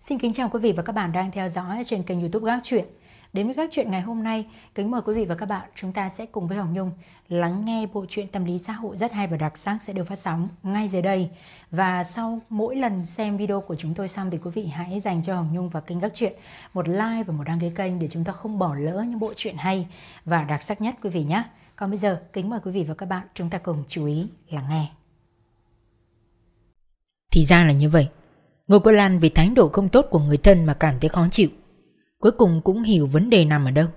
Xin kính chào quý vị và các bạn đang theo dõi trên kênh youtube Gác Chuyện. Đến với Gác Chuyện ngày hôm nay, kính mời quý vị và các bạn chúng ta sẽ cùng với Hồng Nhung lắng nghe bộ truyện tâm lý xã hội rất hay và đặc sắc sẽ được phát sóng ngay dưới đây. Và sau mỗi lần xem video của chúng tôi xong thì quý vị hãy dành cho Hồng Nhung và kênh Gác Chuyện một like và một đăng ký kênh để chúng ta không bỏ lỡ những bộ truyện hay và đặc sắc nhất quý vị nhé. Còn bây giờ, kính mời quý vị và các bạn chúng ta cùng chú ý lắng nghe. Thì ra là như vậy. Ngô Quế Lan vì thái độ không tốt của người thân mà cảm thấy khó chịu. Cuối cùng cũng hiểu vấn đề nằm ở đâu.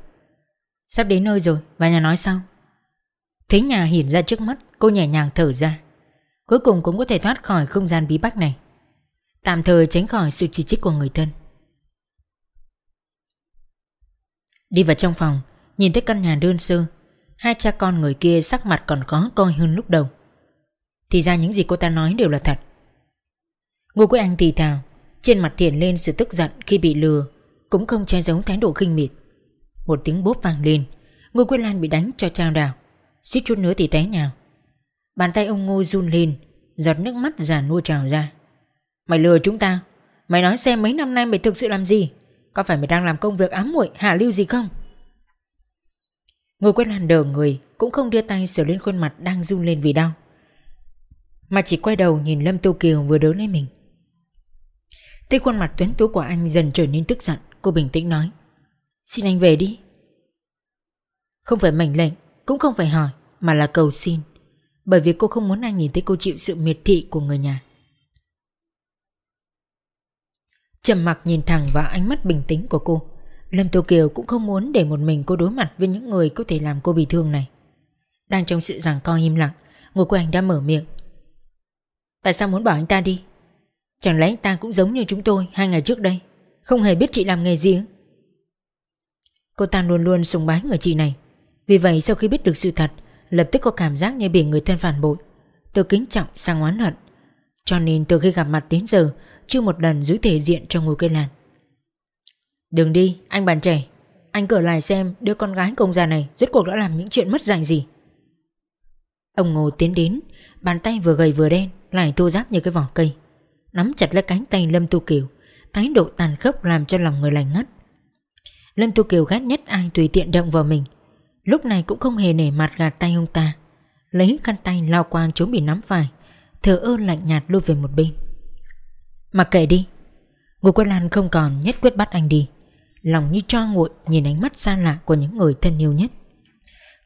Sắp đến nơi rồi, và nhà nói sao? Thấy nhà hiện ra trước mắt, cô nhẹ nhàng thở ra. Cuối cùng cũng có thể thoát khỏi không gian bí bách này. Tạm thời tránh khỏi sự chỉ trích của người thân. Đi vào trong phòng, nhìn thấy căn nhà đơn sơ, hai cha con người kia sắc mặt còn khó coi hơn lúc đầu. Thì ra những gì cô ta nói đều là thật. Ngô Quế Anh thì thào, Trên mặt thiền lên sự tức giận khi bị lừa, Cũng không che giấu thái độ khinh miệt. Một tiếng bốp vang lên, Ngô Quế Lan bị đánh cho trao đảo, suýt chút nữa thì té nhào. Bàn tay ông Ngô run lên, Giọt nước mắt già nua trào ra. Mày lừa chúng ta, Mày nói xem mấy năm nay mày thực sự làm gì? Có phải mày đang làm công việc ám muội hạ lưu gì không? Ngồi quét Lan đờ người Cũng không đưa tay sửa lên khuôn mặt đang run lên vì đau. Mà chỉ quay đầu nhìn Lâm Tô Kiều vừa đỡ lấy mình. Thấy khuôn mặt tuấn tú của anh dần trở nên tức giận, Cô bình tĩnh nói, Xin anh về đi. Không phải mệnh lệnh, Cũng không phải hỏi, Mà là cầu xin, Bởi vì cô không muốn anh nhìn thấy cô chịu sự miệt thị của người nhà. Trầm mặc nhìn thẳng vào ánh mắt bình tĩnh của cô. Lâm Tô Kiều cũng không muốn để một mình cô đối mặt với những người có thể làm cô bị thương này. Đang trong sự giảng co im lặng Ngồi của anh đã mở miệng. Tại sao muốn bỏ anh ta đi? Chẳng lẽ anh ta cũng giống như chúng tôi hai ngày trước đây, Không hề biết chị làm nghề gì Cô ta luôn luôn sùng bái người chị này. Vì vậy sau khi biết được sự thật, Lập tức có cảm giác như bị người thân phản bội. Từ kính trọng, sang oán hận. Cho nên từ khi gặp mặt đến giờ, Chưa một lần giữ thể diện cho ngôi cây lan. Đừng đi anh bạn trẻ. Anh cởi lại xem đứa con gái công già này Rốt cuộc đã làm những chuyện mất dạy gì. Ông Ngô tiến đến Bàn tay vừa gầy vừa đen Lại thô giáp như cái vỏ cây. Nắm chặt lấy cánh tay Lâm Tu Kiều, thái độ tàn khốc làm cho lòng người lành ngắt. Lâm Tu Kiều ghét nhất ai tùy tiện động vào mình, lúc này cũng không hề nể mặt gạt tay ông ta, lấy khăn tay lao qua chỗ bị nắm phải, thở ơ lạnh nhạt lui về một bên. Mặc kệ đi, Ngô Quế Lan không còn nhất quyết bắt anh đi, lòng như cho nguội nhìn ánh mắt xa lạ của những người thân yêu nhất.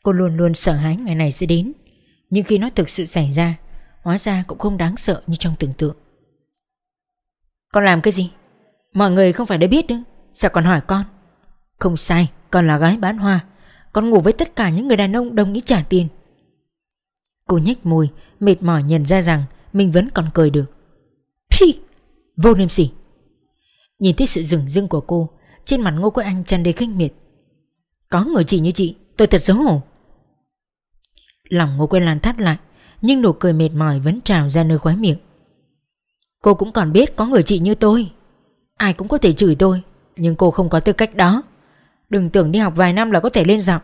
Cô luôn luôn sợ hãi ngày này sẽ đến, nhưng khi nó thực sự xảy ra, hóa ra cũng không đáng sợ như trong tưởng tượng. Con làm cái gì? Mọi người không phải đã biết nữa. Sao còn hỏi con? Không sai Con là gái bán hoa. Con ngủ với tất cả những người đàn ông đồng ý trả tiền. Cô nhếch môi Mệt mỏi nhận ra rằng Mình vẫn còn cười được. Phi! Vô liêm sỉ! Nhìn thấy sự rừng rưng của cô trên mặt ngô của anh tràn đầy khinh miệt. Có người chị như chị, Tôi thật xấu hổ. Lòng ngô Quên lan thắt lại, Nhưng nụ cười mệt mỏi vẫn trào ra nơi khóe miệng. Cô cũng còn biết có người chị như tôi. Ai cũng có thể chửi tôi, Nhưng cô không có tư cách đó. Đừng tưởng đi học vài năm là có thể lên giọng.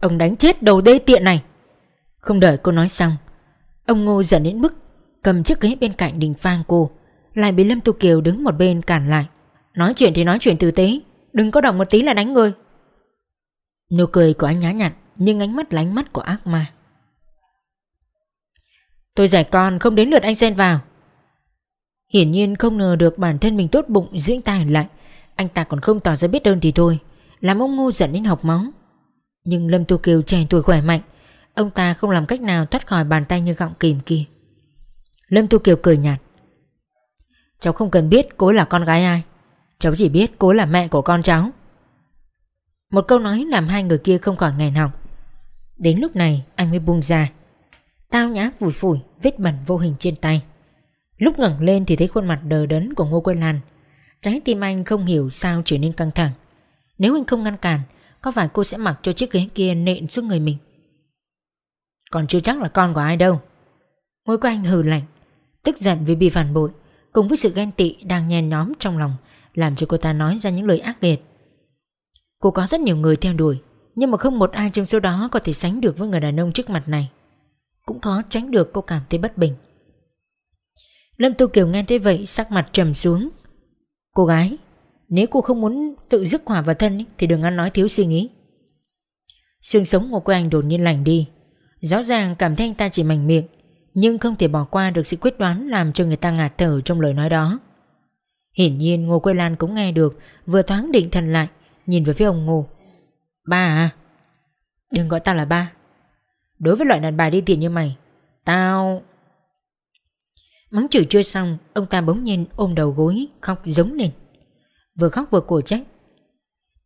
Ông đánh chết đầu đê tiện này. Không đợi cô nói xong, Ông Ngô giận đến mức Cầm chiếc ghế bên cạnh đình phang cô, Lại bị Lâm Tu Kiều đứng một bên cản lại. Nói chuyện thì nói chuyện tử tế, Đừng có động một tí là đánh người. Nụ cười của anh nhá nhặn, Nhưng ánh mắt là ánh mắt của ác ma. Tôi giải con, không đến lượt anh xen vào. Hiển nhiên không ngờ được bản thân mình tốt bụng, dưỡng tài lại. Anh ta còn không tỏ ra biết ơn thì thôi, Làm ông ngu giận đến học máu. Nhưng Lâm Tu Kiều trẻ tuổi khỏe mạnh, Ông ta không làm cách nào thoát khỏi bàn tay như gọng kìm kia. Lâm Tu Kiều cười nhạt. Cháu không cần biết cô là con gái ai. Cháu chỉ biết cô là mẹ của con cháu. Một câu nói làm hai người kia không còn nghẹn họng. Đến lúc này, anh mới buông ra. Tao nhã vùi phủi, vết bẩn vô hình trên tay. Lúc ngẩng lên thì thấy khuôn mặt đờ đẫn của Ngô Quế Lan. Trái tim anh không hiểu sao trở nên căng thẳng. Nếu anh không ngăn cản, Có phải cô sẽ mặc cho chiếc ghế kia nện xuống người mình? Còn chưa chắc là con của ai đâu. Ngôi của anh hừ lạnh, Tức giận vì bị phản bội, Cùng với sự ghen tị đang nhen nhóm trong lòng làm cho cô ta nói ra những lời ác liệt. Cô có rất nhiều người theo đuổi, Nhưng mà không một ai trong số đó có thể sánh được với người đàn ông trước mặt này. Cũng có tránh được cô cảm thấy bất bình. Lâm Tu Kiều nghe thấy vậy, sắc mặt trầm xuống. Cô gái, Nếu cô không muốn tự dứt hỏa vào thân Thì đừng ăn nói thiếu suy nghĩ. Xương sống của cô anh đột nhiên lành đi. Rõ ràng cảm thấy anh ta chỉ mảnh miệng, Nhưng không thể bỏ qua được sự quyết đoán Làm cho người ta ngạt thở trong lời nói đó. Hiển nhiên Ngô Quế Lan cũng nghe được, Vừa thoáng định thần lại, Nhìn về phía ông Ngô. Ba à? Đừng gọi tao là ba. Đối với loại đàn bà đi tiền như mày, Tao Mắng chửi chưa xong, Ông ta bỗng nhiên ôm đầu gối, Khóc giống lên. Vừa khóc vừa cổ trách.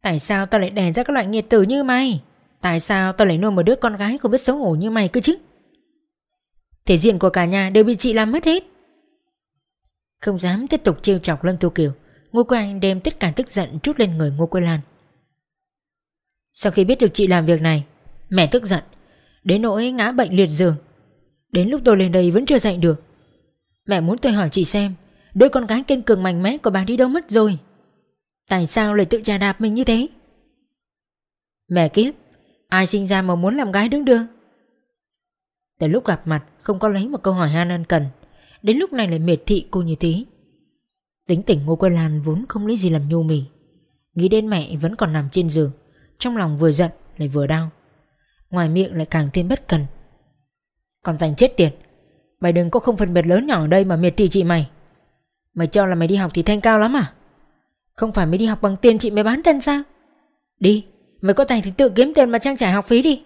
Tại sao tao lại đè ra các loại nghiệt tử như mày? Tại sao tao lại nuôi một đứa con gái không biết xấu hổ như mày cơ chứ? Thể diện của cả nhà đều bị chị làm mất hết. Không dám tiếp tục trêu chọc Lâm Tô Kiều. Ngô Quế Anh đem tất cả tức giận trút lên người Ngô Quế Lan. Sau khi biết được chị làm việc này, Mẹ tức giận. Đến nỗi ngã bệnh liệt giường. Đến lúc tôi lên đây vẫn chưa dậy được. Mẹ muốn tôi hỏi chị xem, Đứa con gái kiên cường mạnh mẽ của bà đi đâu mất rồi? Tại sao lại tự trà đạp mình như thế? Mẹ kiếp, Ai sinh ra mà muốn làm gái đứng đường Từ lúc gặp mặt, Không có lấy một câu hỏi han ân cần. Đến lúc này lại mệt thị cô như thế. Tính tỉnh Ngô Quế Lan vốn không lấy gì làm nhu mì. Nghĩ đến mẹ vẫn còn nằm trên giường, Trong lòng vừa giận lại vừa đau. Ngoài miệng lại càng thêm bất cần. Còn dành chết tiền Mày đừng có không phân biệt lớn nhỏ ở đây mà miệt thị chị mày. Mày cho là mày đi học thì thanh cao lắm à? Không phải mày đi học bằng tiền chị mày bán thân sao? Đi, Mày có tài thì tự kiếm tiền mà trang trải học phí đi.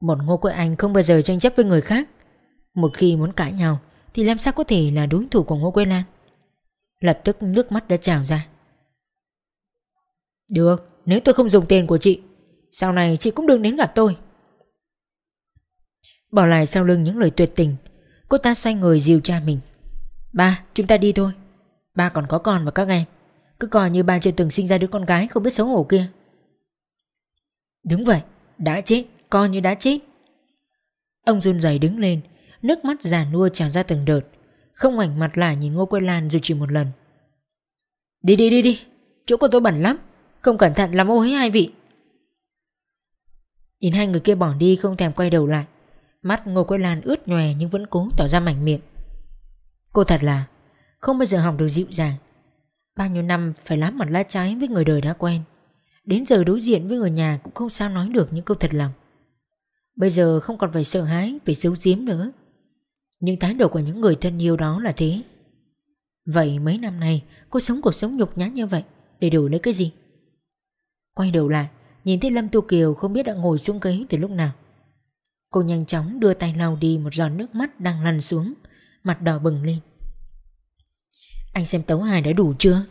Một ngô quệ anh không bao giờ tranh chấp với người khác. Một khi muốn cãi nhau, Thì làm sao có thể là đối thủ của ngô quê lan? Lập tức nước mắt đã trào ra. Được, Nếu tôi không dùng tiền của chị, Sau này chị cũng đừng đến gặp tôi. Bỏ lại sau lưng những lời tuyệt tình, Cô ta xoay người dìu cha mình. Ba, chúng ta đi thôi. Ba còn có con và các em. Cứ coi như ba chưa từng sinh ra đứa con gái không biết xấu hổ kia. Đúng vậy, Đã chết, Coi như đã chết. Ông run rẩy đứng lên Nước mắt già nua trào ra từng đợt. Không ngoảnh mặt lại nhìn Ngô Quế Lan dù chỉ một lần. Đi đi đi đi. Chỗ của tôi bẩn lắm. Không cẩn thận làm ô hế hai vị. Nhìn hai người kia bỏ đi không thèm quay đầu lại. Mắt Ngô Quế Lan ướt nhòe nhưng vẫn cố tỏ ra mảnh miệng. Cô thật là Không bao giờ học được dịu dàng. Bao nhiêu năm phải lá mặt lá trái với người đời đã quen. Đến giờ đối diện với người nhà cũng không sao nói được những câu thật lòng. Bây giờ không còn phải sợ hãi, Phải giấu giếm nữa. Nhưng thái độ của những người thân yêu đó là thế. Vậy mấy năm nay, Cô sống cuộc sống nhục nhã như vậy, Để đổi lấy cái gì? Quay đầu lại, Nhìn thấy Lâm Tu Kiều không biết đã ngồi xuống ghế từ lúc nào. Cô nhanh chóng đưa tay lau đi một giọt nước mắt đang lăn xuống, Mặt đỏ bừng lên. Anh xem tấu hài đã đủ chưa?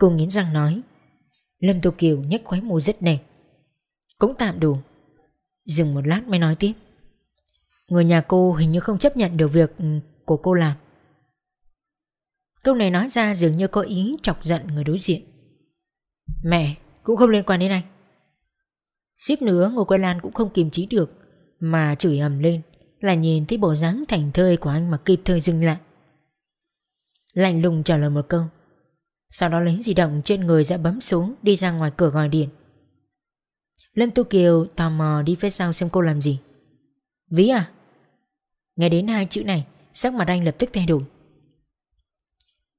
Cô nghiến răng nói. Lâm Tô Kiều nhếch khóe môi rất đẹp. Cũng tạm đủ. Dừng một lát mới nói tiếp. Người nhà cô hình như không chấp nhận được việc ừ, của cô làm. Câu này nói ra dường như có ý chọc giận người đối diện. Mẹ, cũng không liên quan đến anh. Suýt nữa Ngô Quay Lan cũng không kiềm chế được, Mà chửi ầm lên Là nhìn thấy bộ dáng thành thơi của anh mà kịp thời dừng lại. Lạnh lùng trả lời một câu. Sau đó lấy di động trên người ra bấm xuống, Đi ra ngoài cửa gọi điện. Lâm Tu Kiều tò mò đi phía sau xem cô làm gì. Ví à Nghe đến hai chữ này, Sắc mặt anh lập tức thay đổi.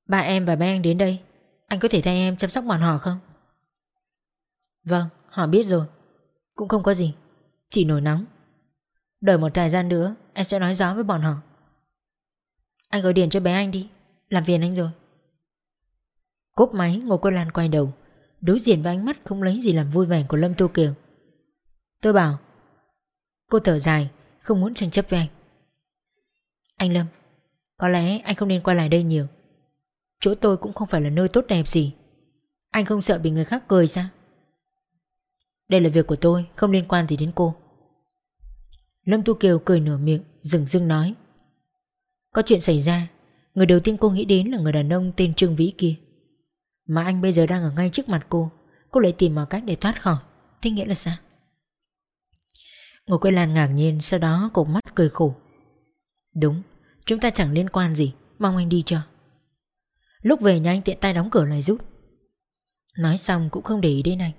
Ba em và ba anh đến đây, Anh có thể thay em chăm sóc bọn họ không? Vâng họ biết rồi. Cũng không có gì, Chỉ nổi nóng. Đợi một thời gian nữa, em sẽ nói rõ với bọn họ. Anh gọi điện cho bé anh đi, Làm phiền anh rồi. Cốp máy Ngô Quân Lan quay đầu, Đối diện với ánh mắt không lấy gì làm vui vẻ của Lâm Tô Kiều. Tôi bảo, Cô thở dài, Không muốn tranh chấp với anh. Anh Lâm, Có lẽ anh không nên qua lại đây nhiều. Chỗ tôi cũng không phải là nơi tốt đẹp gì. Anh không sợ bị người khác cười sao? Đây là việc của tôi, Không liên quan gì đến cô. Lâm Tu Kiều cười nửa miệng Dừng dưng nói. Có chuyện xảy ra, Người đầu tiên cô nghĩ đến là người đàn ông tên Trương Vĩ kia. Mà anh bây giờ đang ở ngay trước mặt cô Cô lại tìm mọi cách để thoát khỏi, Thế nghĩa là sao? Ngô Quế Lan ngạc nhiên, Sau đó cục mắt cười khổ. Đúng, chúng ta chẳng liên quan gì. Mong anh đi cho. Lúc về nhà anh tiện tay đóng cửa lại giúp. Nói xong cũng không để ý đến anh.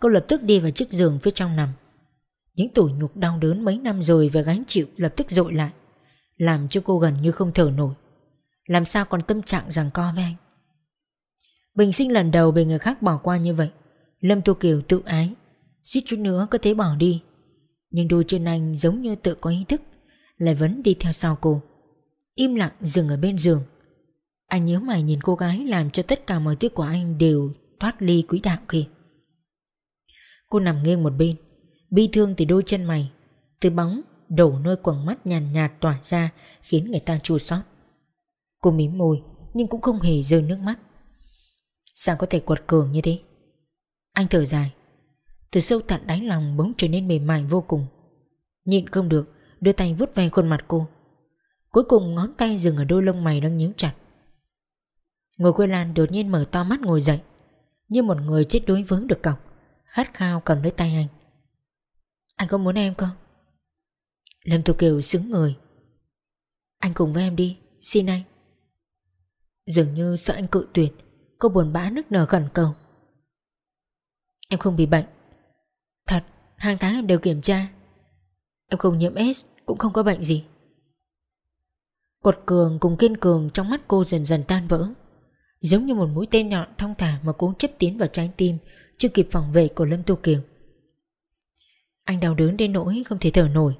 Cô lập tức đi vào chiếc giường phía trong nằm. Những tủi nhục đau đớn mấy năm rồi Và gánh chịu lập tức dội lại, Làm cho cô gần như không thở nổi. Làm sao còn tâm trạng rằng co với anh? Bình sinh lần đầu bị người khác bỏ qua như vậy. Lâm Tô Kiều tự ái. Suýt chút nữa có thể bỏ đi. Nhưng đôi chân anh giống như tự có ý thức. Lại vẫn đi theo sau cô. Im lặng dừng ở bên giường. Anh nhớ mày nhìn cô gái Làm cho tất cả mọi thứ của anh đều Thoát ly quỹ đạo kia Cô nằm nghiêng một bên Bi thương từ đôi chân mày Từ bóng đổ nơi quầng mắt nhàn nhạt, tỏa ra Khiến người ta chua xót. Cô mím môi Nhưng cũng không hề rơi nước mắt. Sao có thể quật cường như thế? Anh thở dài. Từ sâu tận đáy lòng bỗng trở nên mềm mại vô cùng. Nhịn không được Đưa tay vút về khuôn mặt cô. Cuối cùng ngón tay dừng ở đôi lông mày đang nhíu chặt. Ngồi quê Lan đột nhiên mở to mắt ngồi dậy Như một người chết đối vướng được cọc Khát khao cầm lấy tay anh. Anh có muốn em không? Lâm Thu Kiều xứng người. Anh cùng với em đi Xin anh. Dường như sợ anh cự tuyệt Cô buồn bã nức nở khẩn cầu. Em không bị bệnh. Thật, hàng tháng em đều kiểm tra. Em không nhiễm S, Cũng không có bệnh gì. Cột cường cùng kiên cường trong mắt cô dần dần tan vỡ. Giống như một mũi tên nhọn thong thả mà cuốn chấp tiến vào trái tim, Chưa kịp phòng vệ của Lâm Tu Kiều. Anh đau đớn đến nỗi không thể thở nổi.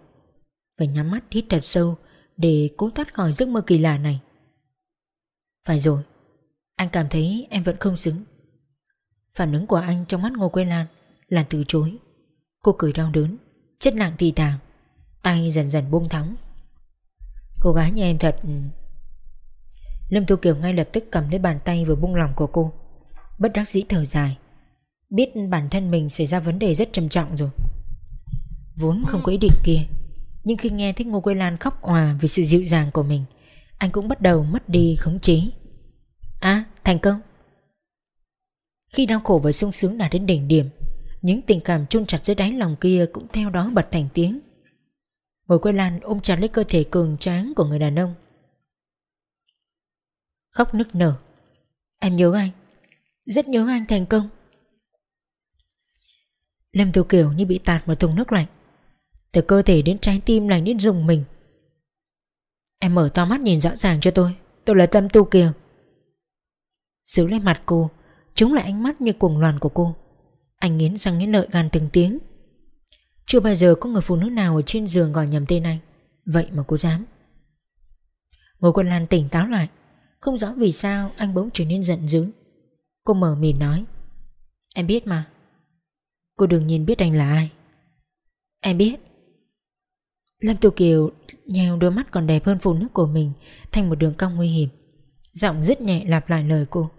Phải nhắm mắt hít thật sâu Để cố thoát khỏi giấc mơ kỳ lạ này. Phải rồi, Anh cảm thấy em vẫn không xứng. Phản ứng của anh trong mắt Ngô Quê Lan Là từ chối. Cô cười đau đớn, Chất nặng thì thào. Tay dần dần buông thóng Cô gái như em thật. Lâm Thu Kiều ngay lập tức cầm lấy bàn tay vừa buông lòng của cô. Bất đắc dĩ thở dài. Biết bản thân mình xảy ra vấn đề rất trầm trọng rồi. Vốn không có ý định kia, Nhưng khi nghe thấy Ngô Quế Lan khóc hòa Vì sự dịu dàng của mình, Anh cũng bắt đầu mất đi khống chế. À thành công. Khi đau khổ và sung sướng đạt đến đỉnh điểm, Những tình cảm chôn chặt dưới đáy lòng kia Cũng theo đó bật thành tiếng. Ngồi quay Lan ôm chặt lấy cơ thể cường tráng của người đàn ông. Khóc nức nở. Em nhớ anh. Rất nhớ anh thành công. Lâm Tiểu Kiều như bị tạt một thùng nước lạnh. Từ cơ thể đến trái tim lạnh đến rùng mình. Em mở to mắt nhìn rõ ràng cho tôi. Tôi là Tâm Tu Kiều. Giữ lên mặt cô Chúng lại ánh mắt như cuồng loạn của cô. Anh nghiến răng nghiến lợi gan từng tiếng chưa bao giờ có người phụ nữ nào ở trên giường gọi nhầm tên anh. Vậy mà cô dám. Ngô Quân Lan tỉnh táo lại. Không rõ vì sao anh bỗng trở nên giận dữ. Cô mở mịt nói. Em biết mà. Cô đừng nhìn biết anh là ai. Em biết. Lâm Tô Kiều nhèo đôi mắt còn đẹp hơn phụ nữ của mình Thành một đường cong nguy hiểm. Giọng rất nhẹ lặp lại lời cô.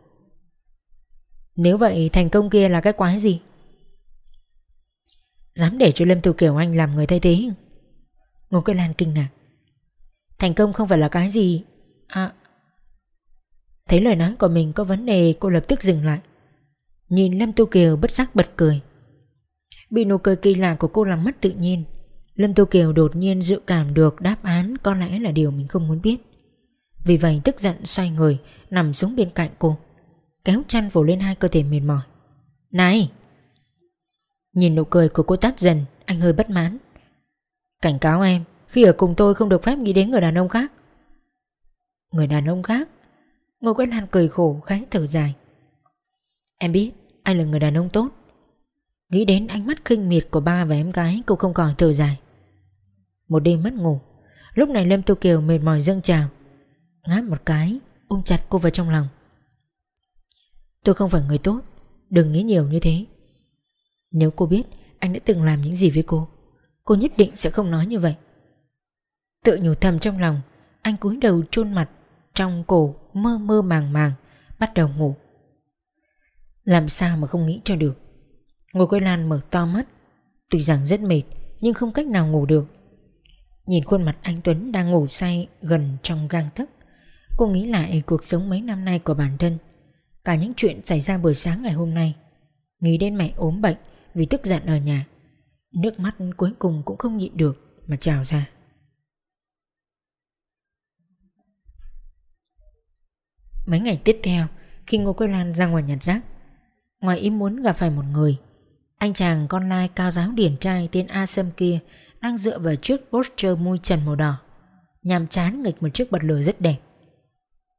Nếu vậy thành công kia là cái quái gì? Dám để cho Lâm Tu Kiều Anh làm người thay thế. Ngô Quế Lan kinh ngạc. Thành công không phải là cái gì. À Thấy lời nói của mình có vấn đề, Cô lập tức dừng lại. Nhìn Lâm Tu Kiều bất giác bật cười. Bị nụ cười kỳ lạ của cô làm mất tự nhiên, Lâm Tu Kiều đột nhiên dự cảm được đáp án có lẽ là điều mình không muốn biết. Vì vậy tức giận xoay người, Nằm xuống bên cạnh cô, Kéo chăn phủ lên hai cơ thể mệt mỏi. Này Nhìn nụ cười của cô tắt dần, Anh hơi bất mãn. Cảnh cáo em, Khi ở cùng tôi không được phép nghĩ đến người đàn ông khác. Người đàn ông khác? Ngô Quế Lan cười khổ, khẽ thở dài. Em biết, anh là người đàn ông tốt. Nghĩ đến ánh mắt khinh miệt của ba và em gái, Cô không còn thở dài. Một đêm mất ngủ, Lúc này Lâm Tô Kiều mệt mỏi dâng trào. Ngáp một cái, Ôm chặt cô vào trong lòng. Tôi không phải người tốt, Đừng nghĩ nhiều như thế nếu cô biết, anh đã từng làm những gì với cô Cô nhất định sẽ không nói như vậy. Tự nhủ thầm trong lòng, Anh cúi đầu chôn mặt Trong cổ mơ mơ màng màng, Bắt đầu ngủ. Làm sao mà không nghĩ cho được? Ngồi quay lan mở to mắt, Tuy rằng rất mệt, Nhưng không cách nào ngủ được. Nhìn khuôn mặt anh Tuấn đang ngủ say Gần trong gang thức Cô nghĩ lại cuộc sống mấy năm nay của bản thân. Cả những chuyện xảy ra buổi sáng ngày hôm nay, Nghĩ đến mẹ ốm bệnh vì tức giận ở nhà Nước mắt cuối cùng cũng không nhịn được Mà trào ra Mấy ngày tiếp theo Khi Ngô Quế Lan ra ngoài nhặt rác Ngoài ý muốn gặp phải một người Anh chàng con lai cao giáo điển trai tên A Sâm kia đang dựa vào chiếc poster mui trần màu đỏ, nhằm chán nghịch một chiếc bật lửa rất đẹp.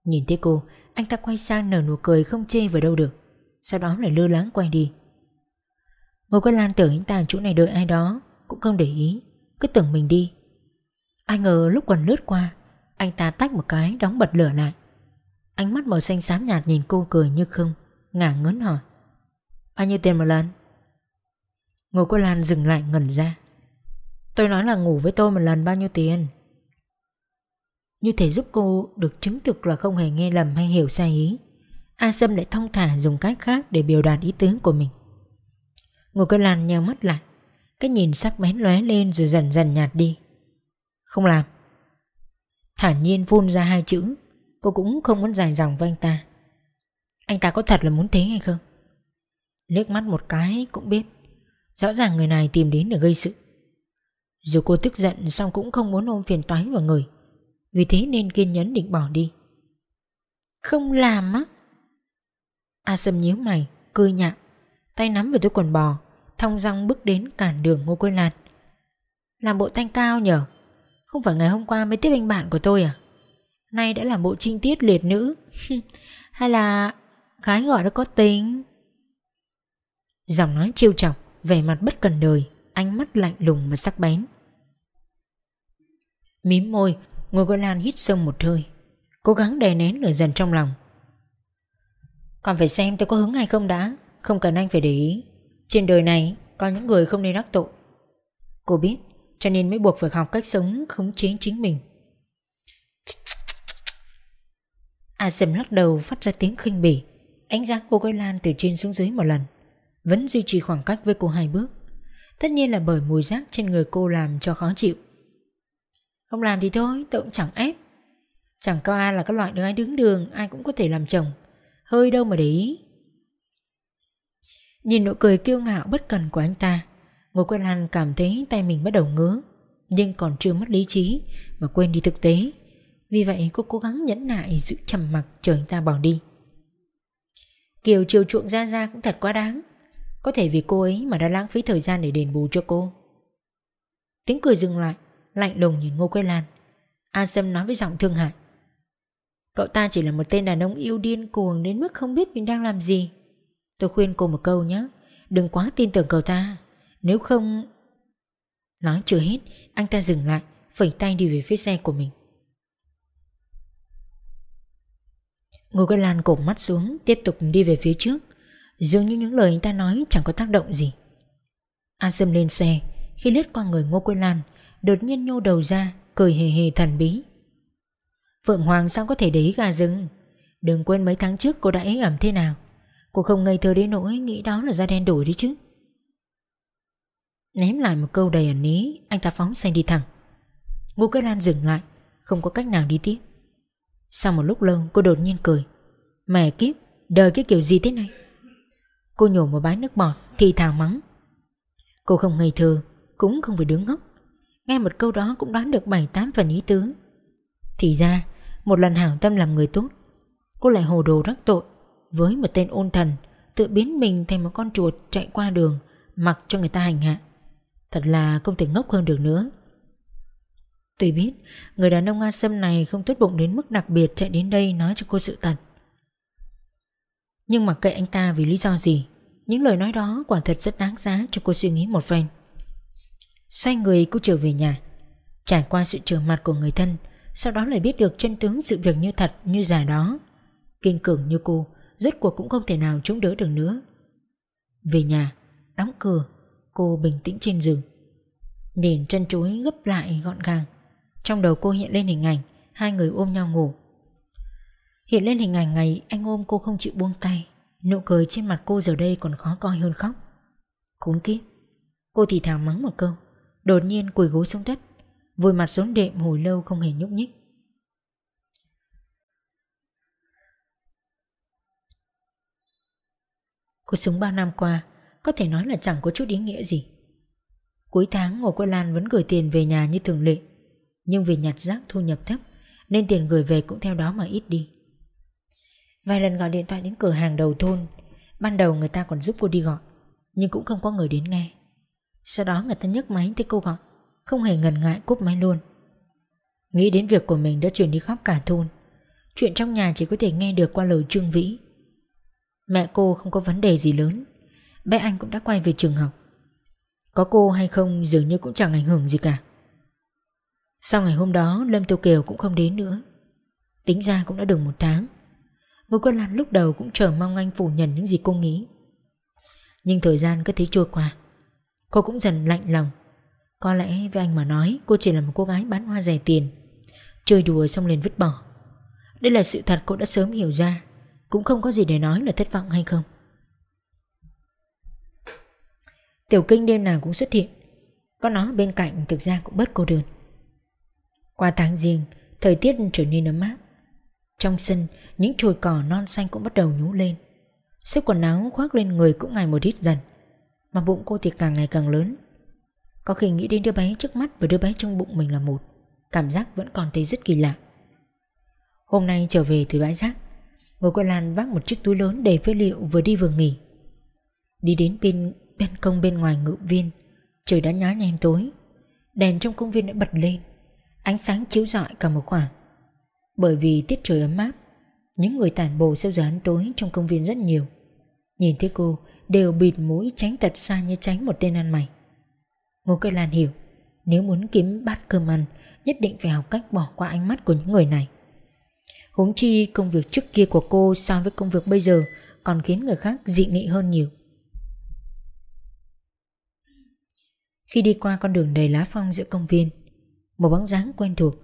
Nhìn thấy cô, anh ta quay sang nở nụ cười không chê vào đâu được, sau đó lại lơ láng quay đi. Ngô Quế Lan tưởng anh ta ở chỗ này đợi ai đó, cũng không để ý, cứ tưởng mình đi. Ai ngờ lúc quần lướt qua, anh ta tách một cái đóng bật lửa lại. Ánh mắt màu xanh xám nhạt nhìn cô cười như không, ngả ngớn hỏi. Bao nhiêu tiền một lần? Ngô Quế Lan dừng lại ngẩn ra. Tôi nói là ngủ với tôi một lần bao nhiêu tiền? Như thể giúp cô được chứng thực là không hề nghe lầm hay hiểu sai ý. A Sâm lại thông thả dùng cách khác để biểu đạt ý tứ của mình ngồi Quế Lan nheo mắt lại. Cái nhìn sắc bén lóe lên rồi dần dần nhạt đi. Không làm. Thản nhiên phun ra hai chữ. Cô cũng không muốn dài dòng với anh ta. Anh ta có thật là muốn thế hay không? Liếc mắt một cái cũng biết. Rõ ràng người này tìm đến để gây sự. Dù cô tức giận xong cũng không muốn ôm phiền toái vào người. Vì thế nên kiên nhẫn định bỏ đi. Không làm á? A Sâm nhíu mày, cười nhạo, tay nắm vào túi quần bò, thong dong bước đến cản đường Ngô Quế Lan. Làm bộ thanh cao nhở? Không phải ngày hôm qua mới tiếp anh bạn của tôi à? Nay đã làm bộ trinh tiết liệt nữ. Hay là gái gọi nó có tính? Giọng nói trêu chọc, vẻ mặt bất cần đời, ánh mắt lạnh lùng mà sắc bén. Mím môi, Ngô Quế Lan hít sâu một hơi, cố gắng đè nén lửa dần trong lòng. Còn phải xem tôi có hứng hay không đã, không cần anh phải để ý. Trên đời này có những người không nên đắc tội. Cô biết, cho nên mới buộc phải học cách sống khống chế chính mình. A Sầm lắc đầu phát ra tiếng khinh bỉ, Ánh giác cô Quế Lan từ trên xuống dưới một lần, vẫn duy trì khoảng cách với cô hai bước. Tất nhiên là bởi mùi rác trên người cô làm cho khó chịu. Không làm thì thôi, tôi cũng chẳng ép. Chẳng có ai là cái loại đứa ai đứng đường, ai cũng có thể làm chồng. Hơi đâu mà để ý. Nhìn nụ cười kiêu ngạo bất cần của anh ta, Ngô Quế Lan cảm thấy tay mình bắt đầu ngứa, nhưng còn chưa mất lý trí mà quên đi thực tế. Vì vậy cô cố gắng nhẫn nại giữ trầm mặc chờ anh ta bỏ đi. Kiều chiều chuộng ra ra cũng thật quá đáng. Có thể vì cô ấy mà đã lãng phí thời gian để đền bù cho cô. Tiếng cười dừng lại, lạnh lùng nhìn Ngô Quế Lan. A Sâm nói với giọng thương hại. Cậu ta chỉ là một tên đàn ông yêu điên cuồng đến mức không biết mình đang làm gì. Tôi khuyên cô một câu nhé, đừng quá tin tưởng cậu ta. Nếu không... Nói chưa hết, anh ta dừng lại, phẩy tay đi về phía xe của mình. Ngô Quế Lan cộp mắt xuống, tiếp tục đi về phía trước. Dường như những lời anh ta nói chẳng có tác động gì. A Sâm lên xe, khi lướt qua người Ngô Quế Lan, đột nhiên nhô đầu ra, cười hề hề thần bí. Phượng Hoàng sao có thể để ý gà rừng Đừng quên mấy tháng trước cô đã ế ẩm thế nào Cô không ngây thơ đến nỗi Nghĩ đó là da đen đổi đi chứ. Ném lại một câu đầy ẩn ý, Anh ta phóng xe đi thẳng. Ngô Cái Lan dừng lại, Không có cách nào đi tiếp. Sau một lúc lâu, cô đột nhiên cười. Mẹ kiếp, đời cái kiểu gì thế này? Cô nhổ một bãi nước bọt, Thì thào mắng. Cô không ngây thơ, Cũng không phải đứng ngốc. Nghe một câu đó cũng đoán được bảy tám phần ý tứ. Thì ra, một lần hảo tâm làm người tốt, Cô lại hồ đồ rắc tội. Với một tên ôn thần, Tự biến mình thành một con chuột chạy qua đường, Mặc cho người ta hành hạ. Thật là không thể ngốc hơn được nữa. Tuy biết, Người đàn ông A Sâm này không tốt bụng đến mức đặc biệt Chạy đến đây nói cho cô sự thật. Nhưng mà kệ anh ta vì lý do gì, Những lời nói đó quả thật rất đáng giá Cho cô suy nghĩ một phen. Xoay người cô trở về nhà. Trải qua sự trở mặt của người thân, sau đó lại biết được chân tướng sự việc như thật, như giả đó. Kiên cường như cô Rốt cuộc cũng không thể nào chống đỡ được nữa. Về nhà, Đóng cửa, Cô bình tĩnh trên giường. Nhìn chân chuối gấp lại gọn gàng. Trong đầu cô hiện lên hình ảnh, Hai người ôm nhau ngủ. Hiện lên hình ảnh ngày anh ôm cô không chịu buông tay, Nụ cười trên mặt cô giờ đây còn khó coi hơn khóc. Khốn kiếp. Cô thì thào mắng một câu, Đột nhiên quỳ gối xuống đất, Vùi mặt xuống đệm hồi lâu không hề nhúc nhích. Cuộc sống bao năm qua, Có thể nói là chẳng có chút ý nghĩa gì. Cuối tháng, Ngô Quế Lan vẫn gửi tiền về nhà như thường lệ. Nhưng vì nhặt rác thu nhập thấp, Nên tiền gửi về cũng theo đó mà ít đi. Vài lần gọi điện thoại đến cửa hàng đầu thôn, Ban đầu người ta còn giúp cô đi gọi, Nhưng cũng không có người đến nghe. Sau đó người ta nhấc máy thấy cô gọi, Không hề ngần ngại cúp máy luôn. Nghĩ đến việc của mình đã chuyển đi khắp cả thôn, Chuyện trong nhà chỉ có thể nghe được qua lời Trương Vĩ. Mẹ cô không có vấn đề gì lớn. Bé anh cũng đã quay về trường học. Có cô hay không dường như cũng chẳng ảnh hưởng gì cả. Sau ngày hôm đó, Lâm Tiêu Kiều cũng không đến nữa. Tính ra cũng đã được một tháng. Ngô Quân Lan lúc đầu cũng chờ mong anh phủ nhận những gì cô nghĩ. Nhưng thời gian cứ thế trôi qua. Cô cũng dần lạnh lòng. Có lẽ với anh mà nói, Cô chỉ là một cô gái bán hoa rẻ tiền, Chơi đùa xong liền vứt bỏ. Đây là sự thật cô đã sớm hiểu ra. Cũng không có gì để nói là thất vọng hay không. Tiểu kinh đêm nào cũng xuất hiện. Có nó bên cạnh thực ra cũng bớt cô đơn. Qua tháng riêng, Thời tiết trở nên ấm áp. Trong sân, Những chồi cỏ non xanh cũng bắt đầu nhú lên. Sức quần áo khoác lên người cũng ngày một ít dần, Mà bụng cô thì càng ngày càng lớn. Có khi nghĩ đến đứa bé trước mắt Và đứa bé trong bụng mình là một, Cảm giác vẫn còn thấy rất kỳ lạ. Hôm nay trở về từ bãi rác. Ngồi qua Lan vác một chiếc túi lớn đầy phế liệu vừa đi vừa nghỉ. Đi đến bên ban công bên ngoài ngự viên, Trời đã nhá nhem tối. Đèn trong công viên đã bật lên, Ánh sáng chiếu rọi cả một khoảng. Bởi vì tiết trời ấm áp, Những người tản bộ sau giờ ăn tối trong công viên rất nhiều. Nhìn thấy cô, Đều bịt mũi tránh tật xa như tránh một tên ăn mày. Ngô Cây Lan hiểu, Nếu muốn kiếm bát cơm ăn, Nhất định phải học cách bỏ qua ánh mắt của những người này. Huống chi công việc trước kia của cô so với công việc bây giờ Còn khiến người khác dị nghị hơn nhiều. Khi đi qua con đường đầy lá phong giữa công viên, Một bóng dáng quen thuộc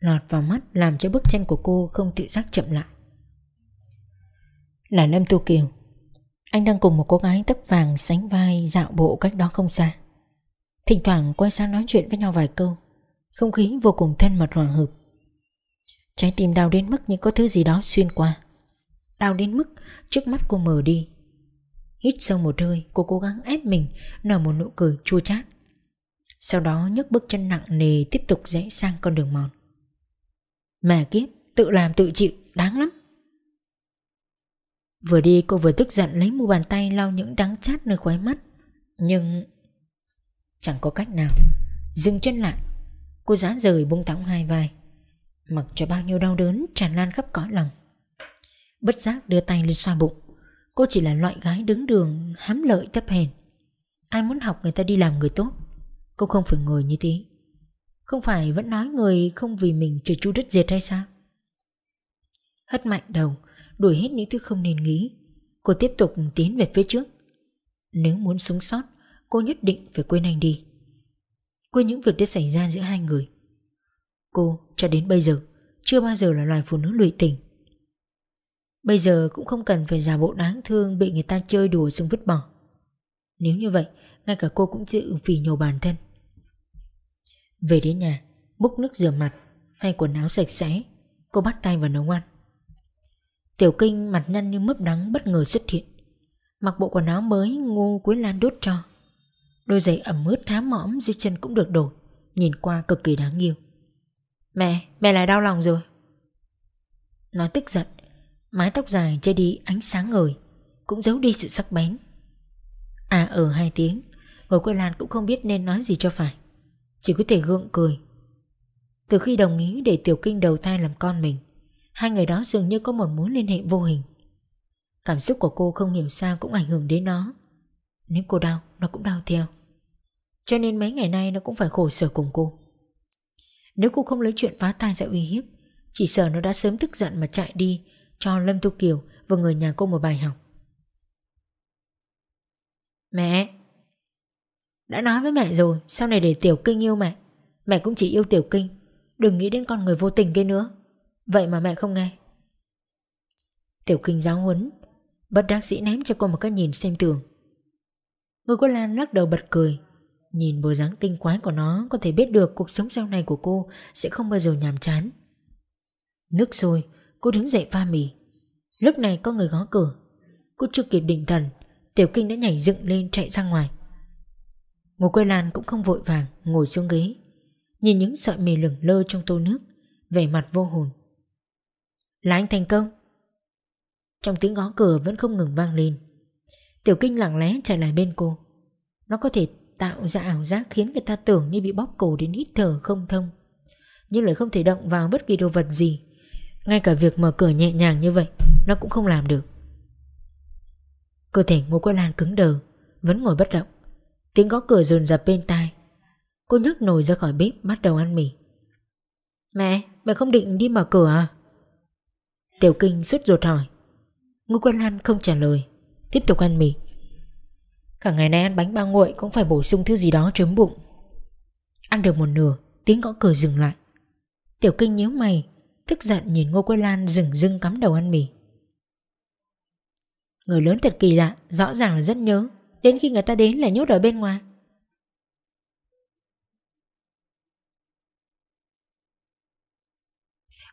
Lọt vào mắt làm cho bước chân của cô không tự giác chậm lại. Là Lâm tu Kiều, Anh đang cùng một cô gái tóc vàng sánh vai dạo bộ cách đó không xa. Thỉnh thoảng quay sang nói chuyện với nhau vài câu, Không khí vô cùng thân mật hòa hợp. Trái tim đau đến mức như có thứ gì đó xuyên qua. Đau đến mức trước mắt cô mở đi. Hít sâu một hơi, Cô cố gắng ép mình, Nở một nụ cười chua chát. Sau đó nhấc bước chân nặng nề tiếp tục rẽ sang con đường mòn. Mẹ kiếp, Tự làm tự chịu, Đáng lắm. Vừa đi, cô vừa tức giận lấy mu bàn tay lau những đắng chát nơi khóe mắt. Nhưng Chẳng có cách nào. Dừng chân lại. Cô giá rời buông thõng hai vai. Mặc cho bao nhiêu đau đớn tràn lan khắp cõi lòng. Bất giác đưa tay lên xoa bụng. Cô chỉ là loại gái đứng đường, hám lợi thấp hèn. Ai muốn học người ta đi làm người tốt. Cô không phải ngồi như thế. Không phải vẫn nói người không vì mình trời chu đất diệt hay sao? Hất mạnh đầu, Đuổi hết những thứ không nên nghĩ. Cô tiếp tục tiến về phía trước. Nếu muốn sống sót, Cô nhất định phải quên anh đi. Quên những việc đã xảy ra giữa hai người. Cô cho đến bây giờ, Chưa bao giờ là loài phụ nữ lụy tình. Bây giờ cũng không cần phải giả bộ đáng thương Bị người ta chơi đùa xong vứt bỏ. Nếu như vậy, ngay cả cô cũng tự phỉ nhổ bản thân. Về đến nhà Búc nước rửa mặt, Thay quần áo sạch sẽ, Cô bắt tay vào nấu ăn. Tiểu kinh mặt nhăn như mướp đắng bất ngờ xuất hiện. Mặc bộ quần áo mới, Ngô Quế Lan đốt cho. Đôi giày ẩm ướt thám mõm dưới chân cũng được đổi, Nhìn qua cực kỳ đáng yêu. Mẹ, mẹ lại đau lòng rồi. Nói tức giận Mái tóc dài che đi ánh sáng ngời Cũng giấu đi sự sắc bén. À ở hai tiếng Ngồi quê Lan cũng không biết nên nói gì cho phải. Chỉ có thể gượng cười. Từ khi đồng ý để Tiểu Kinh đầu thai làm con mình Hai người đó dường như có một mối liên hệ vô hình. Cảm xúc của cô không hiểu sao cũng ảnh hưởng đến nó. Nếu cô đau Nó cũng đau theo. Cho nên mấy ngày nay nó cũng phải khổ sở cùng cô. Nếu cô không lấy chuyện phá thai ra uy hiếp, Chỉ sợ nó đã sớm tức giận mà chạy đi, Cho Lâm Tu Kiều và người nhà cô một bài học. Mẹ! Đã nói với mẹ rồi, Sau này để Tiểu Kinh yêu mẹ Mẹ cũng chỉ yêu Tiểu Kinh, Đừng nghĩ đến con người vô tình kia nữa. Vậy mà mẹ không nghe. Tiểu Kinh giáo huấn, Bất đắc sĩ ném cho cô một cái nhìn xem tường. Người cô Lan lắc đầu bật cười. Nhìn bộ dáng tinh quái của nó Có thể biết được cuộc sống sau này của cô Sẽ không bao giờ nhàm chán. Nước sôi, Cô đứng dậy pha mì. Lúc này có người gõ cửa. Cô chưa kịp định thần, Tiểu Kinh đã nhảy dựng lên chạy ra ngoài. Ngô Quế Lan cũng không vội vàng, ngồi xuống ghế. Nhìn những sợi mì lửng lơ trong tô nước, Vẻ mặt vô hồn. Là anh thành công. Trong tiếng gõ cửa vẫn không ngừng vang lên. Tiểu Kinh lặng lẽ chạy lại bên cô. Nó có thể tạo ra ảo giác khiến người ta tưởng như bị bóp cổ đến hít thở không thông. Nhưng lại không thể động vào bất kỳ đồ vật gì. Ngay cả việc mở cửa nhẹ nhàng như vậy, nó cũng không làm được. Cơ thể Ngô Quế Lan cứng đờ, vẫn ngồi bất động. Tiếng gõ cửa dồn dập bên tai. Cô nhấc nồi ra khỏi bếp bắt đầu ăn mì. Mẹ, mẹ không định đi mở cửa à? Tiểu Kinh sốt ruột hỏi. Ngô Quế Lan không trả lời, tiếp tục ăn mì. Cả ngày nay ăn bánh bao nguội cũng phải bổ sung thứ gì đó chấm bụng. Ăn được một nửa, tiếng gõ cửa dừng lại. Tiểu Kinh nhíu mày, tức giận nhìn Ngô Quế Lan dừng dưng cắm đầu ăn mì. Người lớn thật kỳ lạ, rõ ràng là rất nhớ, đến khi người ta đến là nhốt ở bên ngoài.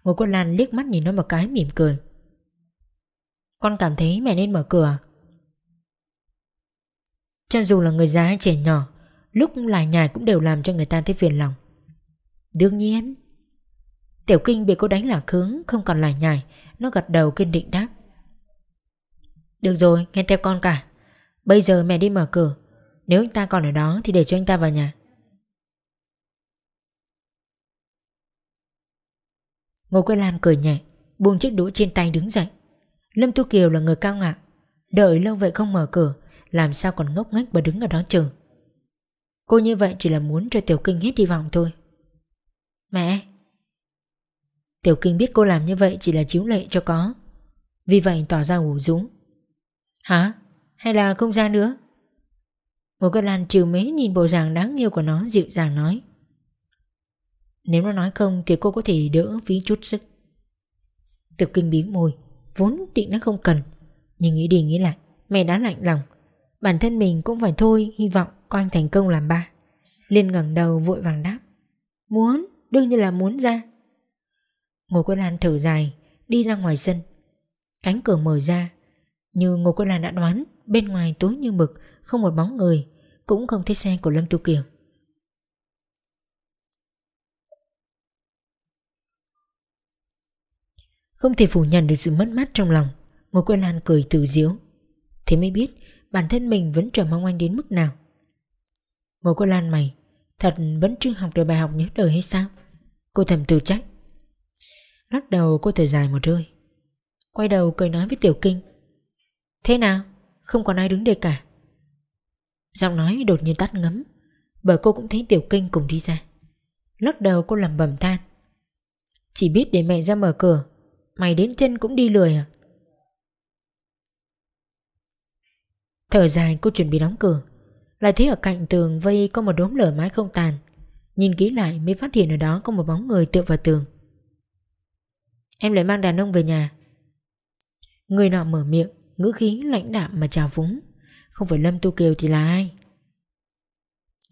Ngô Quế Lan liếc mắt nhìn nó một cái mỉm cười. Con cảm thấy mẹ nên mở cửa à? Cho dù là người già hay trẻ nhỏ, Lúc lại nhài cũng đều làm cho người ta thấy phiền lòng. Đương nhiên, Tiểu kinh bị cô đánh lạc hướng Không còn lại nhài, Nó gật đầu kiên định đáp. Được rồi, nghe theo con cả. Bây giờ mẹ đi mở cửa. Nếu anh ta còn ở đó thì để cho anh ta vào nhà. Ngô Quế Lan cười nhẹ, Buông chiếc đũa trên tay đứng dậy. Lâm Tu Kiều là người cao ngạo, Đợi lâu vậy không mở cửa làm sao còn ngốc nghếch mà đứng ở đó chờ? Cô như vậy chỉ là muốn cho Tiểu Kinh hết hy vọng thôi. Mẹ! Tiểu Kinh biết cô làm như vậy chỉ là chiếu lệ cho có. Vì vậy tỏ ra ủ rũ. Hả? Hay là không ra nữa? Ngô Cát Lan trừ mế nhìn bộ dạng đáng yêu của nó, dịu dàng nói. Nếu nó nói không thì cô có thể đỡ phí chút sức. Tiểu Kinh biến môi, Vốn định nó không cần. Nhưng nghĩ đi nghĩ lại, Mẹ đã lạnh lòng. Bản thân mình cũng phải thôi Hy vọng con thành công làm ba. Liên ngẩng đầu vội vàng đáp. Muốn, đương nhiên là muốn ra. Ngô Quế Lan thở dài Đi ra ngoài sân. Cánh cửa mở ra. Như Ngô Quế Lan đã đoán Bên ngoài tối như mực Không một bóng người Cũng không thấy xe của Lâm Tu Kiều. Không thể phủ nhận được sự mất mát trong lòng Ngô Quế Lan cười từ diếu. Thế mới biết bản thân mình vẫn chờ mong anh đến mức nào. ngồi cô Lan mày, thật vẫn chưa học được bài học nhớ đời hay sao? Cô thầm tự trách. Lắc đầu cô thở dài một hơi. Quay đầu cười nói với Tiểu Kinh. Thế nào? Không còn ai đứng đây cả. Giọng nói đột nhiên tắt ngấm, bởi cô cũng thấy Tiểu Kinh cùng đi ra. Lắc đầu cô lầm bầm than. Chỉ biết để mẹ ra mở cửa, mày đến chân cũng đi lười à? Thở dài, cô chuẩn bị đóng cửa. Lại thấy ở cạnh tường vây có một đốm lửa mái không tàn. Nhìn kỹ lại mới phát hiện ở đó có một bóng người tựa vào tường. Em lại mang đàn ông về nhà. Người nọ mở miệng, Ngữ khí lãnh đạm mà chào phúng. Không phải Lâm Tu Kiều thì là ai?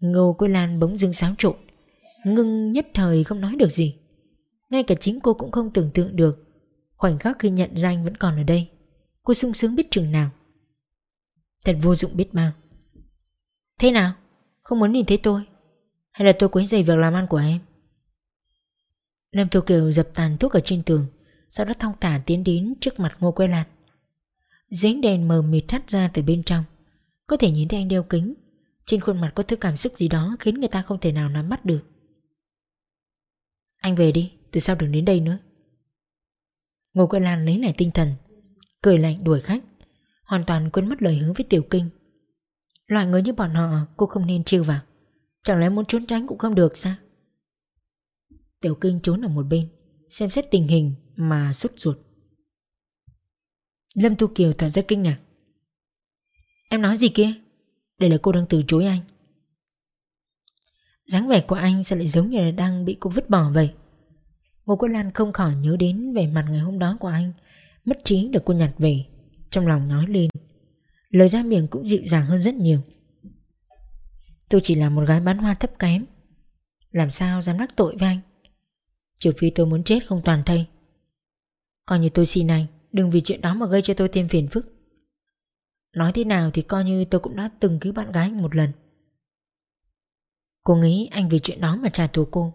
Ngô Quế Lan bỗng dưng xáo trộn, Ngưng nhất thời không nói được gì. Ngay cả chính cô cũng không tưởng tượng được. Khoảnh khắc khi nhận danh vẫn còn ở đây, Cô sung sướng biết chừng nào. Thật vô dụng biết bao. Thế nào? Không muốn nhìn thấy tôi? Hay là tôi quấy rầy việc làm ăn của em? Lâm Thu Kiều dập tàn thuốc ở trên tường, Sau đó thong thả tiến đến trước mặt Ngô Quế Lan Dính đèn mờ mịt thắt ra từ bên trong. Có thể nhìn thấy anh đeo kính. Trên khuôn mặt có thứ cảm xúc gì đó Khiến người ta không thể nào nắm bắt được. Anh về đi, Từ sau đừng đến đây nữa. Ngô Quế Lan lấy lại tinh thần, Cười lạnh đuổi khách. Hoàn toàn quên mất lời hứa với Tiểu Kinh. Loại người như bọn họ, cô không nên chiêu vào. Chẳng lẽ muốn trốn tránh cũng không được sao? Tiểu Kinh trốn ở một bên, Xem xét tình hình mà sốt ruột. Lâm Thu Kiều thật rất kinh ngạc. Em nói gì kia? Đây là cô đang từ chối anh. dáng vẻ của anh sẽ lại giống như là đang bị cô vứt bỏ vậy? Ngô Quốc Lan không khỏi nhớ đến vẻ mặt ngày hôm đó của anh, Mất trí được cô nhặt về trong lòng nói lên. Lời ra miệng cũng dịu dàng hơn rất nhiều. Tôi chỉ là một gái bán hoa thấp kém. Làm sao dám đắc tội với anh? Trừ phi tôi muốn chết không toàn thây. Coi như tôi xin anh, Đừng vì chuyện đó mà gây cho tôi thêm phiền phức. Nói thế nào thì coi như tôi cũng đã từng cứu bạn gái anh một lần. Cô nghĩ anh vì chuyện đó mà trả thù cô,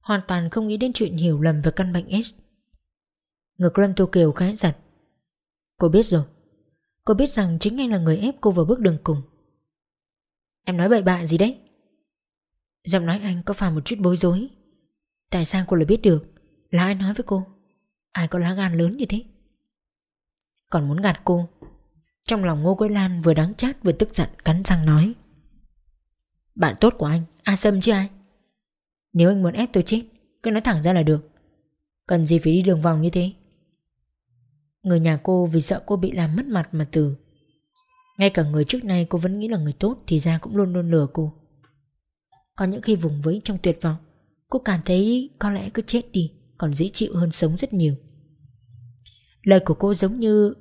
Hoàn toàn không nghĩ đến chuyện hiểu lầm về căn bệnh S Ngực Lâm Tô Kiều khá giật. Cô biết rồi Cô biết rằng chính anh là người ép cô vào bước đường cùng. Em nói bậy bạ gì đấy? Giọng nói anh có pha một chút bối rối. Tại sao cô lại biết được Là ai nói với cô? Ai có lá gan lớn như thế? Còn muốn gạt cô. Trong lòng Ngô Quế Lan vừa đáng chát vừa tức giận, cắn răng nói. Bạn tốt của anh, A Sâm chứ ai? Nếu anh muốn ép tôi chết, Cứ nói thẳng ra là được. Cần gì phải đi đường vòng như thế? Người nhà cô vì sợ cô bị làm mất mặt mà từ Ngay cả người trước nay cô vẫn nghĩ là người tốt Thì ra cũng luôn luôn lừa cô. Có những khi vùng vẫy trong tuyệt vọng, Cô cảm thấy có lẽ cứ chết đi, Còn dễ chịu hơn sống rất nhiều. Lời của cô giống như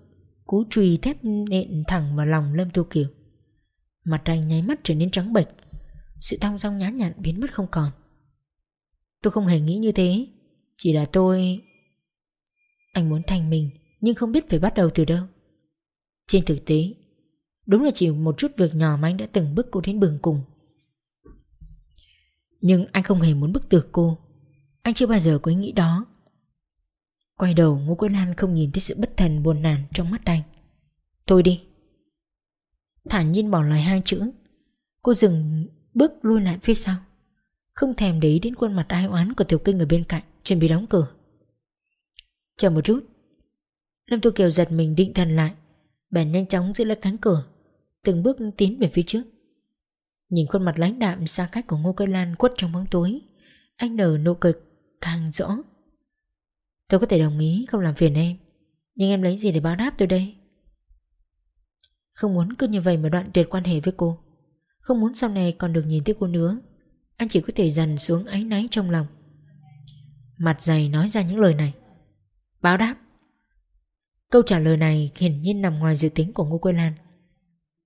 Cú chùy thép nện thẳng vào lòng Lâm Tu Kiều. Mặt anh nháy mắt trở nên trắng bệch, Sự thong dong nhã nhặn biến mất không còn. Tôi không hề nghĩ như thế, Chỉ là tôi, Anh muốn thành mình. Nhưng không biết phải bắt đầu từ đâu. Trên thực tế, Đúng là chỉ một chút việc nhỏ mà anh đã từng bước cô đến bường cùng. Nhưng anh không hề muốn bức tử cô. Anh chưa bao giờ có ý nghĩ đó. Quay đầu, Ngô Quế Lan không nhìn thấy sự bất thần buồn nản trong mắt anh. Thôi đi. Thản nhiên bỏ lại hai chữ. Cô dừng bước lui lại phía sau. Không thèm để ý đến khuôn mặt ai oán của Tiểu Kinh ở bên cạnh, Chuẩn bị đóng cửa. Chờ một chút. Lâm Tu Kiều giật mình định thần lại. Bèn nhanh chóng giữ lấy cánh cửa, Từng bước tiến về phía trước. Nhìn khuôn mặt lãnh đạm xa cách của Ngô Cây Lan quất trong bóng tối, Anh nở nụ cười càng rõ. Tôi có thể đồng ý không làm phiền em, Nhưng em lấy gì để báo đáp tôi đây? Không muốn cứ như vậy mà đoạn tuyệt quan hệ với cô. Không muốn sau này còn được nhìn thấy cô nữa, Anh chỉ có thể dần xuống áy náy trong lòng. Mặt dày nói ra những lời này. Báo đáp. Câu trả lời này hiển nhiên nằm ngoài dự tính của Ngô Quế Lan.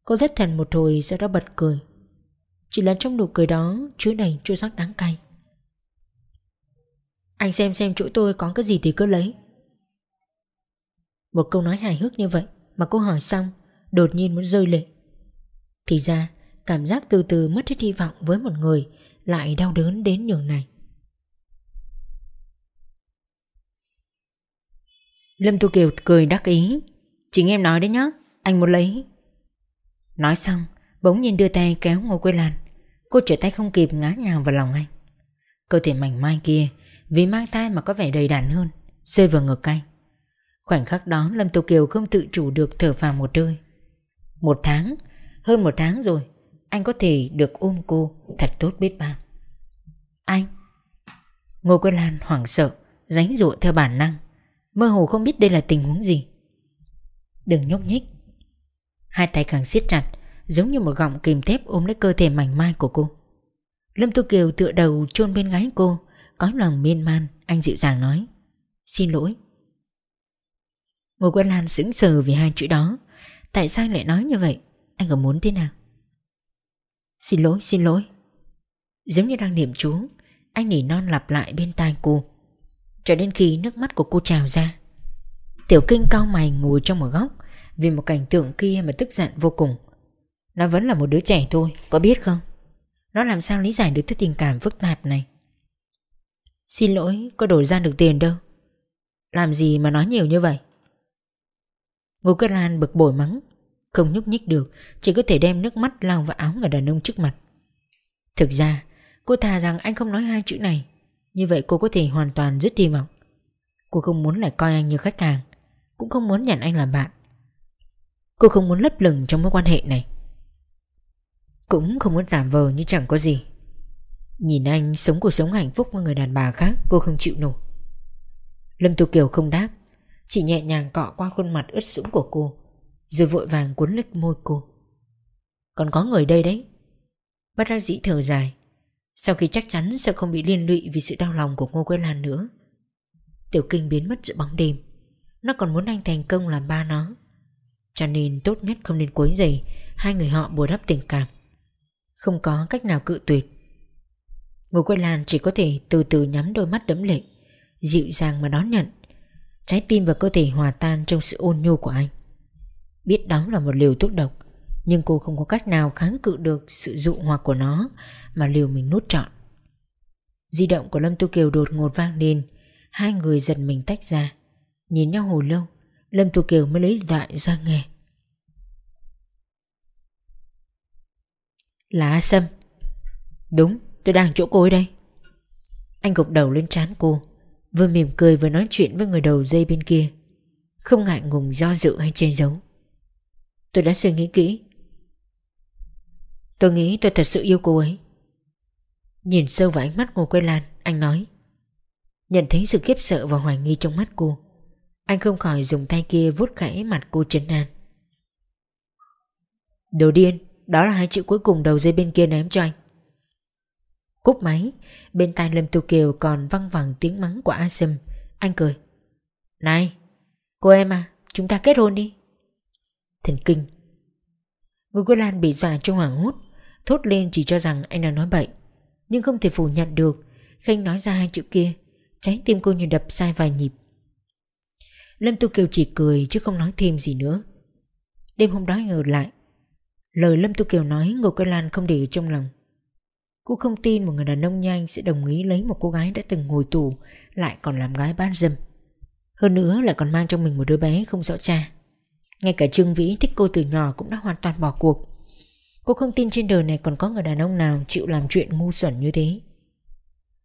Cô thất thần một hồi sau đó bật cười. Chỉ là trong nụ cười đó, chứa đầy chua sắc đáng cay. Anh xem xem chỗ tôi có cái gì thì cứ lấy. Một câu nói hài hước như vậy Mà cô hỏi xong, Đột nhiên muốn rơi lệ. Thì ra, cảm giác từ từ mất hết hy vọng với một người Lại đau đớn đến nhường này. Lâm Thu Kiều cười đắc ý. Chính em nói đấy nhá, Anh muốn lấy. Nói xong, Bỗng nhiên đưa tay kéo Ngô Quế Lan. Cô trở tay không kịp ngã nhào vào lòng anh. Cơ thể mảnh mai kia, vì mang thai mà có vẻ đầy đặn hơn, Rơi vào ngực anh. Khoảnh khắc đó, Lâm Tô Kiều không tự chủ được thở phào một hơi. Một tháng, Hơn một tháng rồi, Anh có thể được ôm cô Thật tốt biết bao. Anh, Ngô Quế Lan hoảng sợ Ránh rụa theo bản năng. Mơ hồ không biết đây là tình huống gì. Đừng nhúc nhích. Hai tay càng siết chặt, Giống như một gọng kìm thép ôm lấy cơ thể mảnh mai của cô. Lâm Tu Kiều tựa đầu chôn bên gái cô, có lòng miên man, Anh dịu dàng nói, Xin lỗi. Ngô Quế Lan sững sờ vì hai chữ đó. Tại sao anh lại nói như vậy? Anh có muốn thế nào? Xin lỗi xin lỗi. Giống như đang niệm chú Anh nỉ non lặp lại bên tai cô. Cho đến khi nước mắt của cô trào ra. Tiểu kinh cao mày ngồi trong một góc, Vì một cảnh tượng kia mà tức giận vô cùng. Nó vẫn là một đứa trẻ thôi, Có biết không? Nó làm sao lý giải được thứ tình cảm phức tạp này? Xin lỗi, có đổi ra được tiền đâu. Làm gì mà nói nhiều như vậy? Ngô Cát Lan bực bội mắng, Không nhúc nhích được, Chỉ có thể đem nước mắt lao vào áo người đàn ông trước mặt. Thực ra, Cô thà rằng anh không nói hai chữ này như vậy cô có thể hoàn toàn dứt hy vọng Cô không muốn lại coi anh như khách hàng, Cũng không muốn nhận anh làm bạn. Cô không muốn lấp lửng trong mối quan hệ này. Cũng không muốn giảm vờ như chẳng có gì. Nhìn anh sống cuộc sống hạnh phúc với người đàn bà khác, Cô không chịu nổi. Lâm Tu Kiều không đáp, Chỉ nhẹ nhàng cọ qua khuôn mặt ướt sũng của cô, Rồi vội vàng cuốn lích môi cô. Còn có người đây đấy. Bắt ra dĩ thở dài. Sau khi chắc chắn sẽ không bị liên lụy Vì sự đau lòng của Ngô Quế Lan nữa. Tiểu Kinh biến mất giữa bóng đêm. Nó còn muốn anh thành công làm ba nó. Cho nên tốt nhất không nên quấy rầy, Hai người họ bù đắp tình cảm. Không có cách nào cự tuyệt. Ngô Quế Lan chỉ có thể từ từ nhắm đôi mắt đẫm lệ, Dịu dàng mà đón nhận. Trái tim và cơ thể hòa tan trong sự ôn nhu của anh. Biết đó là một liều thuốc độc nhưng cô không có cách nào kháng cự được sự dụ hoặc của nó mà liều mình nuốt trọn. Di động của Lâm Tu Kiều đột ngột vang lên, hai người giật mình tách ra. Nhìn nhau hồi lâu, Lâm Tu Kiều mới lấy điện thoại ra nghe. Là A Sâm. Đúng, tôi đang chỗ cô ấy đây. Anh gục đầu lên trán cô, vừa mỉm cười vừa nói chuyện với người đầu dây bên kia. Không ngại ngùng do dự hay che giấu. Tôi đã suy nghĩ kỹ, Tôi nghĩ tôi thật sự yêu cô ấy. Nhìn sâu vào ánh mắt Ngô Quế Lan, Anh nói. Nhận thấy sự khiếp sợ và hoài nghi trong mắt cô, Anh không khỏi dùng tay kia vuốt khẽ mặt cô trấn an. Đồ điên Đó là hai chữ cuối cùng đầu dây bên kia ném cho anh. Cúp máy, Bên tai Lâm Tu Kiều còn văng vẳng tiếng mắng của A Sâm. Anh cười. Này, Cô em à Chúng ta kết hôn đi. Thần kinh. Ngô quế Lan bị dọa trong hoảng hốt. Thốt lên chỉ cho rằng anh đang nói bậy. Nhưng không thể phủ nhận được. Khanh nói ra hai chữ kia. Trái tim cô như đập sai vài nhịp. Lâm Tu Kiều chỉ cười chứ không nói thêm gì nữa. Đêm hôm đó anh ở lại. Lời Lâm Tu Kiều nói, Ngô Quế Lan không để ở trong lòng. Cô không tin một người đàn ông nhanh sẽ đồng ý lấy một cô gái đã từng ngồi tù, Lại còn làm gái bán dâm. Hơn nữa lại còn mang trong mình một đứa bé không rõ cha. Ngay cả Trương Vĩ thích cô từ nhỏ cũng đã hoàn toàn bỏ cuộc. Cô không tin trên đời này còn có người đàn ông nào chịu làm chuyện ngu xuẩn như thế.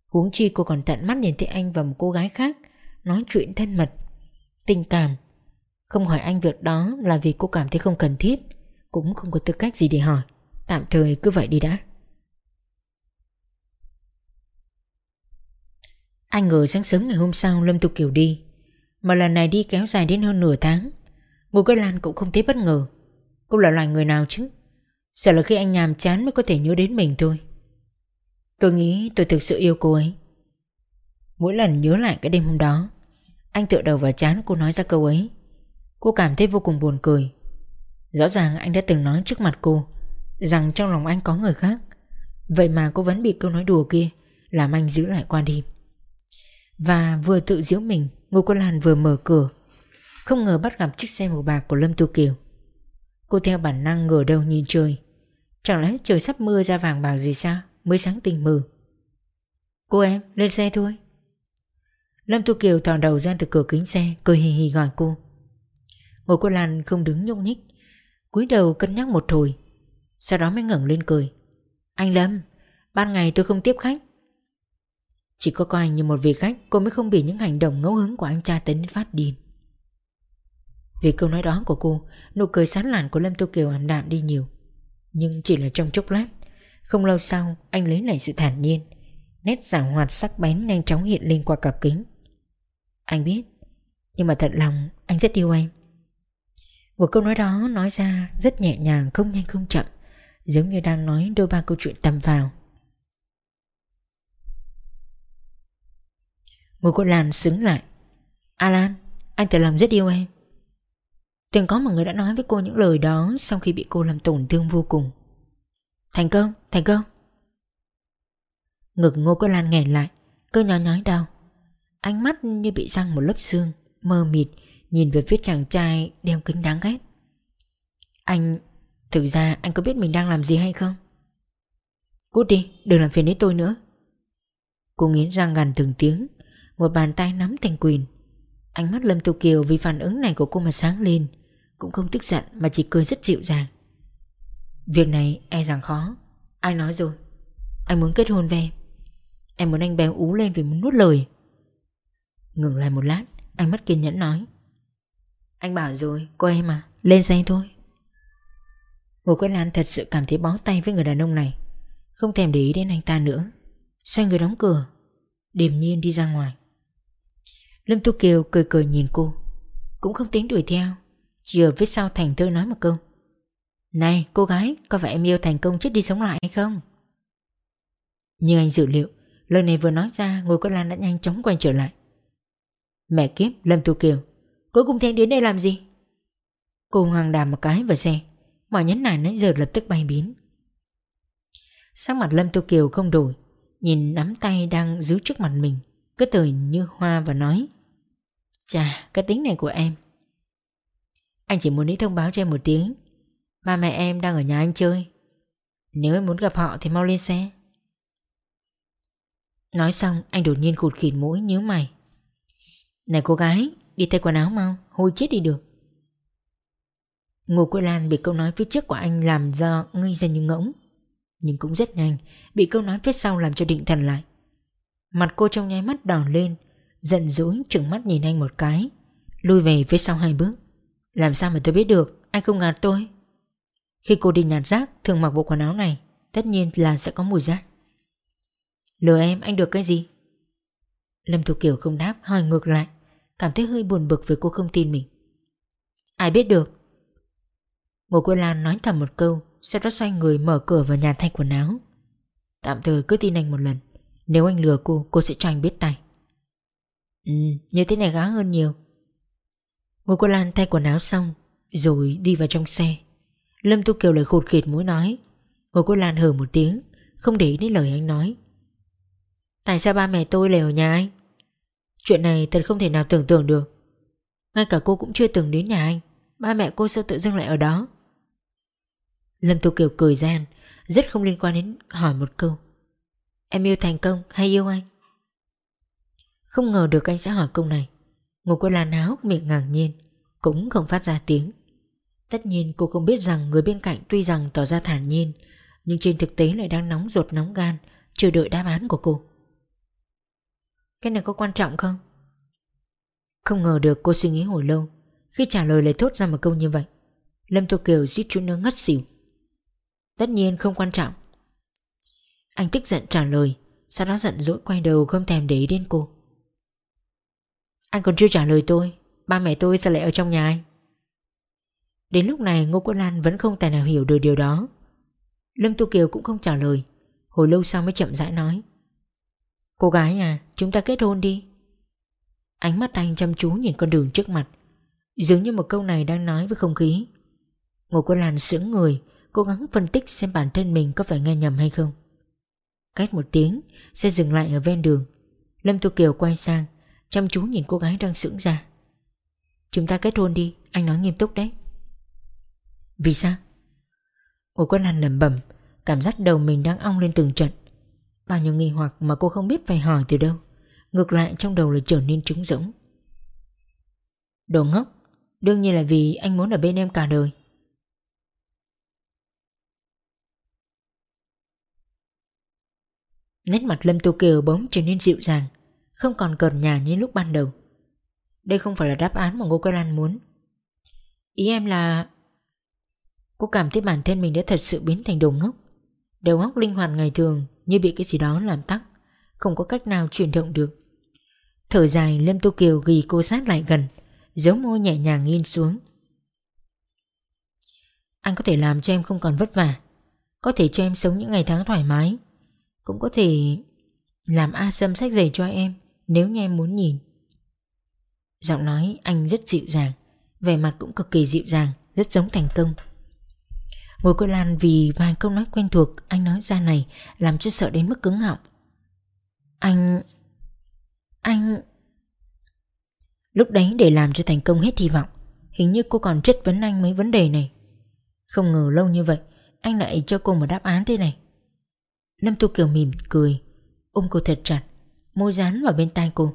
Huống chi cô còn tận mắt nhìn thấy anh và một cô gái khác Nói chuyện thân mật, Tình cảm. Không hỏi anh việc đó là vì cô cảm thấy không cần thiết, Cũng không có tư cách gì để hỏi. Tạm thời cứ vậy đi đã. Anh ngờ sáng sớm ngày hôm sau Lâm Tu Kiều đi, Mà lần này đi kéo dài đến hơn nửa tháng. Ngô Quế Lan cũng không thấy bất ngờ. Cô là loài người nào chứ? Sợ là khi anh nhàm chán mới có thể nhớ đến mình thôi. Tôi nghĩ tôi thực sự yêu cô ấy. Mỗi lần nhớ lại cái đêm hôm đó, Anh tựa đầu vào chán cô nói ra câu ấy. Cô cảm thấy vô cùng buồn cười. Rõ ràng anh đã từng nói trước mặt cô Rằng trong lòng anh có người khác. Vậy mà cô vẫn bị câu nói đùa kia Làm anh giữ lại qua đi. Và vừa tự giễu mình, Ngô Quân Lan vừa mở cửa. Không ngờ bắt gặp chiếc xe màu bạc của Lâm Tu Kiều. Cô theo bản năng ngửa đầu nhìn trời. Chẳng lẽ trời sắp mưa ra vàng bạc gì sao? Mới sáng tình mờ. Cô em, lên xe thôi. Lâm Tu Kiều thò đầu ra từ cửa kính xe, Cười hì hì gọi cô. Ngồi cô Lan không đứng nhúc nhích, cúi đầu cân nhắc một hồi. Sau đó mới ngẩng lên cười. Anh Lâm, Ban ngày tôi không tiếp khách. Chỉ có coi anh như một vị khách, Cô mới không bị những hành động ngẫu hứng của anh cha tấn đến phát điên. Vì câu nói đó của cô, Nụ cười sán lạn của Lâm Tu Kiều ảm đạm đi nhiều. Nhưng chỉ là trong chốc lát. Không lâu sau anh lấy lại sự thản nhiên. Nét giả hoạt sắc bén nhanh chóng hiện lên qua cặp kính. Anh biết Nhưng mà thật lòng anh rất yêu em. Một câu nói đó nói ra rất nhẹ nhàng không nhanh không chậm Giống như đang nói đôi ba câu chuyện tầm vào. Ngồi cô Lan xứng lại. Alan, anh thật lòng rất yêu em. Từng có một người đã nói với cô những lời đó Sau khi bị cô làm tổn thương vô cùng. Thành công, thành công. Ngực Ngô Quế Lan nghẹn lại Cơ nhỏ nhói đau. Ánh mắt như bị răng một lớp xương Mơ mịt Nhìn về phía chàng trai đeo kính đáng ghét. Anh Thực ra anh có biết mình đang làm gì hay không? Cút đi Đừng làm phiền đến tôi nữa. Cô nghiến răng gằn từng tiếng Một bàn tay nắm thành quyền. Ánh mắt Lâm Tu Kiều vì phản ứng này của cô mà sáng lên. Cũng không tức giận Mà chỉ cười rất dịu dàng. Việc này e rằng khó. Ai nói rồi? Anh muốn kết hôn với em. Em muốn anh bé ú lên vì muốn nuốt lời. Ngừng lại một lát Anh mất kiên nhẫn nói. Anh bảo rồi, cô em à Lên xe thôi. Ngô Quế Lan thật sự cảm thấy bó tay với người đàn ông này. Không thèm để ý đến anh ta nữa. Xoay người đóng cửa, Điềm nhiên đi ra ngoài. Lâm Tu Kiều cười cười nhìn cô, Cũng không tính đuổi theo. Chỉ phía sau thành thơ nói một câu. Này, cô gái, Có phải em yêu thành công chết đi sống lại hay không? Nhưng anh dự liệu, Lời này vừa nói ra Ngôi Quế Lan đã nhanh chóng quay trở lại. Mẹ kiếp, Lâm Tu Kiều, Cuối cùng Thanh đến đây làm gì? Cô hoàng đàm một cái vào xe, Mọi nhấn nản nãy giờ lập tức bay biến. Sắc mặt Lâm Tu Kiều không đổi, Nhìn nắm tay đang giữ trước mặt mình, Cứ tời như hoa và nói, Chà, cái tính này của em anh chỉ muốn đi thông báo cho em một tiếng. Ba mẹ em đang ở nhà anh chơi. Nếu em muốn gặp họ thì mau lên xe. Nói xong, anh đột nhiên cụt khỉn mũi, nhíu mày. Này cô gái, Đi thay quần áo mau Hôi chết đi được. Ngô Quế Lan bị câu nói phía trước của anh làm do ngây ra như ngỗng, Nhưng cũng rất nhanh, Bị câu nói phía sau làm cho định thần lại. Mặt cô trong nháy mắt đỏ lên, Giận dỗi, trừng mắt nhìn anh một cái Lui về phía sau hai bước. Làm sao mà tôi biết được? Anh không ngạt tôi? Khi cô đi nhặt rác, thường mặc bộ quần áo này, Tất nhiên là sẽ có mùi rác. Lừa em, anh được cái gì? Lâm Thu Kiều không đáp, hỏi ngược lại, Cảm thấy hơi buồn bực vì cô không tin mình. Ai biết được? Ngô Quế Lan nói thầm một câu, Sau đó xoay người mở cửa vào nhà thay quần áo. Tạm thời cứ tin anh một lần, Nếu anh lừa cô Cô sẽ cho anh biết tay. Ừ như thế này khá hơn nhiều. Ngô Quế Lan thay quần áo xong, Rồi đi vào trong xe. Lâm Tu Kiều lời khụt khịt mũi nói. Ngô Quế Lan hừ một tiếng, Không để ý đến lời anh nói. Tại sao ba mẹ tôi lại ở nhà anh? Chuyện này thật không thể nào tưởng tượng được. Ngay cả cô cũng chưa từng đến nhà anh. Ba mẹ cô sao tự dưng lại ở đó? Lâm tu Kiều cười gian, Rất không liên quan đến hỏi một câu. Em yêu thành công hay yêu anh? Không ngờ được anh sẽ hỏi câu này. Ngô Quế Lan háo miệng ngạc nhiên, Cũng không phát ra tiếng. Tất nhiên cô không biết rằng người bên cạnh tuy rằng tỏ ra thản nhiên, Nhưng trên thực tế lại đang nóng ruột, nóng gan, Chờ đợi đáp án của cô. Cái này có quan trọng không? Không ngờ được cô suy nghĩ hồi lâu, Khi trả lời lại thốt ra một câu như vậy, Lâm Tô Kiều suýt chút nữa ngất xỉu. Tất nhiên không quan trọng. Anh tức giận trả lời, Sau đó giận dỗi quay đầu không thèm để ý đến cô. Anh còn chưa trả lời tôi, Ba mẹ tôi sao lại ở trong nhà anh. Đến lúc này, Ngô Quốc Lan vẫn không tài nào hiểu được điều đó. Lâm Tu Kiều cũng không trả lời, Hồi lâu sau mới chậm rãi nói. Cô gái à Chúng ta kết hôn đi. Ánh mắt anh chăm chú nhìn con đường trước mặt, Dường như một câu này đang nói với không khí. Ngô Quân Lan sững người, Cố gắng phân tích xem bản thân mình có phải nghe nhầm hay không. Cách một tiếng Xe dừng lại ở ven đường. Lâm Tu Kiều quay sang Chăm chú nhìn cô gái đang sững ra. Chúng ta kết hôn đi, Anh nói nghiêm túc đấy. Vì sao? Ngồi Quân Lan lẩm bẩm, Cảm giác đầu mình đang ong lên từng trận. Bao nhiêu nghi hoặc mà cô không biết phải hỏi từ đâu. Ngược lại, trong đầu lại trở nên trống rỗng. Đồ ngốc, Đương nhiên là vì anh muốn ở bên em cả đời. Nét mặt Lâm Tô Kiều bỗng trở nên dịu dàng. Không còn cợt nhà như lúc ban đầu Đây không phải là đáp án mà Ngô Quế Lan muốn Ý em là Cô cảm thấy bản thân mình đã thật sự biến thành đồ ngốc Đầu óc linh hoạt ngày thường như bị cái gì đó làm tắc, không có cách nào chuyển động được. Thở dài Lâm Tô Kiều ghi cô sát lại gần, giấu môi nhẹ nhàng in xuống. Anh có thể làm cho em không còn vất vả, có thể cho em sống những ngày tháng thoải mái, cũng có thể làm A Sâm sách giày cho em nếu như em muốn nhìn. Giọng nói anh rất dịu dàng, vẻ mặt cũng cực kỳ dịu dàng, rất giống thành công. Ngồi cô Lan vì vài câu nói quen thuộc anh nói ra này làm cho sợ đến mức cứng họng. Anh... Anh... Lúc đấy để làm cho thành công hết hy vọng Hình như cô còn chất vấn anh mấy vấn đề này Không ngờ lâu như vậy Anh lại cho cô một đáp án thế này Lâm Tu Kiều mỉm cười Ôm cô thật chặt Môi dán vào bên tai cô.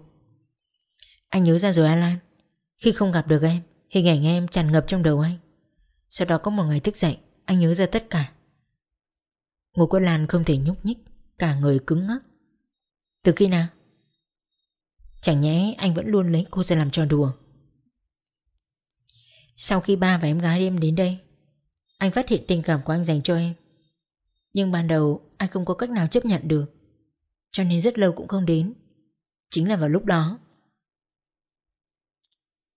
Anh nhớ ra rồi, Alan. Khi không gặp được em, Hình ảnh em tràn ngập trong đầu anh. Sau đó có một ngày thức dậy, anh nhớ ra tất cả. Ngô Quế Lan không thể nhúc nhích, Cả người cứng ngắc. Từ khi nào? Chẳng nhẽ anh vẫn luôn lấy cô ra làm trò đùa. Sau khi ba và em gái em đến đây, Anh phát hiện tình cảm của anh dành cho em. Nhưng ban đầu, anh không có cách nào chấp nhận được. Cho nên rất lâu cũng không đến. Chính là vào lúc đó.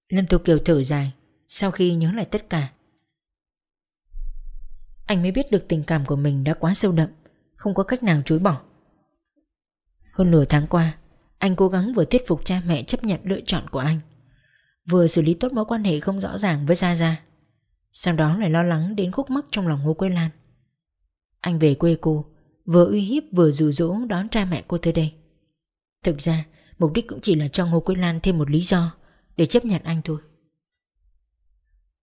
Lâm Tô Kiều thở dài, Sau khi nhớ lại tất cả. Anh mới biết được tình cảm của mình đã quá sâu đậm, Không có cách nào chối bỏ. Hơn nửa tháng qua, Anh cố gắng vừa thuyết phục cha mẹ chấp nhận lựa chọn của anh, Vừa xử lý tốt mối quan hệ không rõ ràng với Gia Gia. Sau đó lại lo lắng đến khúc mắc trong lòng Ngô Quế Lan. Anh về quê cô Vừa uy hiếp vừa rủ dỗ đón cha mẹ cô tới đây. Thực ra, Mục đích cũng chỉ là cho Ngô Quế Lan thêm một lý do Để chấp nhận anh thôi.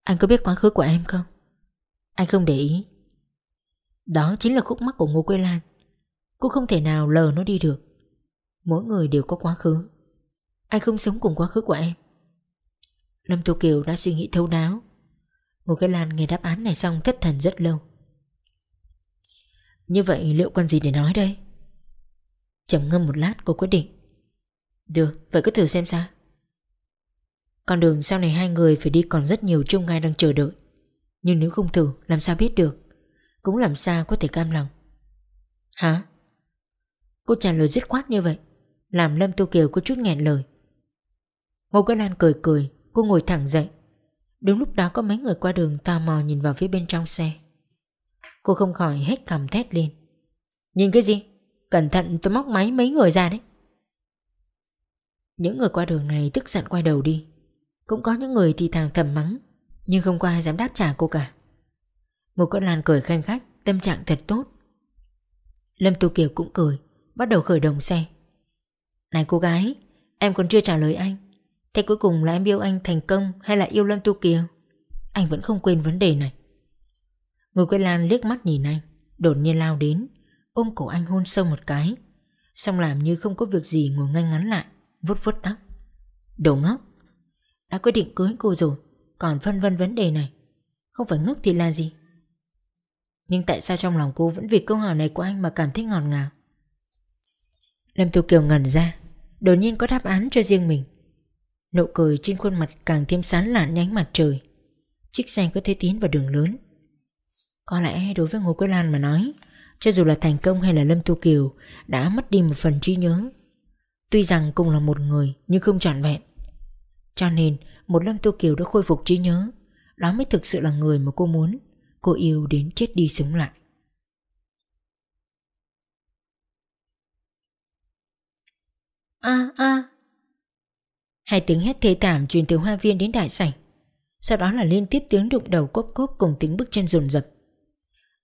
Anh có biết quá khứ của em không? Anh không để ý. Đó chính là khúc mắc của Ngô Quế Lan. Cô không thể nào lờ nó đi được. Mỗi người đều có quá khứ. Anh không sống cùng quá khứ của em. Lâm Thu Kiều đã suy nghĩ thấu đáo. Ngô Quế Lan nghe đáp án này xong thất thần rất lâu. Như vậy liệu còn gì để nói đây? Trầm ngâm một lát, cô quyết định. Được, vậy cứ thử xem sao. Con đường sau này hai người phải đi còn rất nhiều chung ngay đang chờ đợi. Nhưng nếu không thử, làm sao biết được? Cũng làm sao có thể cam lòng. Hả? Cô trả lời dứt khoát như vậy, Làm Lâm tu Kiều có chút nghẹn lời. Ngô Quế Lan cười cười, Cô ngồi thẳng dậy. Đúng lúc đó có mấy người qua đường tò mò nhìn vào phía bên trong xe. Cô không khỏi hết cầm thét lên. Nhìn cái gì? Cẩn thận, tôi móc máy mấy người ra đấy. Những người qua đường này tức giận quay đầu đi. Cũng có những người thì thàng thầm mắng, Nhưng không có ai dám đáp trả cô cả. Ngô Quế Lan cười khanh khách, Tâm trạng thật tốt. Lâm Tu Kiều cũng cười, Bắt đầu khởi động xe. Này cô gái, Em còn chưa trả lời anh. Thế cuối cùng là em yêu anh thành công Hay là yêu Lâm Tu Kiều? Anh vẫn không quên vấn đề này. Ngô Quế Lan liếc mắt nhìn anh, Đột nhiên lao đến, Ôm cổ anh hôn sâu một cái. Xong làm như không có việc gì ngồi ngay ngắn lại, Vuốt vuốt tóc. Đồ ngốc, Đã quyết định cưới cô rồi, Còn phân vân vấn đề này, Không phải ngốc thì là gì? Nhưng tại sao trong lòng cô vẫn vì câu hỏi này của anh Mà cảm thấy ngọt ngào? Lâm Thu Kiều ngẩn ra, Đột nhiên có đáp án cho riêng mình. Nụ cười trên khuôn mặt càng thêm sán lạn nhánh mặt trời. Chiếc xe có thể tiến vào đường lớn. Có lẽ đối với Ngô Quế Lan mà nói, Cho dù là thành công hay là Lâm Tu Kiều, Đã mất đi một phần trí nhớ. Tuy rằng cùng là một người Nhưng không trọn vẹn. Cho nên, một Lâm Tu Kiều đã khôi phục trí nhớ, Đó mới thực sự là người mà cô muốn, Cô yêu đến chết đi sống lại. A a. Hai tiếng hét thê thảm truyền từ hoa viên đến đại sảnh. Sau đó là liên tiếp tiếng đụng đầu cốp cốp cùng tiếng bước chân rồn rập.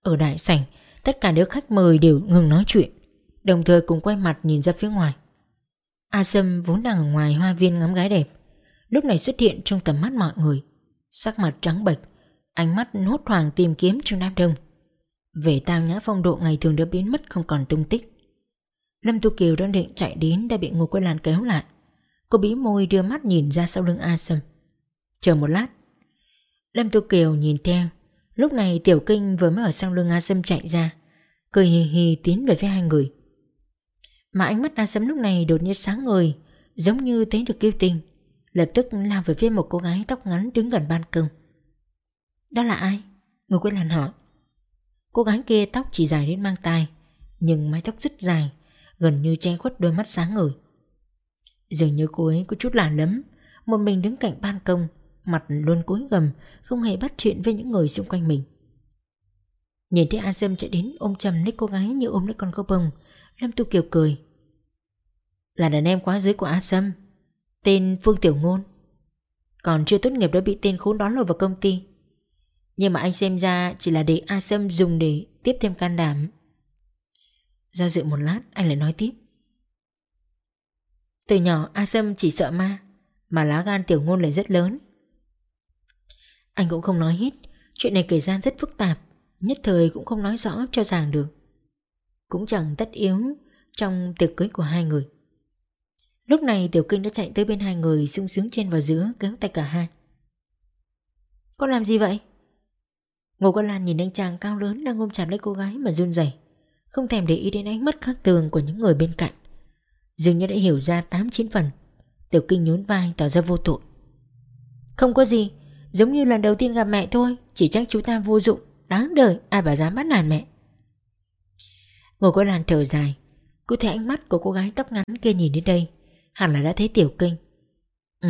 Ở đại sảnh, Tất cả đứa khách mời đều ngừng nói chuyện, Đồng thời cùng quay mặt nhìn ra phía ngoài. A Sâm vốn đang ở ngoài hoa viên ngắm gái đẹp, Lúc này xuất hiện trong tầm mắt mọi người, Sắc mặt trắng bệch, Ánh mắt hốt hoảng tìm kiếm trong đám đông Về tao nhã phong độ ngày thường đã biến mất không còn tung tích. Lâm Tu Kiều đang định chạy đến đã bị Ngô Quế Lan kéo lại. Cô bí môi đưa mắt nhìn ra sau lưng A Sâm. Chờ một lát, Lâm Tu Kiều nhìn theo Lúc này Tiểu Kinh vừa mới ở sang lưng A Sâm chạy ra. Cười hì hì tiến về phía hai người. Mà ánh mắt A Sâm lúc này đột nhiên sáng ngời, Giống như thấy được kêu tình. Lập tức lao về phía một cô gái tóc ngắn đứng gần ban công. Đó là ai? Người quên làn hỏi Cô gái kia tóc chỉ dài đến mang tai, Nhưng mái tóc rất dài, Gần như che khuất đôi mắt sáng ngời. Dường như cô ấy có chút lạ lắm Một mình đứng cạnh ban công Mặt luôn cúi gầm Không hề bắt chuyện với những người xung quanh mình. Nhìn thấy A Dâm chạy đến ôm chầm lấy cô gái như ôm lấy con gấu bông Lâm Tu Kiều cười. Là đàn em quá dưới của A Dâm, Tên Phương Tiểu Ngôn. Còn chưa tốt nghiệp đã bị tên khốn đón lôi vào công ty. Nhưng mà anh xem ra Chỉ là để A Sâm dùng để tiếp thêm can đảm. Do dự một lát anh lại nói tiếp. Từ nhỏ A Sâm chỉ sợ ma Mà lá gan tiểu ngôn lại rất lớn. Anh cũng không nói hết. Chuyện này kể ra rất phức tạp Nhất thời cũng không nói rõ cho ràng được. Cũng chẳng tất yếu Trong tiệc cưới của hai người. Lúc này Tiểu Kinh đã chạy tới bên hai người sung sướng trên và giữa kéo tay cả hai. Con làm gì vậy? Ngô Quan Lan nhìn anh chàng cao lớn đang ôm chặt lấy cô gái mà run rẩy, Không thèm để ý đến ánh mắt khác tường của những người bên cạnh. Dường như đã hiểu ra 8-9 phần Tiểu kinh nhún vai tỏ ra vô tội. Không có gì Giống như lần đầu tiên gặp mẹ thôi Chỉ trách chú ta vô dụng Đáng đời ai bà dám bắt nạt mẹ. Ngồi có làn thở dài Cứ thấy ánh mắt của cô gái tóc ngắn kia nhìn đến đây Hẳn là đã thấy tiểu kinh. Ừ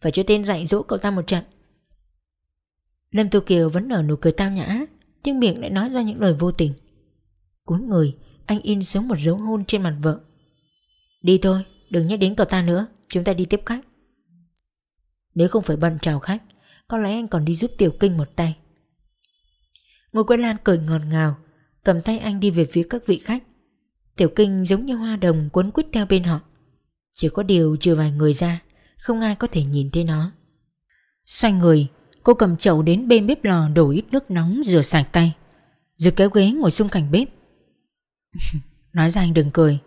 Phải cho tên dạy dỗ cậu ta một trận. Lâm Tô Kiều vẫn nở nụ cười tao nhã Nhưng miệng lại nói ra những lời vô tình. Cuối người Anh in xuống một dấu hôn trên mặt vợ. Đi thôi, đừng nhắc đến cậu ta nữa Chúng ta đi tiếp khách. Nếu không phải bận chào khách có lẽ anh còn đi giúp Tiểu Kinh một tay. Ngô Quế Lan cười ngọt ngào, Cầm tay anh đi về phía các vị khách. Tiểu Kinh giống như hoa đồng quấn quýt theo bên họ. Chỉ có điều trừ vài người ra, Không ai có thể nhìn thấy nó. Xoay người, Cô cầm chậu đến bên bếp lò đổ ít nước nóng rửa sạch tay, Rồi kéo ghế ngồi xung cạnh bếp. Nói ra anh đừng cười.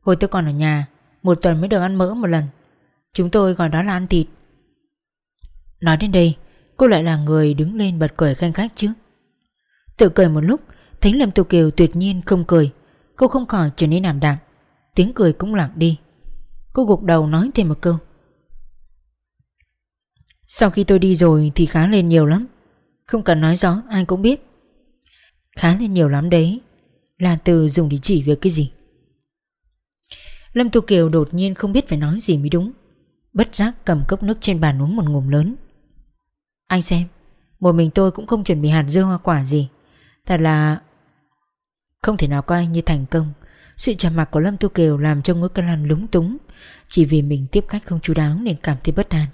Hồi tôi còn ở nhà, Một tuần mới được ăn mỡ một lần. Chúng tôi gọi đó là ăn thịt. Nói đến đây, Cô lại là người đứng lên bật cười khanh khách chứ. Tự cười một lúc Thấy Lâm Tô Kiều tuyệt nhiên không cười. Cô không khỏi trở nên ảm đạm. Tiếng cười cũng lặng đi. Cô gục đầu nói thêm một câu. Sau khi tôi đi rồi thì khá lên nhiều lắm. Không cần nói rõ, ai cũng biết. Khá lên nhiều lắm đấy. Là từ dùng để chỉ về cái gì? Lâm Tu Kiều đột nhiên không biết phải nói gì mới đúng. Bất giác cầm cốc nước trên bàn uống một ngụm lớn. Anh xem, Một mình tôi cũng không chuẩn bị hạt dưa hoa quả gì. Thật là Không thể nào coi như thành công. Sự trầm mặc của Lâm Tu Kiều làm cho Ngô ca lan lúng túng. Chỉ vì mình tiếp khách không chú đáo nên cảm thấy bất an.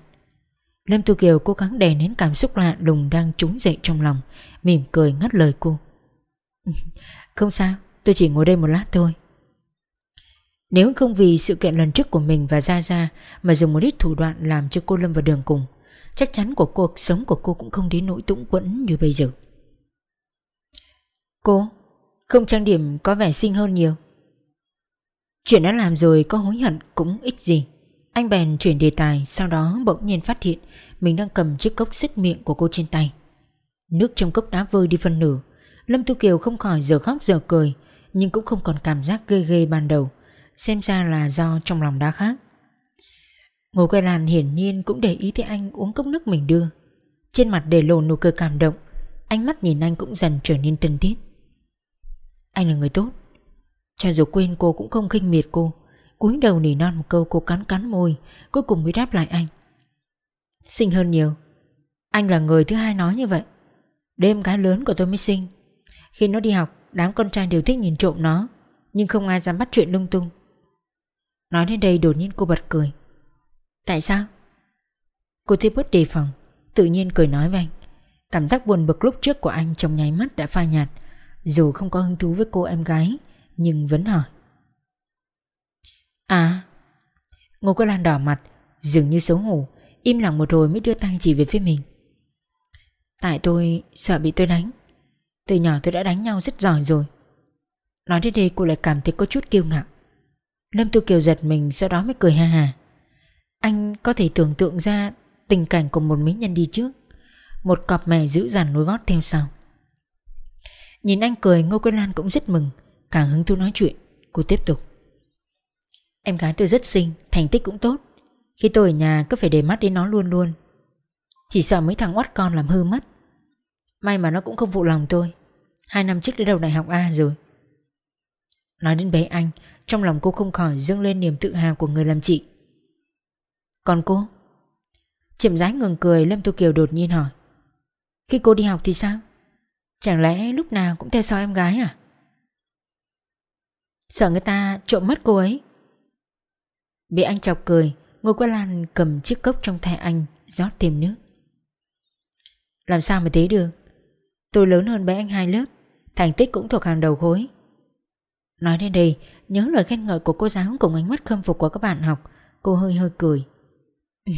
Lâm Tu Kiều cố gắng đè nén cảm xúc lạ lùng đang trúng dậy trong lòng, Mỉm cười ngắt lời cô. Không sao, Tôi chỉ ngồi đây một lát thôi. Nếu không vì sự kiện lần trước của mình và Gia Gia Mà dùng một ít thủ đoạn làm cho cô lâm vào đường cùng Chắc chắn của cuộc sống của cô cũng không đến nỗi tũng quẫn như bây giờ. Cô, Không trang điểm có vẻ xinh hơn nhiều. Chuyện đã làm rồi có hối hận cũng ích gì. Anh bèn chuyển đề tài, Sau đó bỗng nhiên phát hiện Mình đang cầm chiếc cốc xích miệng của cô trên tay. Nước trong cốc đã vơi đi phân nửa. Lâm Tu Kiều không khỏi giờ khóc giờ cười, Nhưng cũng không còn cảm giác ghê ghê ban đầu, Xem ra là do trong lòng đã khác. Ngô quay làn hiển nhiên cũng để ý thấy anh uống cốc nước mình đưa. Trên mặt để lộ nụ cười cảm động, Ánh mắt nhìn anh cũng dần trở nên thân thiết. Anh là người tốt. Cho dù quên cô cũng không khinh miệt cô, cúi đầu nỉ non một câu cô cắn cắn môi, Cuối cùng mới đáp lại anh. Xinh hơn nhiều. Anh là người thứ hai nói như vậy. Đêm cái lớn của tôi mới sinh. Khi nó đi học, Đám con trai đều thích nhìn trộm nó, Nhưng không ai dám bắt chuyện lung tung. Nói đến đây đột nhiên cô bật cười. Tại sao? Cô thấy bớt đề phòng, Tự nhiên cười nói với anh. Cảm giác buồn bực lúc trước của anh trong nháy mắt đã phai nhạt. Dù không có hứng thú với cô em gái, Nhưng vẫn hỏi. À Ngô Quế Lan đỏ mặt, Dường như xấu hổ, Im lặng một hồi mới đưa tay chỉ về phía mình. Tại tôi sợ bị tôi đánh. Từ nhỏ tôi đã đánh nhau rất giỏi rồi. Nói đến đây cô lại cảm thấy có chút kiêu ngạo. Lâm Tu Kiều giật mình, Sau đó mới cười ha hà. Anh có thể tưởng tượng ra Tình cảnh của một mỹ nhân đi trước. Một cọp mè giữ dằn nối gót theo sau. Nhìn anh cười, Ngô Quế Lan cũng rất mừng Càng hứng thú nói chuyện. Cô tiếp tục. Em gái tôi rất xinh, Thành tích cũng tốt. Khi tôi ở nhà cứ phải để mắt đến nó luôn luôn. Chỉ sợ mấy thằng oát con làm hư mất. May mà nó cũng không phụ lòng tôi. Hai năm trước đã đầu đại học A rồi. Nói đến bé anh, Trong lòng cô không khỏi dâng lên niềm tự hào của người làm chị. Còn cô? Chậm rãi ngừng cười, Lâm tu Kiều đột nhiên hỏi. Khi cô đi học thì sao? Chẳng lẽ lúc nào cũng theo sau em gái à? Sợ người ta trộm mất cô ấy. Bị anh chọc cười, Ngô Quế Lan cầm chiếc cốc trong tay anh, rót thêm nước. Làm sao mà thế được? Tôi lớn hơn bé anh hai lớp, Thành tích cũng thuộc hàng đầu khối. Nói đến đây, Nhớ lời khen ngợi của cô giáo Cùng ánh mắt khâm phục của các bạn học, Cô hơi hơi cười.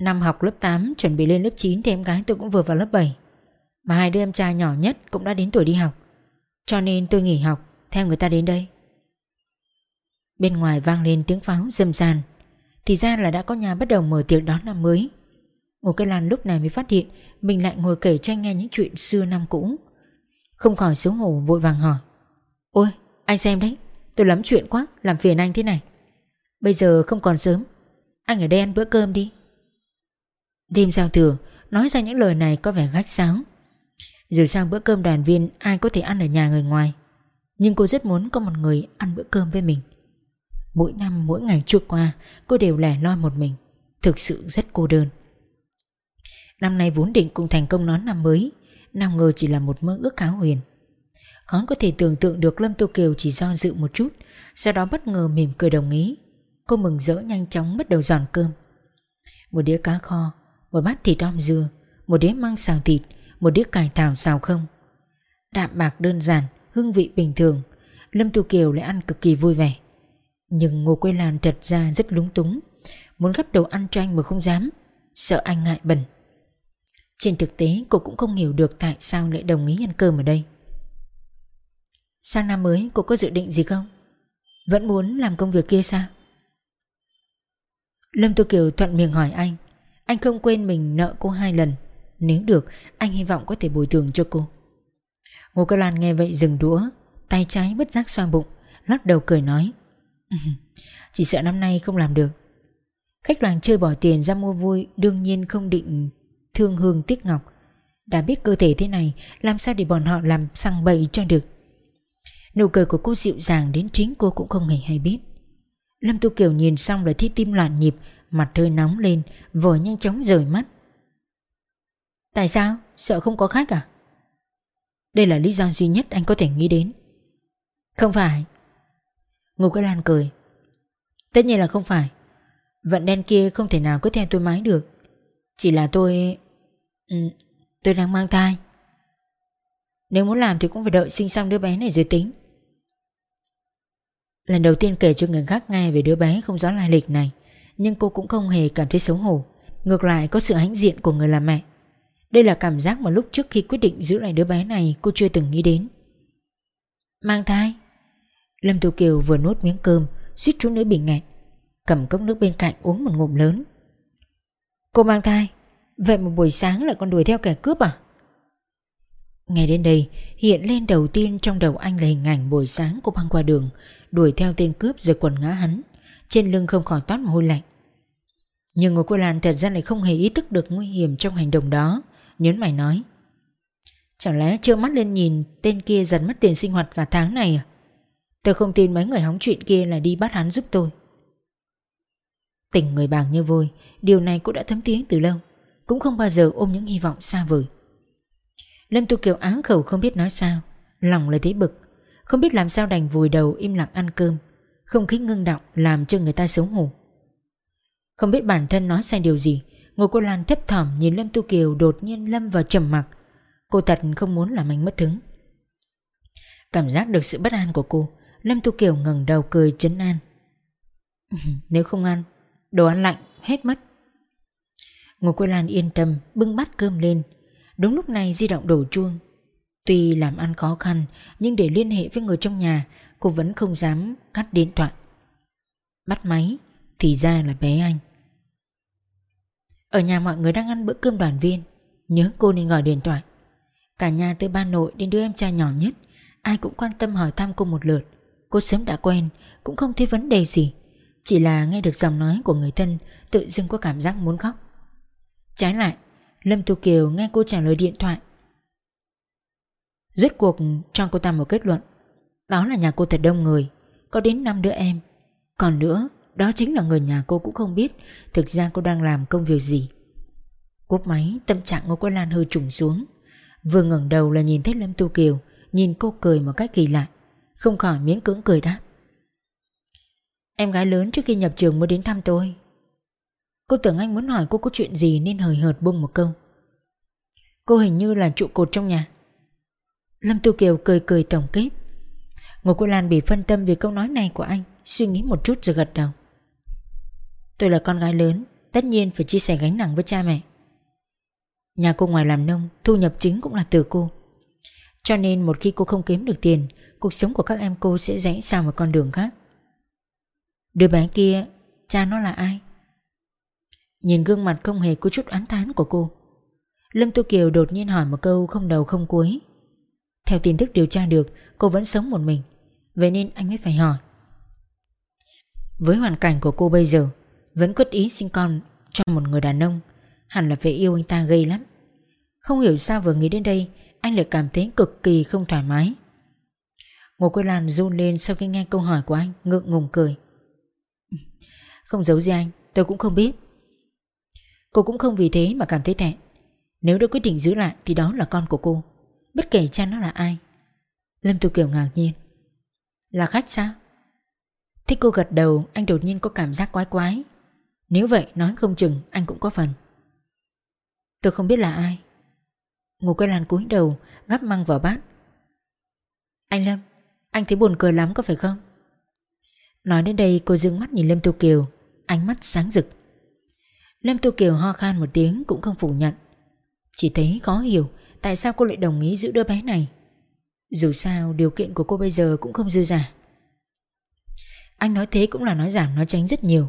Năm học lớp 8 Chuẩn bị lên lớp 9 Thì em gái tôi cũng vừa vào lớp 7 Mà hai đứa em trai nhỏ nhất Cũng đã đến tuổi đi học. Cho nên tôi nghỉ học, Theo người ta đến đây. Bên ngoài vang lên tiếng pháo râm ran Thì ra là đã có nhà bắt đầu mở tiệc đón năm mới. Ngô Cây Lan lúc này mới phát hiện Mình lại ngồi kể cho anh nghe những chuyện xưa năm cũ. Không khỏi xấu hổ, vội vàng hỏi. Ôi, anh xem đấy, Tôi lắm chuyện quá, làm phiền anh thế này. Bây giờ không còn sớm anh ở đây ăn bữa cơm đi. Đêm giao thừa, Nói ra những lời này có vẻ gách sáo dù sang bữa cơm đoàn viên, Ai có thể ăn ở nhà người ngoài. Nhưng cô rất muốn có một người ăn bữa cơm với mình. Mỗi năm, mỗi ngày trôi qua, Cô đều lẻ loi một mình. Thực sự rất cô đơn. Năm nay vốn định cùng thành công nón năm mới, Nào ngờ chỉ là một mơ ước khá huyền. Khó có thể tưởng tượng được Lâm Tô Kiều chỉ do dự một chút, Sau đó bất ngờ mỉm cười đồng ý. Cô mừng rỡ nhanh chóng bắt đầu giòn cơm. Một đĩa cá kho, Một bát thịt om dưa Một đĩa măng xào thịt, Một đĩa cải thảo xào không. Đạm bạc đơn giản, Hương vị bình thường. Lâm tu Kiều lại ăn cực kỳ vui vẻ. Nhưng Ngô Quế Lan thật ra rất lúng túng. Muốn gấp đồ ăn cho anh mà không dám, Sợ anh ngại bẩn. Trên thực tế, cô cũng không hiểu được tại sao lại đồng ý ăn cơm ở đây. Sang năm mới, cô có dự định gì không? Vẫn muốn làm công việc kia sao? Lâm Tô Kiều thuận miệng hỏi anh. Anh không quên mình nợ cô hai lần. Nếu được, anh hy vọng có thể bồi thường cho cô. Ngô Cơ Lan nghe vậy dừng đũa, Tay trái bất giác xoa bụng, Lắc đầu cười nói Chỉ sợ năm nay không làm được. Khách làng chơi bỏ tiền ra mua vui, Đương nhiên không định thương hương tiếc ngọc. Đã biết cơ thể thế này, Làm sao để bọn họ làm sang bậy cho được? Nụ cười của cô dịu dàng Đến chính cô cũng không hề hay biết. Lâm Tu Kiều nhìn xong là thấy tim loạn nhịp Mặt hơi nóng lên Vội nhanh chóng rời mắt. Tại sao? Sợ không có khách à? Đây là lý do duy nhất anh có thể nghĩ đến. Không phải. Ngô Quế Lan cười. Tất nhiên là không phải. Vận đen kia không thể nào cứ theo tôi mãi được. Chỉ là tôi ừ, Tôi đang mang thai. Nếu muốn làm thì cũng phải đợi sinh xong đứa bé này rồi tính. Lần đầu tiên kể cho người khác nghe về đứa bé không rõ lai lịch này, Nhưng cô cũng không hề cảm thấy xấu hổ. Ngược lại, có sự hãnh diện của người làm mẹ. Đây là cảm giác mà lúc trước khi quyết định giữ lại đứa bé này, cô chưa từng nghĩ đến. Mang thai. Lâm Thu Kiều vừa nuốt miếng cơm, suýt chút nữa bị nghẹn. Cầm cốc nước bên cạnh uống một ngụm lớn. Cô mang thai. Vậy một buổi sáng lại còn đuổi theo kẻ cướp à? Ngay đến đây, Hiện lên đầu tiên trong đầu anh là hình ảnh buổi sáng cô băng qua đường, Đuổi theo tên cướp rồi quần ngã hắn. Trên lưng không khỏi toát mồ hôi lạnh. Nhưng người cô Lan thật ra lại không hề ý thức được nguy hiểm trong hành động đó Nhấn mày nói. Chẳng lẽ chưa mắt lên nhìn tên kia dần mất tiền sinh hoạt cả tháng này à? Tôi không tin mấy người hóng chuyện kia là đi bắt hắn giúp tôi. Tình người bàng như vôi, Điều này cũng đã thấm tiếng từ lâu. Cũng không bao giờ ôm những hy vọng xa vời. Lâm Tu Kiều áng khẩu không biết nói sao. Lòng lại thấy bực. Không biết làm sao đành vùi đầu im lặng ăn cơm. Không khí ngưng động làm cho người ta xấu hổ. Không biết bản thân nói sai điều gì Ngồi cô Lan thấp thỏm nhìn Lâm Tu Kiều đột nhiên lâm vào trầm mặc. Cô thật không muốn làm anh mất hứng. Cảm giác được sự bất an của cô, Lâm Tu Kiều ngẩng đầu cười chấn an. Nếu không ăn, Đồ ăn lạnh, hết mất. Ngô Quế Lan yên tâm, Bưng bát cơm lên Đúng lúc này di động đổ chuông. Tuy làm ăn khó khăn, Nhưng để liên hệ với người trong nhà, Cô vẫn không dám cắt điện thoại. Bắt máy, Thì ra là bé anh. Ở nhà mọi người đang ăn bữa cơm đoàn viên. Nhớ cô nên gọi điện thoại. Cả nhà từ ba nội đến đứa em trai nhỏ nhất, Ai cũng quan tâm hỏi thăm cô một lượt. Cô sớm đã quen, Cũng không thấy vấn đề gì. Chỉ là nghe được giọng nói của người thân, Tự dưng có cảm giác muốn khóc. Trái lại Lâm Tu Kiều nghe cô trả lời điện thoại. Rốt cuộc cho cô ta một kết luận, Đó là nhà cô thật đông người, Có đến 5 đứa em. Còn nữa, Đó chính là người nhà cô cũng không biết Thực ra cô đang làm công việc gì. Cúp máy, tâm trạng Ngô Quế Lan hơi trùng xuống. Vừa ngẩng đầu là nhìn thấy Lâm Tu Kiều, Nhìn cô cười một cách kỳ lạ, không khỏi miễn cưỡng cười đáp. Em gái lớn trước khi nhập trường mới đến thăm tôi. Cô tưởng anh muốn hỏi cô có chuyện gì Nên hời hợt buông một câu. Cô hình như là trụ cột trong nhà. Lâm Tu Kiều cười cười tổng kết. Ngô Cô Lan bị phân tâm vì câu nói này của anh, Suy nghĩ một chút rồi gật đầu. Tôi là con gái lớn, Tất nhiên phải chia sẻ gánh nặng với cha mẹ. Nhà cô ngoài làm nông, Thu nhập chính cũng là từ cô. Cho nên một khi cô không kiếm được tiền, Cuộc sống của các em cô sẽ rẽ sang một con đường khác. Đứa bé kia, Cha nó là ai? Nhìn gương mặt không hề có chút án thán của cô. Lâm Tô Kiều đột nhiên hỏi một câu không đầu không cuối. Theo tin tức điều tra được, Cô vẫn sống một mình, Vậy nên anh mới phải hỏi. Với hoàn cảnh của cô bây giờ, Vẫn quyết ý sinh con cho một người đàn ông, Hẳn là phải yêu anh ta gây lắm. Không hiểu sao vừa nghĩ đến đây, Anh lại cảm thấy cực kỳ không thoải mái. Ngô Quế Lan run lên sau khi nghe câu hỏi của anh, Ngượng ngùng cười. Không giấu gì anh, Tôi cũng không biết. Cô cũng không vì thế mà cảm thấy thẹn. Nếu đã quyết định giữ lại thì đó là con của cô, Bất kể cha nó là ai. Lâm Tu Kiều ngạc nhiên. Là khách sao? Thích cô gật đầu, anh đột nhiên có cảm giác quái quái. Nếu vậy, nói không chừng anh cũng có phần. Tôi không biết là ai. Ngô Quế Lan cúi đầu, gắp măng vào bát. Anh Lâm, anh thấy buồn cười lắm có phải không? Nói đến đây, cô dưng mắt nhìn Lâm Tô Kiều, Ánh mắt sáng rực. Lâm Tô Kiều ho khan một tiếng cũng không phủ nhận. Chỉ thấy khó hiểu Tại sao cô lại đồng ý giữ đứa bé này. Dù sao, điều kiện của cô bây giờ cũng không dư giả. Anh nói thế cũng là nói giảm, nói tránh rất nhiều.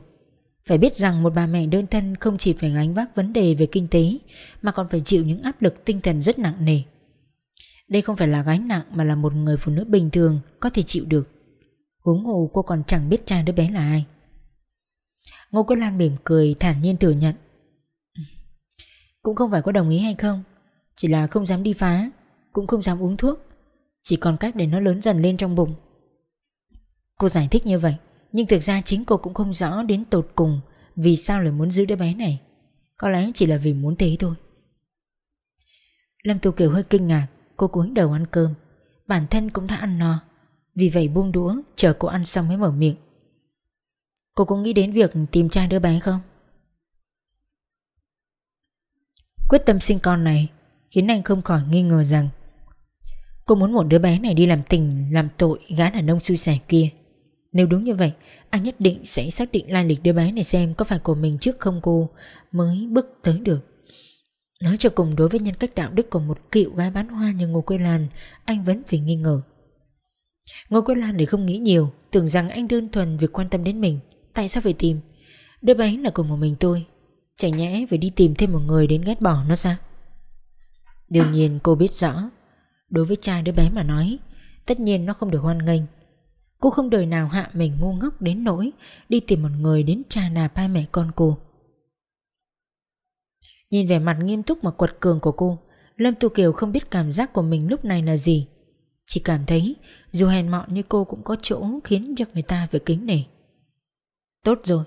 Phải biết rằng một bà mẹ đơn thân không chỉ phải gánh vác vấn đề về kinh tế, Mà còn phải chịu những áp lực tinh thần rất nặng nề. Đây không phải là gánh nặng mà là một người phụ nữ bình thường có thể chịu được. Huống hồ cô còn chẳng biết cha đứa bé là ai. Ngô Quế Lan mỉm cười thản nhiên thừa nhận. Ừ, cũng không phải có đồng ý hay không, chỉ là không dám đi phá, cũng không dám uống thuốc, chỉ còn cách để nó lớn dần lên trong bụng. Cô giải thích như vậy, nhưng thực ra chính cô cũng không rõ đến tột cùng vì sao lại muốn giữ đứa bé này. Có lẽ chỉ là vì muốn thế thôi. Lâm Tu Kiều hơi kinh ngạc, cô cúi đầu ăn cơm, bản thân cũng đã ăn no, vì vậy buông đũa chờ cô ăn xong mới mở miệng. Cô có nghĩ đến việc tìm cha đứa bé không? Quyết tâm sinh con này khiến anh không khỏi nghi ngờ rằng cô muốn một đứa bé này đi làm tình, làm tội gã đàn ông xui xẻ kia. Nếu đúng như vậy, anh nhất định sẽ xác định lai lịch đứa bé này xem có phải của mình trước không cô mới bước tới được. Nói cho cùng đối với nhân cách đạo đức của một cựu gái bán hoa như Ngô Quế Lan, anh vẫn phải nghi ngờ. Ngô Quế Lan để không nghĩ nhiều, tưởng rằng anh đơn thuần việc quan tâm đến mình. Tại sao phải tìm? Đứa bé là của một mình tôi. Chẳng nhẽ phải đi tìm thêm một người đến ghét bỏ nó sao? Đương nhiên cô biết rõ, đối với cha đứa bé mà nói, tất nhiên nó không được hoan nghênh. Cô không đời nào hạ mình ngu ngốc đến nỗi đi tìm một người đến tra nạp hai mẹ con cô. Nhìn vẻ mặt nghiêm túc mà quật cường của cô, Lâm Tu Kiều không biết cảm giác của mình lúc này là gì. Chỉ cảm thấy dù hèn mọn như cô cũng có chỗ khiến cho người ta phải kính nể. Tốt rồi.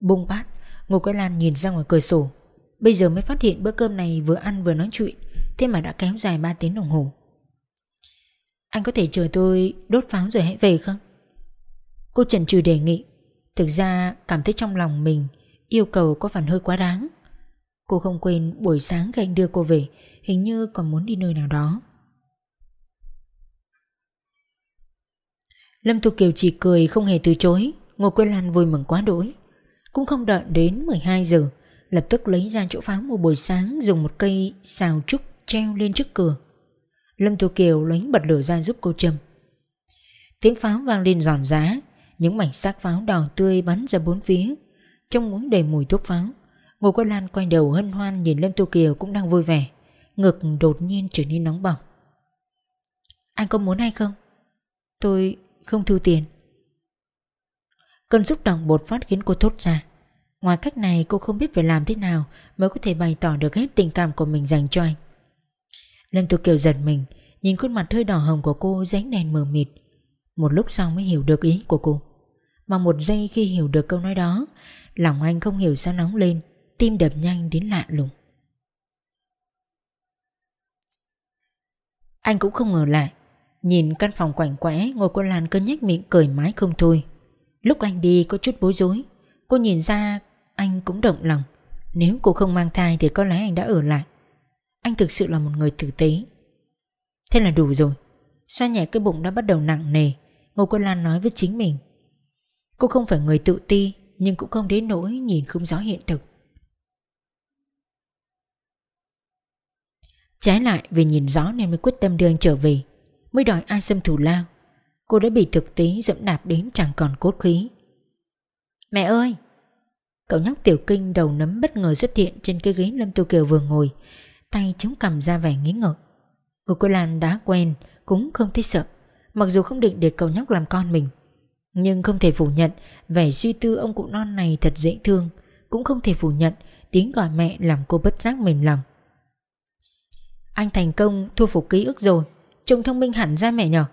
Bung bát, Ngô Quế Lan nhìn ra ngoài cửa sổ. Bây giờ mới phát hiện bữa cơm này vừa ăn vừa nói chuyện, thế mà đã kéo dài 3 tiếng đồng hồ. Anh có thể chờ tôi đốt pháo rồi hãy về không? Cô trần trừ đề nghị. Thực ra cảm thấy trong lòng mình yêu cầu có phần hơi quá đáng. Cô không quên buổi sáng khi anh đưa cô về Hình như còn muốn đi nơi nào đó Lâm thu Kiều chỉ cười không hề từ chối Ngô Quế Lan vui mừng quá đỗi. Cũng không đợi đến 12 giờ, Lập tức lấy ra chỗ pháo mua buổi sáng, Dùng một cây xào trúc treo lên trước cửa. Lâm Thu Kiều lấy bật lửa ra giúp cô châm. Tiếng pháo vang lên giòn giá Những mảnh xác pháo đỏ tươi bắn ra bốn phía. Trong muốn đầy mùi thuốc pháo, Ngô Quế Lan quay đầu hân hoan nhìn Lâm Thu Kiều cũng đang vui vẻ, Ngực đột nhiên trở nên nóng bỏng. Anh có muốn hay không? Tôi không thu tiền. Cơn xúc động bột phát khiến cô thốt ra. Ngoài cách này, cô không biết phải làm thế nào Mới có thể bày tỏ được hết tình cảm của mình dành cho anh. Lâm Tú Kiều giật mình, Nhìn khuôn mặt hơi đỏ hồng của cô Dánh đèn mờ mịt. Một lúc sau mới hiểu được ý của cô. Mà một giây khi hiểu được câu nói đó, Lòng anh không hiểu sao nóng lên, Tim đập nhanh đến lạ lùng. Anh cũng không ngờ lại, Nhìn căn phòng quạnh quẽ, Ngồi cô Lan cứ nhếch miệng cười mái không thôi. Lúc anh đi có chút bối rối. Cô nhìn ra anh cũng động lòng. Nếu cô không mang thai thì có lẽ anh đã ở lại. Anh thực sự là một người tử tế. Thế là đủ rồi. Xoa nhẹ cái bụng đã bắt đầu nặng nề. Ngô Quân Lan nói với chính mình. Cô không phải người tự ti, Nhưng cũng không đến nỗi nhìn không rõ hiện thực. Trái lại, vì nhìn rõ nên mới quyết tâm đưa anh trở về. Mới đòi ai xâm thủ lao. Cô đã bị thực tế dẫm đạp đến chẳng còn cốt khí. Mẹ ơi! Cậu nhóc tiểu kinh đầu nấm bất ngờ xuất hiện trên cái ghế Lâm Tô Kiều vừa ngồi Tay chống cầm ra vẻ nghĩ ngợi Cô cô Lan đã quen Cũng không thấy sợ Mặc dù không định để cậu nhóc làm con mình. Nhưng không thể phủ nhận Vẻ suy tư ông cụ non này thật dễ thương Cũng không thể phủ nhận Tiếng gọi mẹ làm cô bất giác mềm lòng. Anh thành công thu phục ký ức rồi Trông thông minh hẳn ra mẹ nhỏ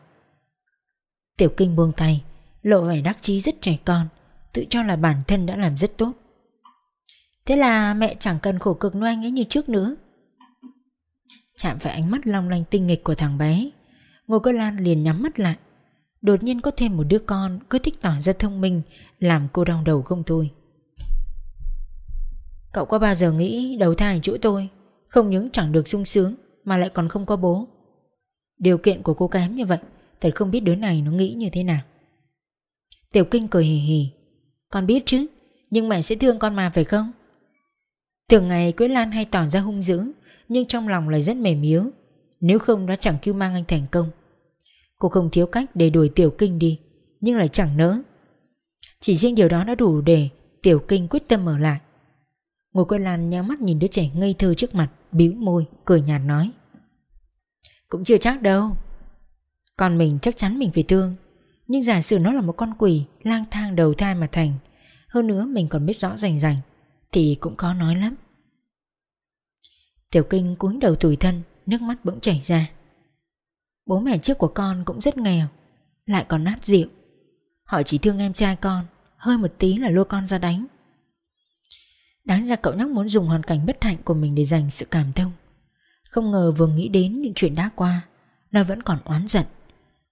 Tiểu kinh buông tay, Lộ vẻ đắc chí rất trẻ con, Tự cho là bản thân đã làm rất tốt. Thế là mẹ chẳng cần khổ cực nuôi anh ấy như trước nữa. Chạm phải ánh mắt long lanh tinh nghịch của thằng bé, Ngô Cơ Lan liền nhắm mắt lại. Đột nhiên có thêm một đứa con Cứ thích tỏ ra thông minh, Làm cô đau đầu không thôi. Cậu có bao giờ nghĩ đầu thai chỗ tôi Không những chẳng được sung sướng mà lại còn không có bố? Điều kiện của cô kém như vậy. Thật không biết đứa này nó nghĩ như thế nào. Tiểu Kinh cười hì hì. Con biết chứ Nhưng mẹ sẽ thương con mà phải không? Thường ngày Quế Lan hay tỏ ra hung dữ Nhưng trong lòng lại rất mềm yếu. Nếu không đã chẳng cứu mang anh thành công. Cô không thiếu cách để đuổi Tiểu Kinh đi Nhưng lại chẳng nỡ. Chỉ riêng điều đó đã đủ để Tiểu Kinh quyết tâm ở lại. Ngồi Quế Lan nhắm mắt nhìn đứa trẻ ngây thơ trước mặt bĩu môi, cười nhạt nói. Cũng chưa chắc đâu còn mình chắc chắn mình phải thương. Nhưng giả sử nó là một con quỷ Lang thang đầu thai mà thành, Hơn nữa mình còn biết rõ rành rành, Thì cũng có nói lắm. Tiểu kinh cúi đầu tủi thân, Nước mắt bỗng chảy ra. Bố mẹ trước của con cũng rất nghèo, Lại còn nát rượu. Họ chỉ thương em trai con, Hơi một tí là lôi con ra đánh. Đáng ra cậu nhóc muốn dùng hoàn cảnh bất hạnh của mình để dành sự cảm thông. Không ngờ vừa nghĩ đến những chuyện đã qua, Nó vẫn còn oán giận.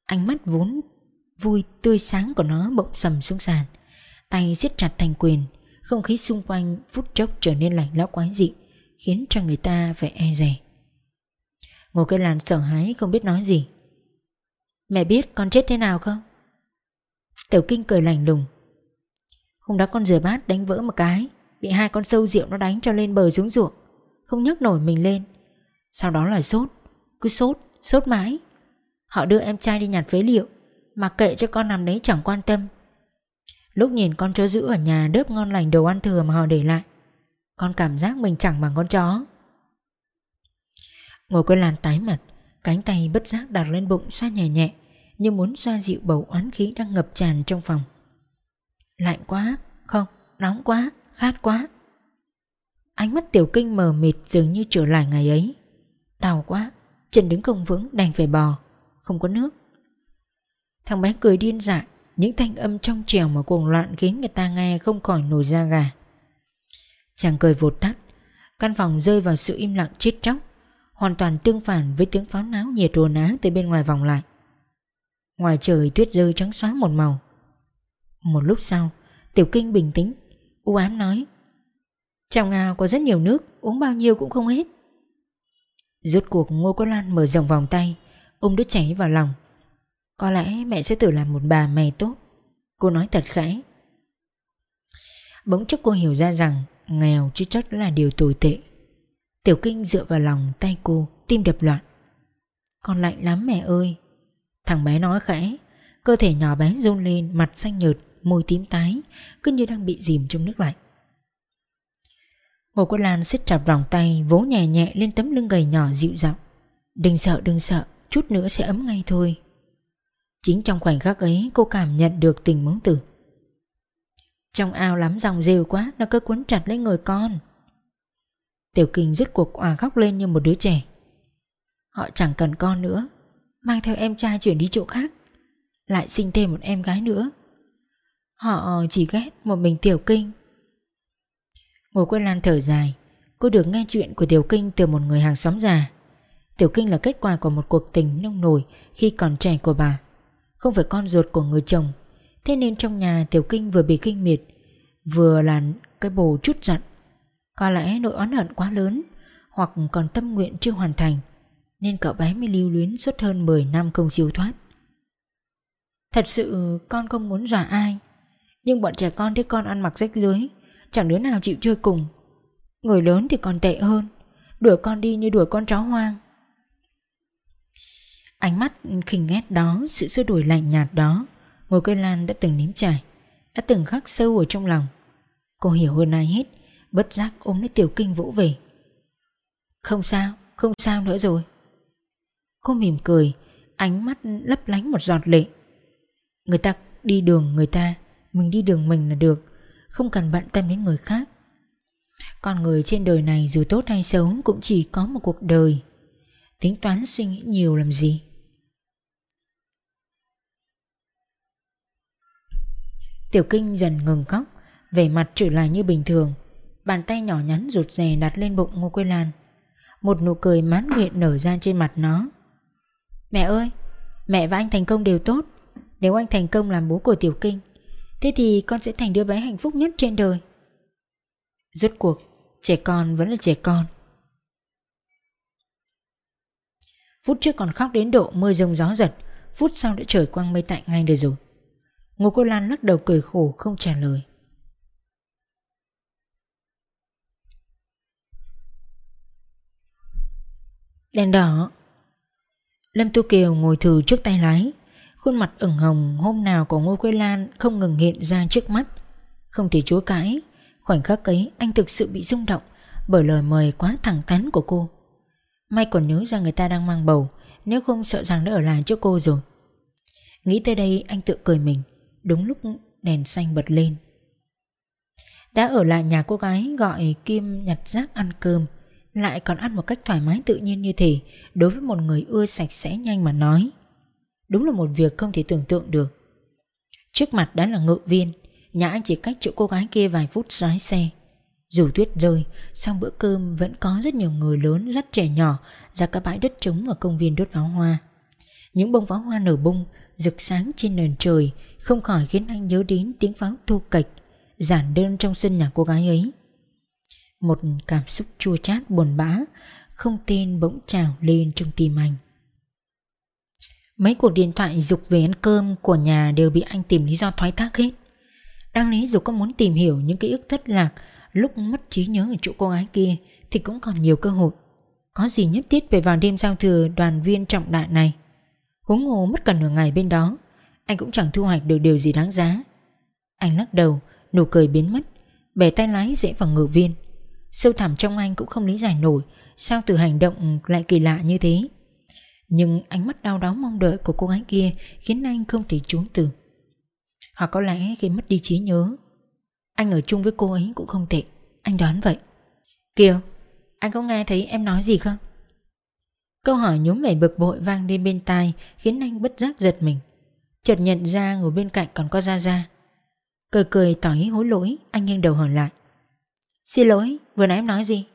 Ánh mắt vốn vui tươi sáng của nó bỗng sầm xuống sàn. Tay siết chặt thành quyền Không khí xung quanh phút chốc trở nên lạnh lẽo quái dị Khiến cho người ta phải e dè. Ngô cây làn sợ hãi không biết nói gì. Mẹ biết con chết thế nào không? Tiểu kinh cười lành lùng. Hôm đó con rửa bát đánh vỡ một cái Bị hai con sâu rượu nó đánh cho lên bờ xuống ruộng Không nhấc nổi mình lên. Sau đó là sốt Cứ sốt, sốt mãi. Họ đưa em trai đi nhặt phế liệu Mà kệ cho con nằm đấy chẳng quan tâm. Lúc nhìn con chó giữ ở nhà đớp ngon lành đồ ăn thừa mà họ để lại Con cảm giác mình chẳng bằng con chó. Ngồi quên làn tái mặt Cánh tay bất giác đặt lên bụng xa nhẹ nhẹ Như muốn xoa dịu bầu oán khí đang ngập tràn trong phòng. Lạnh quá Không, nóng quá, khát quá. Ánh mắt tiểu kinh mờ mịt dường như trở lại ngày ấy. Đau quá Chân đứng không vững đành phải bò. Không có nước. Thằng bé cười điên dại, Những thanh âm trong trẻo mà cuồng loạn Khiến người ta nghe không khỏi nổi da gà. Chàng cười vột tắt, Căn phòng rơi vào sự im lặng chết chóc, Hoàn toàn tương phản với tiếng pháo náo nhiệt ồn áo từ bên ngoài vòng lại. Ngoài trời tuyết rơi trắng xóa một màu. Một lúc sau, Tiểu kinh bình tĩnh, U ám nói Trong ao có rất nhiều nước, Uống bao nhiêu cũng không hết. Rốt cuộc Ngô Có Lan mở rộng vòng tay Ôm đứa trẻ vào lòng. Có lẽ mẹ sẽ tự làm một bà mẹ tốt. Cô nói thật khẽ. Bỗng chốc cô hiểu ra rằng Nghèo chứ chắc là điều tồi tệ. Tiểu kinh dựa vào lòng tay cô, Tim đập loạn. Con lạnh lắm mẹ ơi. Thằng bé nói khẽ, Cơ thể nhỏ bé run lên, Mặt xanh nhợt, Môi tím tái, Cứ như đang bị dìm trong nước lạnh. Hồ Quân Lan siết chặt vòng tay, Vỗ nhẹ nhẹ lên tấm lưng gầy nhỏ dịu giọng. Đừng sợ đừng sợ Chút nữa sẽ ấm ngay thôi. Chính trong khoảnh khắc ấy, cô cảm nhận được tình mướng tử. Trong ao lắm dòng rêu quá, Nó cứ cuốn chặt lấy người con. Tiểu Kinh rứt cuộc òa khóc lên như một đứa trẻ. Họ chẳng cần con nữa, Mang theo em trai chuyển đi chỗ khác, Lại sinh thêm một em gái nữa. Họ chỉ ghét một mình Tiểu Kinh Ngồi quên lan thở dài, Cô được nghe chuyện của Tiểu Kinh từ một người hàng xóm già. Tiểu Kinh là kết quả của một cuộc tình nông nổi khi còn trẻ của bà Không phải con ruột của người chồng. Thế nên trong nhà Tiểu Kinh vừa bị kinh miệt Vừa là cái bồ chút giận. Có lẽ nỗi oán hận quá lớn Hoặc còn tâm nguyện chưa hoàn thành Nên cậu bé mới lưu luyến suốt hơn 10 năm không siêu thoát. Thật sự con không muốn dọa ai Nhưng bọn trẻ con thấy con ăn mặc rách rưới, Chẳng đứa nào chịu chơi cùng. Người lớn thì còn tệ hơn Đuổi con đi như đuổi con chó hoang. Ánh mắt khinh ghét đó, Sự xua đuổi lạnh nhạt đó Ngồi cây lan đã từng nếm trải, Đã từng khắc sâu ở trong lòng. Cô hiểu hơn ai hết, Bất giác ôm lấy tiểu kinh vỗ về. Không sao Không sao nữa rồi. Cô mỉm cười, Ánh mắt lấp lánh một giọt lệ. Người ta đi đường người ta, Mình đi đường mình là được, Không cần bận tâm đến người khác. Con người trên đời này dù tốt hay xấu Cũng chỉ có một cuộc đời. Tính toán suy nghĩ nhiều làm gì? Tiểu kinh dần ngừng khóc, Vẻ mặt trở lại như bình thường. Bàn tay nhỏ nhắn rụt rè đặt lên bụng Ngô Quế Lan. Một nụ cười mãn nguyện nở ra trên mặt nó. Mẹ ơi, Mẹ và anh thành công đều tốt. Nếu anh thành công làm bố của Tiểu Kinh, Thế thì con sẽ thành đứa bé hạnh phúc nhất trên đời. Rốt cuộc, Trẻ con vẫn là trẻ con. Phút trước còn khóc đến độ mưa rông gió giật, Phút sau đã trời quang mây tạnh ngay được rồi. Ngô Cô Lan lắc đầu cười khổ, không trả lời. Đèn đỏ. Lâm Tu Kiều ngồi thử trước tay lái. Khuôn mặt ửng hồng, hôm nào của Ngô Quế Lan không ngừng hiện ra trước mắt. Không thể chúa cãi. Khoảnh khắc ấy, anh thực sự bị rung động Bởi lời mời quá thẳng thắn của cô. May còn nhớ ra người ta đang mang bầu, Nếu không sợ rằng đã ở lại chỗ cô rồi. Nghĩ tới đây, anh tự cười mình, Đúng lúc đèn xanh bật lên. Đã ở lại nhà cô gái, gọi Kim nhặt rác ăn cơm, Lại còn ăn một cách thoải mái tự nhiên như thế Đối với một người ưa sạch sẽ nhanh mà nói. Đúng là một việc không thể tưởng tượng được. Trước mặt đã là ngự viên, Nhà anh chỉ cách chỗ cô gái kia vài phút lái xe. Dù tuyết rơi, Sau bữa cơm vẫn có rất nhiều người lớn, Rất trẻ nhỏ, ra các bãi đất trống Ở công viên đốt pháo hoa. Những bông pháo hoa nở bung, Rực sáng trên nền trời, Không khỏi khiến anh nhớ đến tiếng pháo thu cạch, Giản đơn trong sân nhà cô gái ấy. Một cảm xúc chua chát buồn bã, Không tên bỗng trào lên trong tim anh. Mấy cuộc điện thoại dục về ăn cơm của nhà đều bị anh tìm lý do thoái thác hết. đang lý dù có muốn tìm hiểu những ký ức thất lạc lúc mất trí nhớ ở chỗ cô gái kia thì cũng còn nhiều cơ hội. Có gì nhất thiết về vào đêm giao thừa đoàn viên trọng đại này. Huống hồ mất cả nửa ngày bên đó, anh cũng chẳng thu hoạch được điều gì đáng giá. Anh lắc đầu, nụ cười biến mất, bẻ tay lái dễ vào ngựa viên. Sâu thẳm trong anh cũng không lý giải nổi sao từ hành động lại kỳ lạ như thế. Nhưng ánh mắt đau đớn mong đợi của cô gái kia khiến anh không thể trốn từ. Hoặc có lẽ khi mất đi trí nhớ, anh ở chung với cô ấy cũng không tệ, anh đoán vậy. Kiều, anh có nghe thấy em nói gì không? Câu hỏi nhúm vẻ bực bội vang lên bên tai khiến anh bất giác giật mình. Chợt nhận ra ngồi bên cạnh còn có Gia Gia. Cười cười tỏ ý hối lỗi, anh nghiêng đầu hỏi lại. Xin lỗi, vừa nãy em nói gì?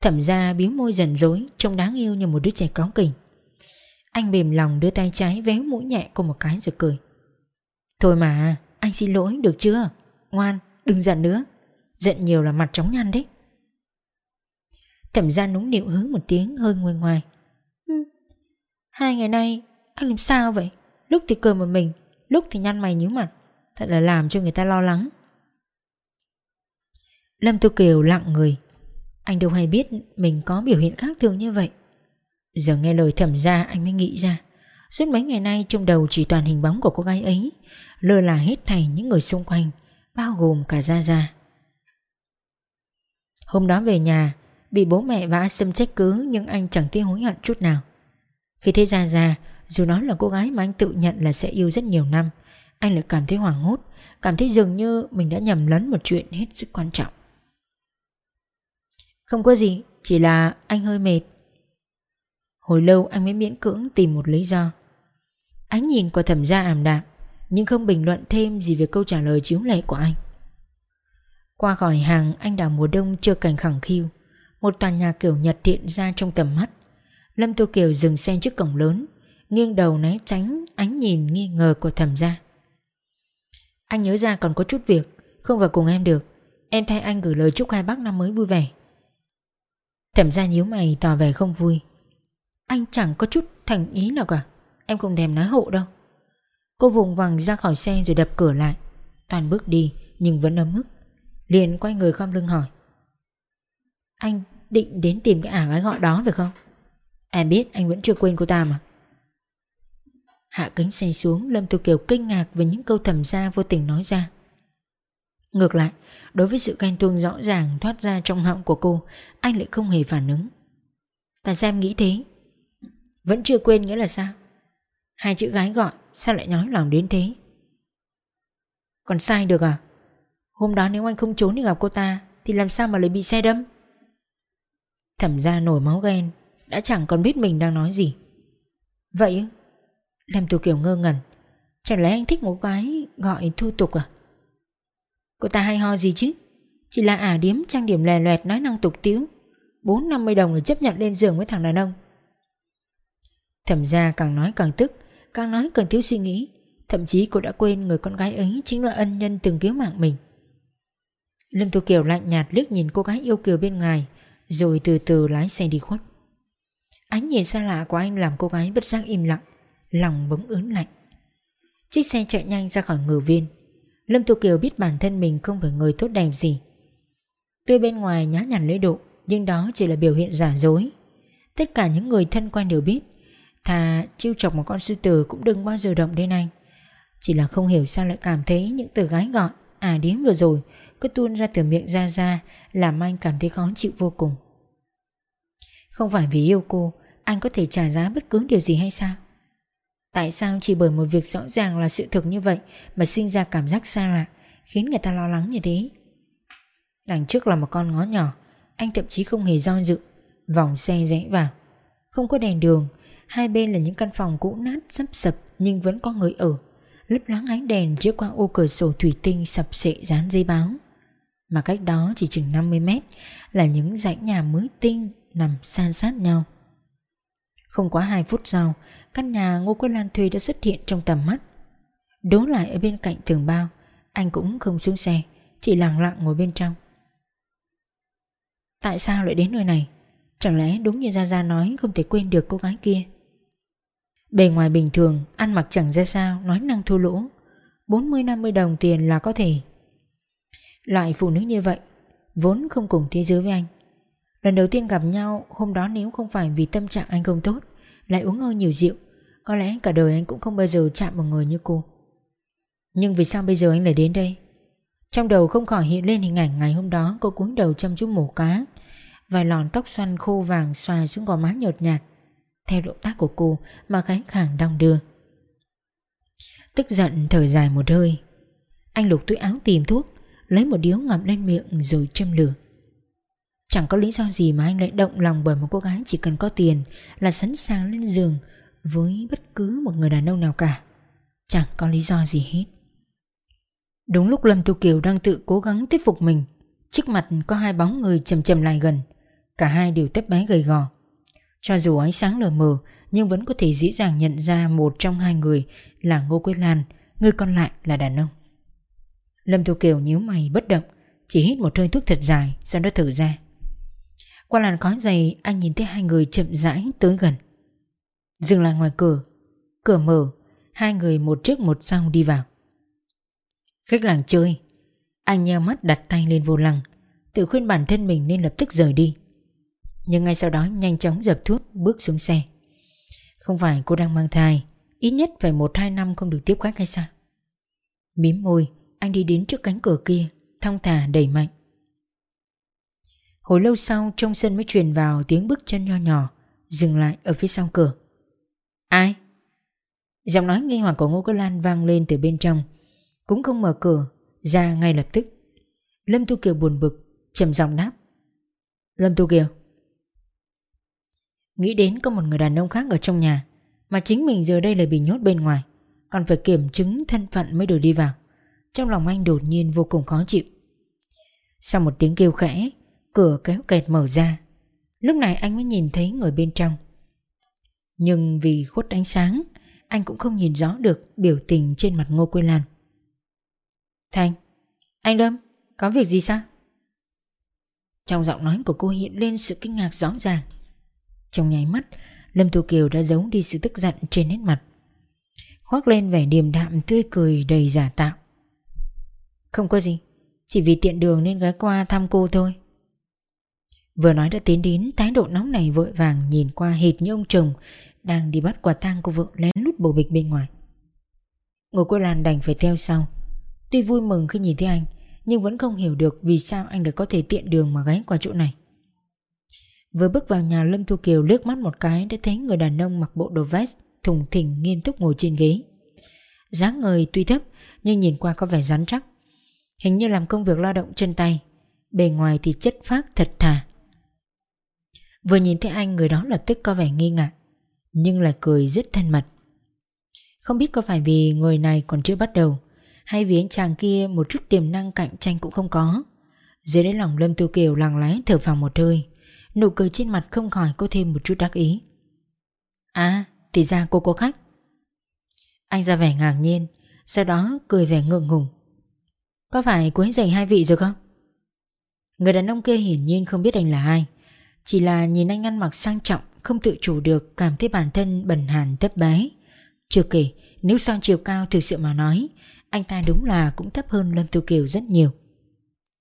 Thẩm ra biếu môi dần dối Trông đáng yêu như một đứa trẻ có kỉnh Anh mềm lòng đưa tay trái véo mũi nhẹ cô một cái rồi cười Thôi mà Anh xin lỗi được chưa Ngoan đừng giận nữa. Giận nhiều là mặt chóng nhăn đấy. Thẩm ra núng nịu hướng một tiếng hơi nguôi ngoài. Ừ. Hai ngày nay Anh làm sao vậy? Lúc thì cười một mình Lúc thì nhăn mày nhíu mặt. Thật là làm cho người ta lo lắng. Lâm Tô Kiều lặng người. Anh đâu hay biết mình có biểu hiện khác thường như vậy. Giờ nghe lời thẩm ra anh mới nghĩ ra. Suốt mấy ngày nay trong đầu chỉ toàn hình bóng của cô gái ấy Lơ là hết thảy những người xung quanh Bao gồm cả Gia Gia Hôm đó về nhà Bị bố mẹ và xâm trách cứ Nhưng anh chẳng thấy hối hận chút nào Khi thấy Gia Gia Dù nó là cô gái mà anh tự nhận là sẽ yêu rất nhiều năm Anh lại cảm thấy hoảng hốt Cảm thấy dường như mình đã nhầm lẫn một chuyện hết sức quan trọng không có gì, chỉ là anh hơi mệt. Hồi lâu anh mới miễn cưỡng tìm một lý do. Ánh nhìn của thẩm gia ảm đạm, nhưng không bình luận thêm gì về câu trả lời chiếu lệ của anh. Qua khỏi hàng anh đào mùa đông chưa cảnh khẳng khiu, một tòa nhà kiểu Nhật hiện ra trong tầm mắt. Lâm Tô Kiều dừng xe trước cổng lớn, nghiêng đầu né tránh ánh nhìn nghi ngờ của thẩm gia. Anh nhớ ra còn có chút việc, không vào cùng em được. Em thay anh gửi lời chúc hai bác năm mới vui vẻ. Thẩm gia nhíu mày tỏ vẻ không vui Anh chẳng có chút thành ý nào cả Em không thèm nói hộ đâu Cô vùng vằng ra khỏi xe rồi đập cửa lại Toàn bước đi nhưng vẫn ấm ức Liền quay người khom lưng hỏi Anh định đến tìm cái ả gái gọi đó phải không Em biết anh vẫn chưa quên cô ta mà Hạ kính xe xuống Lâm Thu Kiều kinh ngạc với những câu thầm xa vô tình nói ra Ngược lại, đối với sự ghen tuông rõ ràng thoát ra trong họng của cô, anh lại không hề phản ứng. Tại sao em nghĩ thế? Vẫn chưa quên nghĩa là sao? Hai chữ gái gọi, sao lại nói lòng đến thế? Còn sai được à? Hôm đó nếu anh không trốn đi gặp cô ta, thì làm sao mà lại bị xe đâm? Thẩm ra nổi máu ghen, đã chẳng còn biết mình đang nói gì. Vậy làm tù kiểu ngơ ngẩn Chẳng lẽ anh thích một gái gọi thu tục à? Cô ta hay ho gì chứ Chỉ là ả điếm trang điểm lè loẹt nói năng tục tiếu Bốn năm mươi đồng để chấp nhận lên giường với thằng đàn ông Thẩm ra càng nói càng tức Càng nói càng thiếu suy nghĩ. Thậm chí cô đã quên người con gái ấy Chính là ân nhân từng cứu mạng mình. Lâm Thu Kiều lạnh nhạt liếc nhìn cô gái yêu kiều bên ngoài, Rồi từ từ lái xe đi khuất. Ánh nhìn xa lạ của anh làm cô gái bất giác im lặng, Lòng bỗng ớn lạnh. Chiếc xe chạy nhanh ra khỏi ngự viên. Lâm Thu Kiều biết bản thân mình không phải người tốt đẹp gì. Tuy bên ngoài nhã nhặn lễ độ, Nhưng đó chỉ là biểu hiện giả dối. Tất cả những người thân quen đều biết Thà chiêu chọc một con sư tử Cũng đừng bao giờ động đến anh. Chỉ là không hiểu sao lại cảm thấy những từ gái gọi À điếm vừa rồi, Cứ tuôn ra từ miệng ra ra, Làm anh cảm thấy khó chịu vô cùng. Không phải vì yêu cô, Anh có thể trả giá bất cứ điều gì hay sao? Tại sao chỉ bởi một việc rõ ràng là sự thực như vậy Mà sinh ra cảm giác xa lạ, Khiến người ta lo lắng như thế? Đằng trước là một con ngó nhỏ, Anh thậm chí không hề do dự, Vòng xe rẽ vào. Không có đèn đường Hai bên là những căn phòng cũ nát sắp sập, Nhưng vẫn có người ở. Lấp láng ánh đèn chiếu qua ô cửa sổ thủy tinh sập sệ dán giấy báo. Mà cách đó chỉ chừng 50 mét Là những dãy nhà mới tinh Nằm san sát nhau. Không quá 2 phút sau, Căn nhà Ngô Quế Lan thuê đã xuất hiện trong tầm mắt. Đố lại ở bên cạnh tường bao, Anh cũng không xuống xe, Chỉ lặng lặng ngồi bên trong. Tại sao lại đến nơi này? Chẳng lẽ đúng như Gia Gia nói Không thể quên được cô gái kia? Bề ngoài bình thường, Ăn mặc chẳng ra sao, Nói năng thua lỗ. 40-50 đồng tiền là có thể. Loại phụ nữ như vậy, Vốn không cùng thế giới với anh. Lần đầu tiên gặp nhau, Hôm đó nếu không phải vì tâm trạng anh không tốt, Lại uống hơi nhiều rượu, Có lẽ cả đời anh cũng không bao giờ chạm một người như cô. Nhưng vì sao bây giờ anh lại đến đây? Trong đầu không khỏi hiện lên hình ảnh ngày hôm đó Cô cúi đầu chăm chú mổ cá, Vài lòn tóc xoăn khô vàng xòa xuống gò má nhợt nhạt. Theo động tác của cô mà gái khẳng đong đưa Tức giận thở dài một hơi Anh lục túi áo tìm thuốc Lấy một điếu ngậm lên miệng rồi châm lửa Chẳng có lý do gì mà anh lại động lòng bởi một cô gái chỉ cần có tiền là sẵn sàng lên giường với bất cứ một người đàn ông nào cả. Chẳng có lý do gì hết. Đúng lúc Lâm Tu Kiều đang tự cố gắng thuyết phục mình, trước mặt có hai bóng người chầm chầm lại gần. Cả hai đều tấp bé gầy gò. Cho dù ánh sáng lờ mờ nhưng vẫn có thể dễ dàng nhận ra một trong hai người là Ngô Quế Lan, người còn lại là đàn ông. Lâm Thu Kiều nhíu mày bất động, chỉ hít một hơi thuốc thật dài, sau đó thở ra. Qua làn khói dày anh nhìn thấy hai người chậm rãi tới gần. Dừng lại ngoài cửa. Cửa mở Hai người một trước một sau đi vào. Khách làng chơi. Anh nheo mắt đặt tay lên vô lăng. Tự khuyên bản thân mình nên lập tức rời đi. Nhưng ngay sau đó nhanh chóng dập thuốc, Bước xuống xe. Không phải cô đang mang thai, Ít nhất phải một hai năm không được tiếp khách hay sao? Mím môi, Anh đi đến trước cánh cửa kia, Thong thả đẩy mạnh. Hồi lâu sau, trong sân mới truyền vào tiếng bước chân nho nhỏ, Dừng lại ở phía sau cửa. Ai? Giọng nói nghi hoặc của Ngô Cơ Lan vang lên từ bên trong. Cũng không mở cửa, Ra ngay lập tức. Lâm Tu Kiều buồn bực, trầm giọng đáp. Lâm Tu Kiều Nghĩ đến có một người đàn ông khác ở trong nhà, Mà chính mình giờ đây lại bị nhốt bên ngoài. Còn phải kiểm chứng thân phận mới được đi vào. Trong lòng anh đột nhiên vô cùng khó chịu. Sau một tiếng kêu khẽ, Cửa kéo kẹt mở ra. Lúc này anh mới nhìn thấy người bên trong. Nhưng vì khuất ánh sáng, Anh cũng không nhìn rõ được Biểu tình trên mặt Ngô Quế Lan. Thành Anh Lâm, Có việc gì sao? Trong giọng nói của cô hiện lên sự kinh ngạc rõ ràng. Trong nháy mắt, Lâm Thu Kiều đã giấu đi sự tức giận trên nét mặt Khoác lên vẻ điềm đạm, tươi cười đầy giả tạo Không có gì, Chỉ vì tiện đường nên ghé qua thăm cô thôi Vừa nói đã tiến đến, thái độ nóng này vội vàng nhìn qua hệt như ông chồng đang đi bắt quả tang của vợ lén lút bầu bịch bên ngoài. Ngồi cô Lan đành phải theo sau. Tuy vui mừng khi nhìn thấy anh, nhưng vẫn không hiểu được vì sao anh lại có thể tiện đường mà ghé qua chỗ này. Vừa bước vào nhà, Lâm Thu Kiều liếc mắt một cái, đã thấy người đàn ông mặc bộ đồ vest, thùng thình, nghiêm túc ngồi trên ghế. dáng người tuy thấp, nhưng nhìn qua có vẻ rắn chắc. Hình như làm công việc lao động chân tay. Bề ngoài thì chất phác thật thà Vừa nhìn thấy anh, người đó lập tức có vẻ nghi ngại Nhưng lại cười rất thân mật Không biết có phải vì người này còn chưa bắt đầu, Hay vì anh chàng kia một chút tiềm năng cạnh tranh cũng không có Dưới đáy lòng Lâm Tu Kiều lặng lẽ thở vào một hơi Nụ cười trên mặt không khỏi có thêm một chút đắc ý. À thì ra cô có khách. Anh ra vẻ ngạc nhiên, Sau đó cười vẻ ngượng ngùng. Có phải quấy giày hai vị rồi không? Người đàn ông kia hiển nhiên không biết anh là ai. Chỉ là nhìn anh ăn mặc sang trọng, Không tự chủ được cảm thấy bản thân bần hàn thấp bé. Chưa kể, nếu sang chiều cao thực sự mà nói, Anh ta đúng là cũng thấp hơn Lâm Tu Kiều rất nhiều.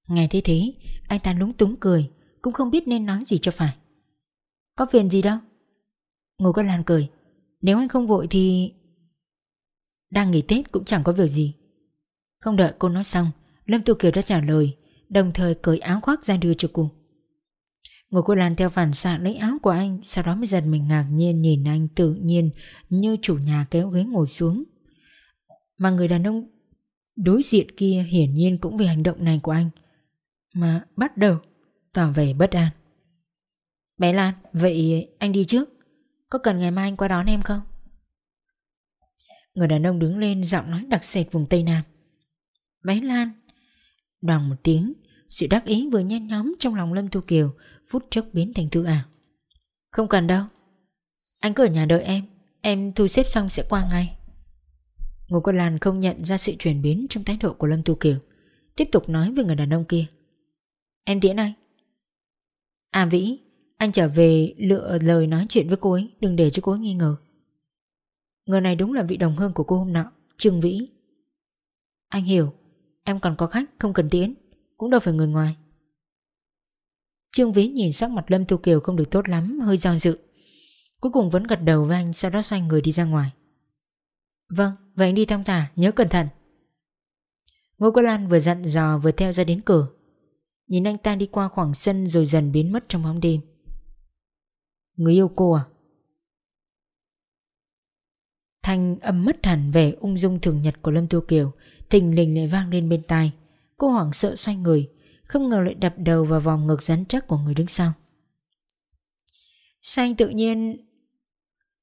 Nghe thế thế, Anh ta lúng túng cười cũng không biết nên nói gì cho phải. Có phiền gì đâu. Ngô Cát Lan cười. Nếu anh không vội thì Đang nghỉ Tết cũng chẳng có việc gì. Không đợi cô nói xong, Lâm Tu Kiều đã trả lời, Đồng thời cởi áo khoác ra đưa cho cô. Ngô Cô Lan theo phản xạ lấy áo của anh, Sau đó mới giật mình ngạc nhiên nhìn anh tự nhiên Như chủ nhà kéo ghế ngồi xuống. Mà người đàn ông đối diện kia hiển nhiên cũng vì hành động này của anh Mà bắt đầu tỏ vẻ bất an. Bé Lan, vậy anh đi trước. Có cần ngày mai anh qua đón em không? Người đàn ông đứng lên giọng nói đặc sệt vùng Tây Nam. Bé Lan Đoàn một tiếng Sự đắc ý vừa nhen nhóm trong lòng Lâm Thu Kiều Phút chốc biến thành thư ảo. Không cần đâu. Anh cứ ở nhà đợi em. Em thu xếp xong sẽ qua ngay. Ngô Quân Lan không nhận ra sự chuyển biến Trong thái độ của Lâm Thu Kiều. Tiếp tục nói với người đàn ông kia. Em tiễn anh À Vĩ Anh trở về lựa lời nói chuyện với cô ấy Đừng để cho cô ấy nghi ngờ. Người này đúng là vị đồng hương của cô hôm nọ Trương Vĩ. Anh hiểu Em còn có khách không cần tiễn Cũng đâu phải người ngoài. Trương Vĩ nhìn sắc mặt Lâm Thu Kiều không được tốt lắm Hơi do dự. Cuối cùng vẫn gật đầu với anh Sau đó xoay người đi ra ngoài. Vâng, vậy anh đi thong thả, nhớ cẩn thận. Ngô Cô Lan vừa dặn dò vừa theo ra đến cửa. Nhìn anh ta đi qua khoảng sân rồi dần biến mất trong bóng đêm. Người yêu cô à? Thanh âm mất hẳn vẻ ung dung thường nhật của Lâm Tu Kiều. Thình lình lại vang lên bên tai. Cô hoảng sợ xoay người, Không ngờ lại đập đầu vào vòng ngực rắn chắc của người đứng sau. Xanh tự nhiên.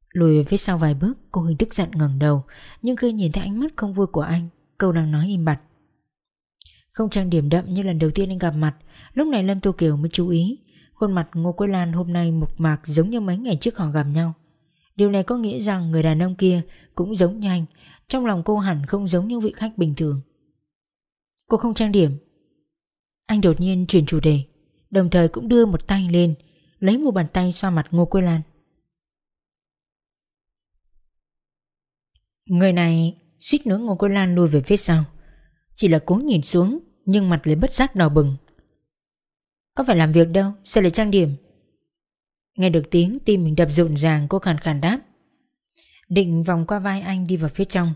Lùi về phía sau vài bước, Cô hình tức giận ngẩng đầu, Nhưng khi nhìn thấy ánh mắt không vui của anh Câu đang nói im bặt. Không trang điểm đậm như lần đầu tiên anh gặp mặt, Lúc này Lâm Tô Kiều mới chú ý. Khuôn mặt Ngô Quế Lan hôm nay mộc mạc giống như mấy ngày trước họ gặp nhau. Điều này có nghĩa rằng người đàn ông kia cũng giống như anh, Trong lòng cô hẳn không giống như vị khách bình thường. Cô không trang điểm. Anh đột nhiên chuyển chủ đề, Đồng thời cũng đưa một tay lên, Lấy một bàn tay xoa mặt Ngô Quế Lan. Người này suýt nữa Ngô Quế Lan lùi về phía sau. Chỉ là cố nhìn xuống, Nhưng mặt lấy bất giác đỏ bừng. Có phải làm việc đâu, Sao lại trang điểm? Nghe được tiếng, tim mình đập rộn ràng, cô khàn khàn đáp. Định vòng qua vai anh đi vào phía trong.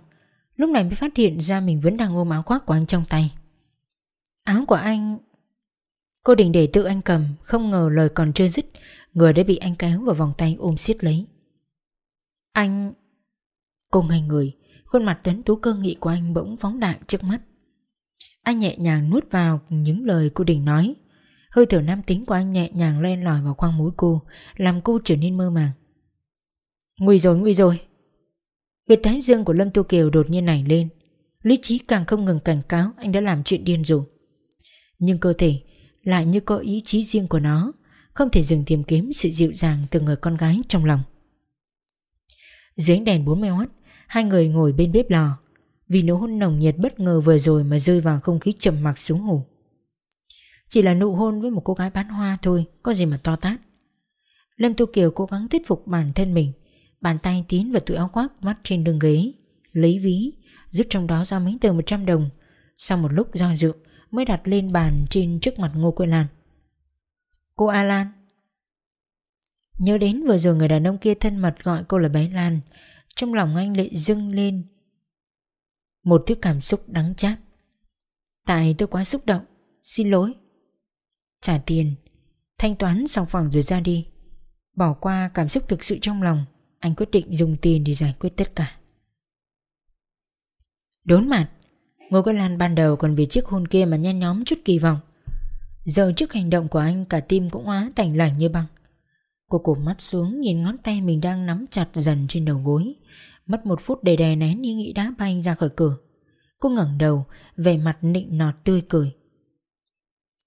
Lúc này mới phát hiện ra mình vẫn đang ôm áo khoác của anh trong tay. Áo của anh Cô định để tự anh cầm, Không ngờ lời còn chưa dứt, Người đã bị anh kéo vào vòng tay ôm siết lấy. Anh Cô ngây người, Khuôn mặt tuấn tú cơ nghị của anh bỗng phóng đại trước mắt. Anh nhẹ nhàng nuốt vào những lời cô định nói. Hơi thở nam tính của anh nhẹ nhàng len lỏi vào khoang mũi cô Làm cô trở nên mơ màng. Nguy rồi nguy rồi. Huyệt thái dương của Lâm Tô Kiều đột nhiên nảy lên. Lý trí càng không ngừng cảnh cáo Anh đã làm chuyện điên rồ, Nhưng cơ thể lại như có ý chí riêng của nó Không thể dừng tìm kiếm sự dịu dàng từ người con gái trong lòng. Dưới đèn 40W Hai người ngồi bên bếp lò vì nụ hôn nồng nhiệt bất ngờ vừa rồi Mà rơi vào không khí trầm mặc xuống ngủ chỉ là nụ hôn với một cô gái bán hoa thôi, Có gì mà to tát. Lâm Tu Kiều cố gắng thuyết phục bản thân mình, Bàn tay tiến vào túi áo khoác mắt trên đường ghế, Lấy ví, Rút trong đó ra mấy tờ 100 đồng. Sau một lúc do dự, Mới đặt lên bàn trên trước mặt Ngô Quế Lan. Cô a lan. Nhớ đến vừa rồi người đàn ông kia thân mật gọi cô là bé Lan, Trong lòng anh lại dâng lên một thứ cảm xúc đắng chát. Tại tôi quá xúc động. Xin lỗi. Trả tiền. Thanh toán xong phòng rồi ra đi. Bỏ qua cảm xúc thực sự trong lòng. Anh quyết định dùng tiền để giải quyết tất cả. Đốn mặt. Ngô Quế Lan ban đầu còn vì chiếc hôn kia mà nhen nhóm chút kỳ vọng. Giờ trước hành động của anh, cả tim cũng hóa tành lạnh như băng. Cô cụp mắt xuống, nhìn ngón tay mình đang nắm chặt dần trên đầu gối. Mất một phút để đè nén ý nghĩ đã bay ra khỏi cửa. Cô ngẩng đầu, Vẻ mặt nịnh nọt tươi cười.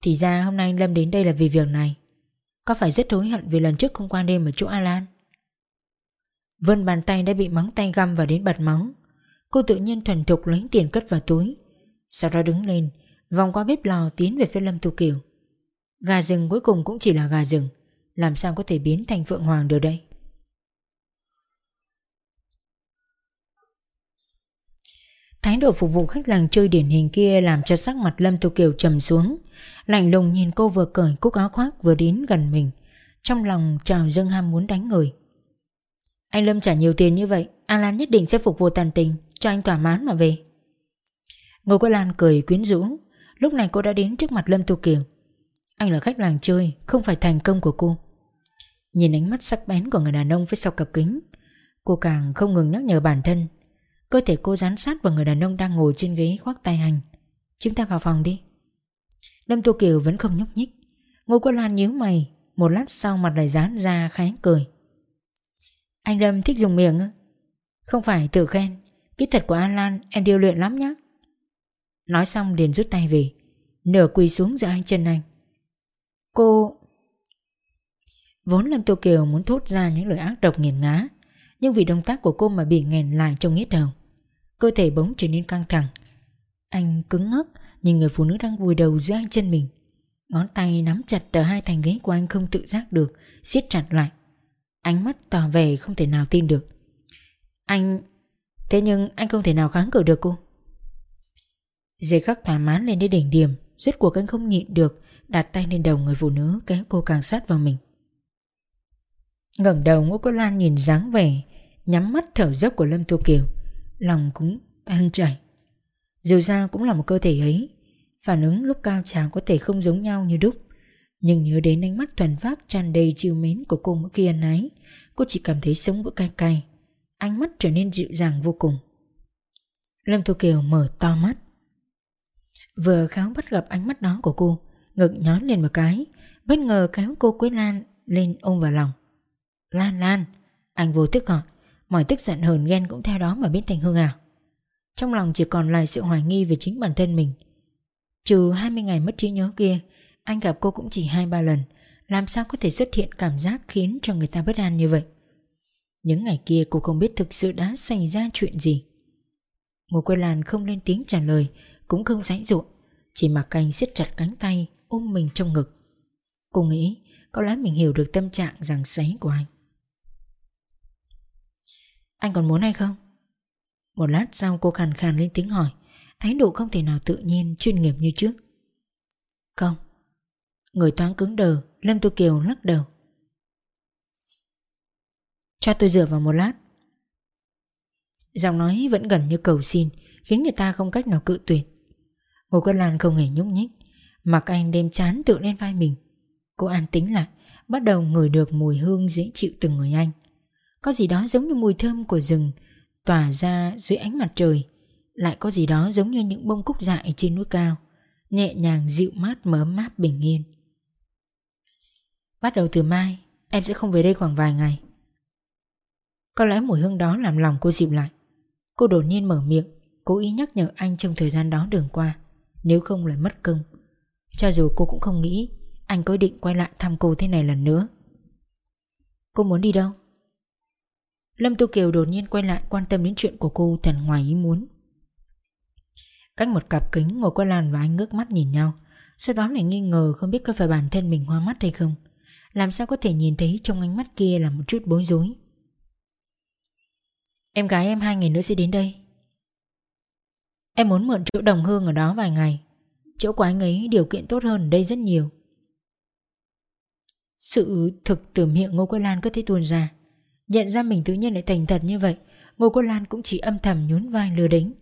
Thì ra hôm nay anh Lâm đến đây là vì việc này. Có phải rất hối hận vì lần trước không qua đêm ở chỗ Alan? Vân bàn tay đã bị móng tay găm và đến bật máu. Cô tự nhiên thuần thục lấy tiền cất vào túi. Sau đó đứng lên, Vòng qua bếp lò tiến về phía Lâm Tu Kiều. Gà rừng cuối cùng cũng chỉ là gà rừng. Làm sao có thể biến thành Phượng Hoàng được đây? Thái độ phục vụ khách làng chơi điển hình kia làm cho sắc mặt Lâm Tu Kiều trầm xuống. Lạnh lùng nhìn cô vừa cởi cúc áo khoác vừa đến gần mình. Trong lòng trào dâng ham muốn đánh người. Anh Lâm trả nhiều tiền như vậy, Alan nhất định sẽ phục vụ tàn tình, cho anh thỏa mãn mà về. Ngô Quế Lan cười quyến rũ. Lúc này cô đã đến trước mặt Lâm Tu Kiều. Anh là khách làng chơi Không phải thành công của cô Nhìn ánh mắt sắc bén của người đàn ông phía sau cặp kính Cô càng không ngừng nhắc nhở bản thân Cơ thể cô dán sát vào người đàn ông đang ngồi trên ghế khoác tay hành. Chúng ta vào phòng đi. Lâm Tô Kiều vẫn không nhúc nhích. Ngô Quốc Lan nhíu mày, Một lát sau mặt lại dán ra khá cười. Anh Lâm thích dùng miệng á. Không phải, tự khen. Kỹ thuật của An Lan em điều luyện lắm nhá. Nói xong liền rút tay về. Nửa quỳ xuống giữa hai chân anh. Cô Vốn Lâm Tô Kiều muốn thốt ra những lời ác độc nghiền ngá Nhưng vì động tác của cô mà bị nghẹn lại trong nghĩa đầu. Cơ thể bỗng trở nên căng thẳng. Anh cứng ngắc, Nhìn người phụ nữ đang vùi đầu giữa hai chân mình. Ngón tay nắm chặt ở hai thành ghế của anh không tự giác được, siết chặt lại. Ánh mắt tỏ vẻ không thể nào tin được. Anh... Thế nhưng anh không thể nào kháng cự được cô. Dây khắc thỏa mãn lên đến đỉnh điểm, Rốt cuộc anh không nhịn được, Đặt tay lên đầu người phụ nữ, kéo cô càng sát vào mình. Ngẩng đầu, Ngô Cô Lan nhìn dáng vẻ, Nhắm mắt thở dốc của Lâm Tô Kiều. Lòng cũng tan chảy. Dù ra cũng là một cơ thể ấy. Phản ứng lúc cao trào có thể không giống nhau như đúc. Nhưng nhớ đến ánh mắt thuần phát tràn đầy chiều mến của cô mỗi khi ăn ái, Cô chỉ cảm thấy sống bữa cay cay. Ánh mắt trở nên dịu dàng vô cùng. Lâm Thu Kiều mở to mắt. Vừa khéo bắt gặp ánh mắt đó của cô, Ngực nhón lên một cái. Bất ngờ kéo cô Quế Lan, lên ôm vào lòng. Lan Lan. Anh vô thức gọi. Mọi tức giận hờn ghen cũng theo đó mà biến thành hư ảo. Trong lòng chỉ còn lại sự hoài nghi về chính bản thân mình. Trừ 20 ngày mất trí nhớ kia, Anh gặp cô cũng chỉ hai ba lần. Làm sao có thể xuất hiện cảm giác khiến cho người ta bất an như vậy? Những ngày kia cô không biết thực sự đã xảy ra chuyện gì. Ngô quê Lan không lên tiếng trả lời, Cũng không rãnh ruộng Chỉ mặc anh siết chặt cánh tay, Ôm mình trong ngực. Cô nghĩ có lẽ mình hiểu được tâm trạng rằng sấy của anh. Anh còn muốn hay không? Một lát sau cô khàn khàn lên tiếng hỏi. Thái độ không thể nào tự nhiên, chuyên nghiệp như trước. Không. Người thoáng cứng đờ, Lâm Tô Kiều lắc đầu. Cho tôi dựa vào một lát. Giọng nói vẫn gần như cầu xin, Khiến người ta không cách nào cự tuyệt. Ngô Quân Lan không hề nhúc nhích. Mặc anh đêm chán tự lên vai mình. Cô an tính lại, Bắt đầu ngửi được mùi hương dễ chịu từ người anh. Có gì đó giống như mùi thơm của rừng Tỏa ra dưới ánh mặt trời. Lại có gì đó giống như những bông cúc dại trên núi cao, Nhẹ nhàng dịu mát mở mát bình yên. Bắt đầu từ mai, Em sẽ không về đây khoảng vài ngày. Có lẽ mùi hương đó làm lòng cô dịu lại. Cô đột nhiên mở miệng, Cố ý nhắc nhở anh trong thời gian đó đường qua, Nếu không lại mất công. Cho dù cô cũng không nghĩ Anh có định quay lại thăm cô thế này lần nữa. Cô muốn đi đâu? Lâm Tu Kiều đột nhiên quay lại quan tâm đến chuyện của cô thật ngoài ý muốn. Cách một cặp kính ngồi qua làn và anh ngước mắt nhìn nhau. Sau đó lại nghi ngờ không biết có phải bản thân mình hoa mắt hay không. Làm sao có thể nhìn thấy trong ánh mắt kia là một chút bối rối? Em gái em hai ngày nữa sẽ đến đây. Em muốn mượn chỗ đồng hương ở đó vài ngày. Chỗ của anh ấy điều kiện tốt hơn ở đây rất nhiều. Sự thực từ miệng Ngô Quế Lan cứ thế tuôn ra. Nhận ra mình tự nhiên lại thành thật như vậy, Ngô Quế Lan cũng chỉ âm thầm nhún vai lừa đính.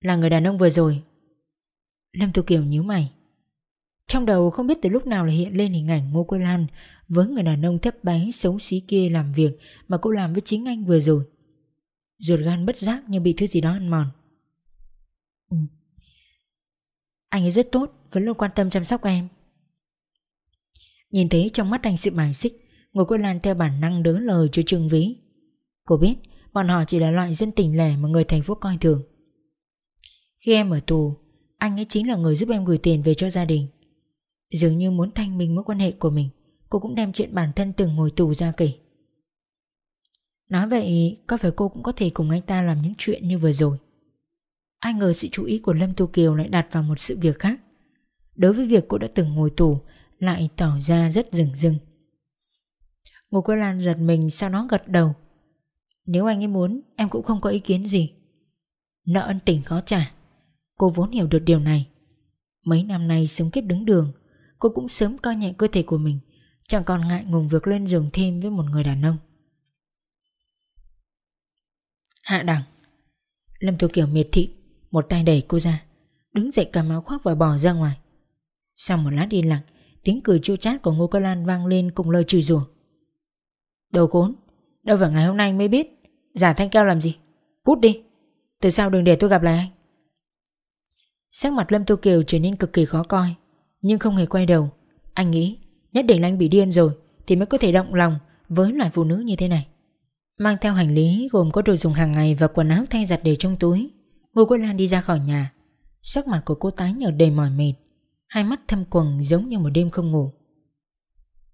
Là người đàn ông vừa rồi. Lâm Thu Kiều nhíu mày. Trong đầu không biết từ lúc nào là hiện lên hình ảnh Ngô Quế Lan Với người đàn ông thấp bé, xấu xí kia làm việc Mà cô làm với chính anh vừa rồi. Ruột gan bất giác như bị thứ gì đó ăn mòn. Ừ. Anh ấy rất tốt, Vẫn luôn quan tâm chăm sóc em. Nhìn thấy trong mắt anh sự bài xích Ngồi quên lan theo bản năng đỡ lời cho Trương Vĩ. Cô biết, Bọn họ chỉ là loại dân tình lẻ mà người thành phố coi thường. Khi em ở tù, Anh ấy chính là người giúp em gửi tiền về cho gia đình. Dường như muốn thanh minh mối quan hệ của mình, Cô cũng đem chuyện bản thân từng ngồi tù ra kể. Nói vậy, Có phải cô cũng có thể cùng anh ta làm những chuyện như vừa rồi? Ai ngờ sự chú ý của Lâm Tu Kiều lại đặt vào một sự việc khác. Đối với việc cô đã từng ngồi tù, Lại tỏ ra rất rừng rừng. Ngô Quế Lan giật mình sau nó gật đầu. Nếu anh ấy muốn, Em cũng không có ý kiến gì. Nợ ân tình khó trả. Cô vốn hiểu được điều này. Mấy năm nay sống kiếp đứng đường, Cô cũng sớm coi nhẹ cơ thể của mình, Chẳng còn ngại ngùng việc lên giường thêm với một người đàn ông. Hạ đẳng. Lâm Thu Kiều miệt thị, một tay đẩy cô ra, Đứng dậy cầm áo khoác và bỏ ra ngoài. Sau một lát yên lặng, Tiếng cười chua chát của Ngô Cơ Lan vang lên cùng lời chửi rủa. Đồ khốn, Đâu phải ngày hôm nay anh mới biết. Giả thanh keo làm gì? Cút đi. Từ sau đừng để tôi gặp lại anh. Sắc mặt Lâm Tô Kiều trở nên cực kỳ khó coi, Nhưng không hề quay đầu. Anh nghĩ nhất định là anh bị điên rồi Thì mới có thể động lòng với loại phụ nữ như thế này. Mang theo hành lý gồm có đồ dùng hàng ngày và quần áo thay giặt để trong túi, Ngô Quế Lan đi ra khỏi nhà. Sắc mặt của cô tái nhợt đầy mỏi mệt Hai mắt thâm quầng giống như một đêm không ngủ.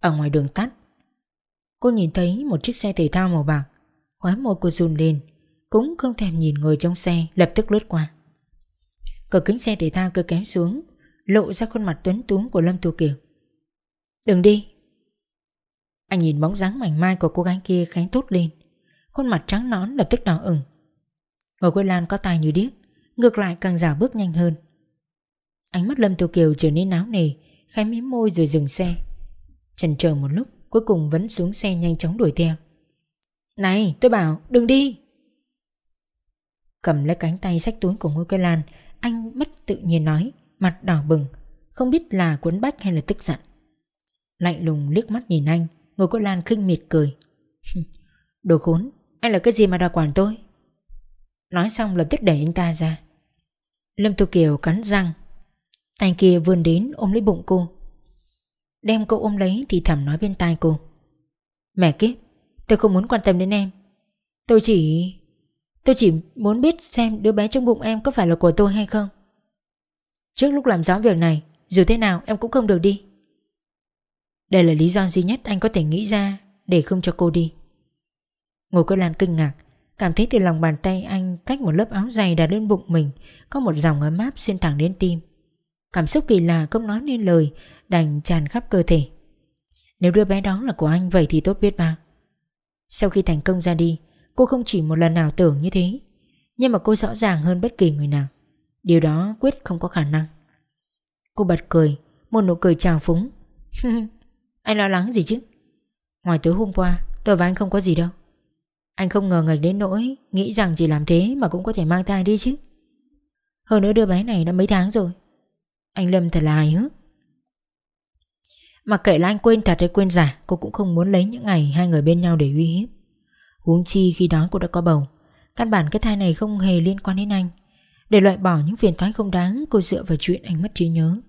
Ở ngoài đường tắt Cô nhìn thấy một chiếc xe thể thao màu bạc. Khóe môi cô run lên, Cũng không thèm nhìn người trong xe, Lập tức lướt qua. Cửa kính xe thể thao cứ kéo xuống, Lộ ra khuôn mặt tuấn tú của Lâm Tu Kiều. Đừng đi. Anh nhìn bóng dáng mảnh mai của cô gái kia khánh thốt lên. Khuôn mặt trắng nón lập tức đỏ ửng. Ngồi quê Lan có tài như điếc, Ngược lại càng giả bước nhanh hơn. Ánh mắt Lâm Tu Kiều trở nên náo nề, Khẽ mím môi rồi dừng xe. Chần chờ một lúc Cuối cùng vẫn xuống xe nhanh chóng đuổi theo. Này, tôi bảo, đừng đi. Cầm lấy cánh tay sách túi của Ngô Cây Lan, Anh mất tự nhiên nói, Mặt đỏ bừng, Không biết là cuốn bách hay là tức giận. Lạnh lùng liếc mắt nhìn anh, Ngô Cây Lan khinh miệt cười. Đồ khốn, Anh là cái gì mà đòi quản tôi? Nói xong lập tức đẩy anh ta ra. Lâm Tô Kiều cắn răng, Tay kia vươn đến ôm lấy bụng cô. Đem cô ôm lấy thì thầm nói bên tai cô. Mẹ kiếp, Tôi không muốn quan tâm đến em. Tôi chỉ Tôi chỉ muốn biết xem đứa bé trong bụng em có phải là của tôi hay không. Trước lúc làm rõ việc này, Dù thế nào em cũng không được đi. Đây là lý do duy nhất anh có thể nghĩ ra Để không cho cô đi. Ngồi cơ lan kinh ngạc, Cảm thấy từ lòng bàn tay anh cách một lớp áo dày đặt lên bụng mình Có một dòng ấm áp xuyên thẳng đến tim. Cảm xúc kỳ lạ không nói nên lời, Đành tràn khắp cơ thể. Nếu đứa bé đó là của anh vậy thì tốt biết bao. Sau khi thành công ra đi, Cô không chỉ một lần nào tưởng như thế, Nhưng mà cô rõ ràng hơn bất kỳ người nào. Điều đó quyết không có khả năng. Cô bật cười, Một nụ cười trào phúng. Anh lo lắng gì chứ? Ngoài tối hôm qua, tôi và anh không có gì đâu. Anh không ngờ ngạch đến nỗi Nghĩ rằng chỉ làm thế mà cũng có thể mang thai đi chứ. Hơn nữa đứa bé này đã mấy tháng rồi anh Lâm thật là hài hước. Mặc kệ là anh quên thật hay quên giả, Cô cũng không muốn lấy những ngày hai người bên nhau để uy hiếp. Huống chi khi đó cô đã có bầu, Căn bản cái thai này không hề liên quan đến anh. Để loại bỏ những phiền toái không đáng, Cô dựa vào chuyện anh mất trí nhớ,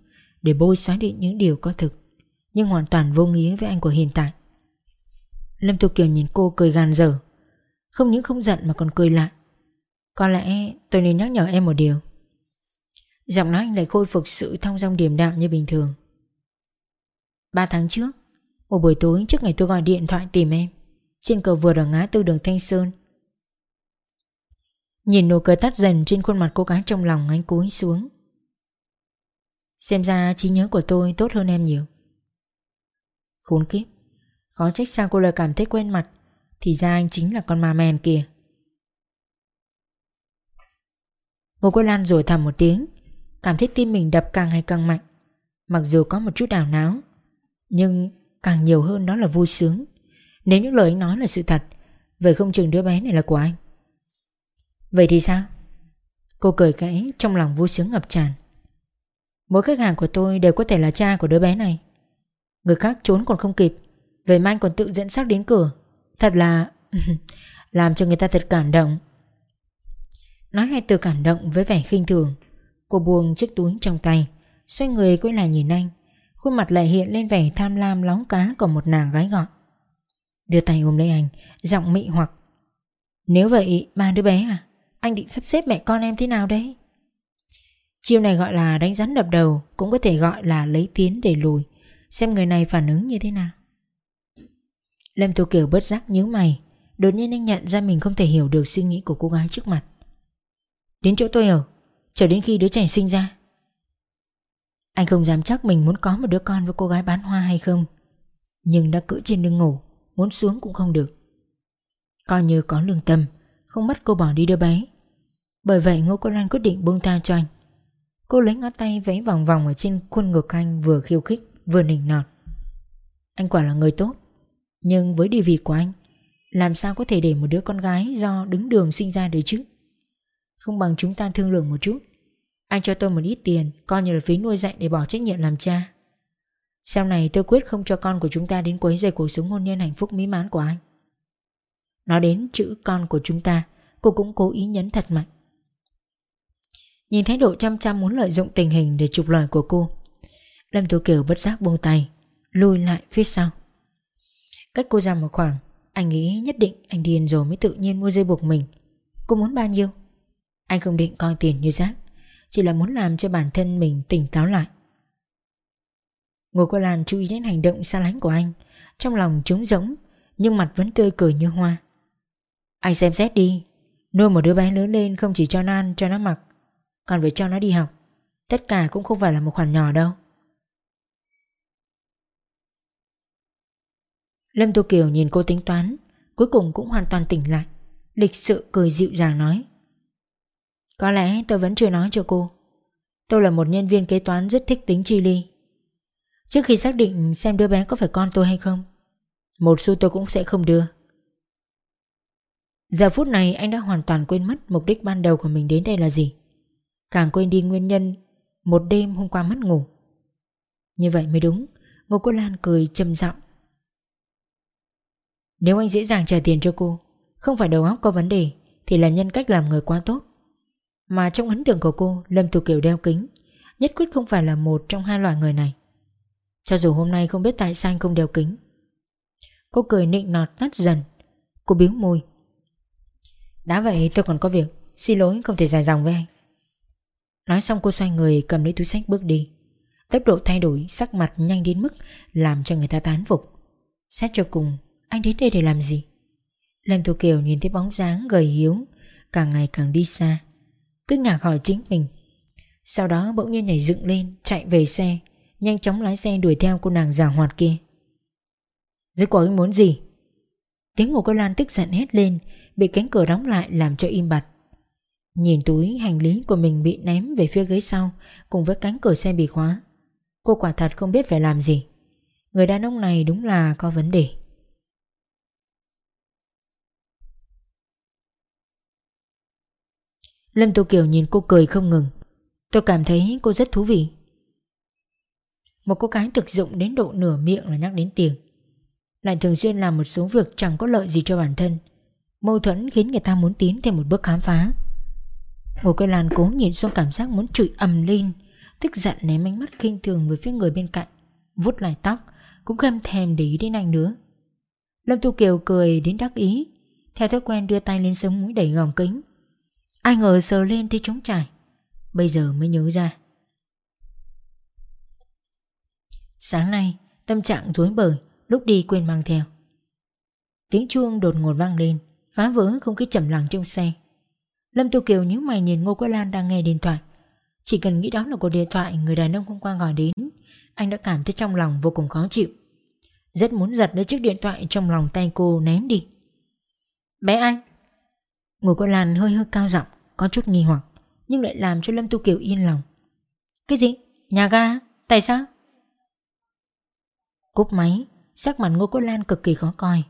Để bôi xóa đi những điều có thực, Nhưng hoàn toàn vô nghĩa với anh của hiện tại. Lâm Tô Kiều nhìn cô cười gàn dở Không những không giận mà còn cười lại Có lẽ tôi nên nhắc nhở em một điều. Giọng nói anh lại khôi phục sự thong dong điềm đạm như bình thường. Ba tháng trước, Một buổi tối trước ngày tôi gọi điện thoại tìm em, Trên cầu vượt ở ngã tư đường Thanh Sơn. Nhìn nụ cười tắt dần trên khuôn mặt cô gái trong lòng anh cúi xuống. Xem ra trí nhớ của tôi tốt hơn em nhiều. Khốn kiếp, Khó trách sao cô lại cảm thấy quen mặt, Thì ra anh chính là con ma men kìa Ngô Quế Lan rồi thầm một tiếng. Cảm thấy tim mình đập càng ngày càng mạnh. Mặc dù có một chút đảo não, Nhưng càng nhiều hơn đó là vui sướng. Nếu những lời anh nói là sự thật, Vậy không chừng đứa bé này là của anh. Vậy thì sao? Cô cười khẽ, trong lòng vui sướng ngập tràn. Mỗi khách hàng của tôi đều có thể là cha của đứa bé này. Người khác trốn còn không kịp, Vậy mà anh còn tự dẫn xác đến cửa. Thật là Làm cho người ta thật cảm động. Nói hai từ cảm động với vẻ khinh thường. Cô buông chiếc túi trong tay, Xoay người quay lại nhìn anh. Khuôn mặt lại hiện lên vẻ tham lam lóng cá của một nàng gái gọn. Đưa tay ôm lấy anh, Giọng mị hoặc. Nếu vậy, ba đứa bé à Anh định sắp xếp mẹ con em thế nào đấy Chiêu này gọi là đánh rắn đập đầu, Cũng có thể gọi là lấy tiến để lùi. Xem người này phản ứng như thế nào. Lâm Tô Kiều bớt giác nhớ mày, Đột nhiên anh nhận ra mình không thể hiểu được suy nghĩ của cô gái trước mặt. Đến chỗ tôi ở cho đến khi đứa trẻ sinh ra. Anh không dám chắc mình muốn có một đứa con với cô gái bán hoa hay không. Nhưng đã cưỡi trên lưng ngủ, Muốn xuống cũng không được. Coi như có lương tâm, Không bắt cô bỏ đi đứa bé. Bởi vậy Ngô Cô Lan quyết định buông tha cho anh. Cô lấy ngón tay vẽ vòng vòng Ở trên khuôn ngực anh vừa khiêu khích, Vừa nịnh nọt. Anh quả là người tốt, Nhưng với địa vị của anh, Làm sao có thể để một đứa con gái Do đứng đường sinh ra được chứ? Không bằng chúng ta thương lượng một chút. Anh cho tôi một ít tiền, Coi như là phí nuôi dạy để bỏ trách nhiệm làm cha. Sau này tôi quyết không cho con của chúng ta Đến quấy rầy cuộc sống hôn nhân hạnh phúc mỹ mãn của anh. Nói đến chữ con của chúng ta, Cô cũng cố ý nhấn thật mạnh. Nhìn thái độ chăm chăm muốn lợi dụng tình hình Để trục lời của cô, Lâm Tú Kiều bất giác buông tay, Lùi lại phía sau. Cách cô ra một khoảng, Anh nghĩ nhất định anh điên rồi mới tự nhiên mua dây buộc mình. Cô muốn bao nhiêu? Anh không định coi tiền như rác, Chỉ là muốn làm cho bản thân mình tỉnh táo lại. Ngô Cô Lan chú ý đến hành động xa lánh của anh, Trong lòng trống rỗng, Nhưng mặt vẫn tươi cười như hoa. Anh xem xét đi, Nuôi một đứa bé lớn lên không chỉ cho nó ăn cho nó mặc, Còn phải cho nó đi học. Tất cả cũng không phải là một khoản nhỏ đâu. Lâm Tô Kiều nhìn cô tính toán, Cuối cùng cũng hoàn toàn tỉnh lại, Lịch sự cười dịu dàng nói. Có lẽ tôi vẫn chưa nói cho cô. Tôi là một nhân viên kế toán rất thích tính chi ly. Trước khi xác định xem đứa bé có phải con tôi hay không, Một xu tôi cũng sẽ không đưa. Giờ phút này anh đã hoàn toàn quên mất mục đích ban đầu của mình đến đây là gì. Càng quên đi nguyên nhân, một đêm hôm qua mất ngủ. Như vậy mới đúng, Ngô Quốc Lan cười trầm giọng. Nếu anh dễ dàng trả tiền cho cô, Không phải đầu óc có vấn đề, Thì là nhân cách làm người quá tốt. Mà trong ấn tượng của cô, Lâm Tù Kiều đeo kính, Nhất quyết không phải là một trong hai loại người này. Cho dù hôm nay không biết tại sao anh không đeo kính. Cô cười nịnh nọt nát dần. Cô biếu môi. Đã vậy tôi còn có việc, Xin lỗi, không thể dài dòng với anh. Nói xong cô xoay người cầm lấy túi sách bước đi. Tốc độ thay đổi, sắc mặt nhanh đến mức Làm cho người ta tán phục. Xét cho cùng, Anh đến đây để làm gì? Lâm Thu Kiều nhìn thấy bóng dáng gầy yếu, Càng ngày càng đi xa. Cứ ngạc hỏi chính mình. Sau đó bỗng nhiên nhảy dựng lên, Chạy về xe, Nhanh chóng lái xe đuổi theo cô nàng giả hoạt kia. Rốt cuộc anh muốn gì? Tiếng của cô Lan tức giận hét lên, Bị cánh cửa đóng lại làm cho im bặt. Nhìn túi hành lý của mình bị ném về phía ghế sau, Cùng với cánh cửa xe bị khóa, Cô quả thật không biết phải làm gì. Người đàn ông này đúng là có vấn đề. Lâm Tô Kiều nhìn cô cười không ngừng. Tôi cảm thấy cô rất thú vị. Một cô gái thực dụng đến độ nửa miệng là nhắc đến tiền. Lại thường xuyên làm một số việc chẳng có lợi gì cho bản thân. Mâu thuẫn khiến người ta muốn tiến thêm một bước khám phá. Ngô cây lan cố nhìn xuống cảm giác muốn chửi ầm lên. Tức giận ném ánh mắt khinh thường về phía người bên cạnh Vút lại tóc, Cũng không thèm để ý đến anh nữa. Lâm Tu Kiều cười đến đắc ý, Theo thói quen đưa tay lên sống mũi đẩy gòng kính. Ai ngờ sờ lên thì trống trải. Bây giờ mới nhớ ra. Sáng nay, Tâm trạng rối bời, Lúc đi quên mang theo. Tiếng chuông đột ngột vang lên, Phá vỡ không khí trầm lặng trong xe. Lâm Tu Kiều nhíu mày nhìn Ngô Quế Lan đang nghe điện thoại. Chỉ cần nghĩ đó là cuộc điện thoại người đàn ông hôm qua gọi đến, Anh đã cảm thấy trong lòng vô cùng khó chịu. Rất muốn giật lấy chiếc điện thoại trong lòng tay cô ném đi. Bé anh Ngồi Quế Lan hơi hơi cao giọng, Có chút nghi hoặc, Nhưng lại làm cho Lâm Tu Kiều yên lòng Cái gì? Nhà ga? Tại sao? Cúp máy, Sắc mặt Ngô Quế Lan cực kỳ khó coi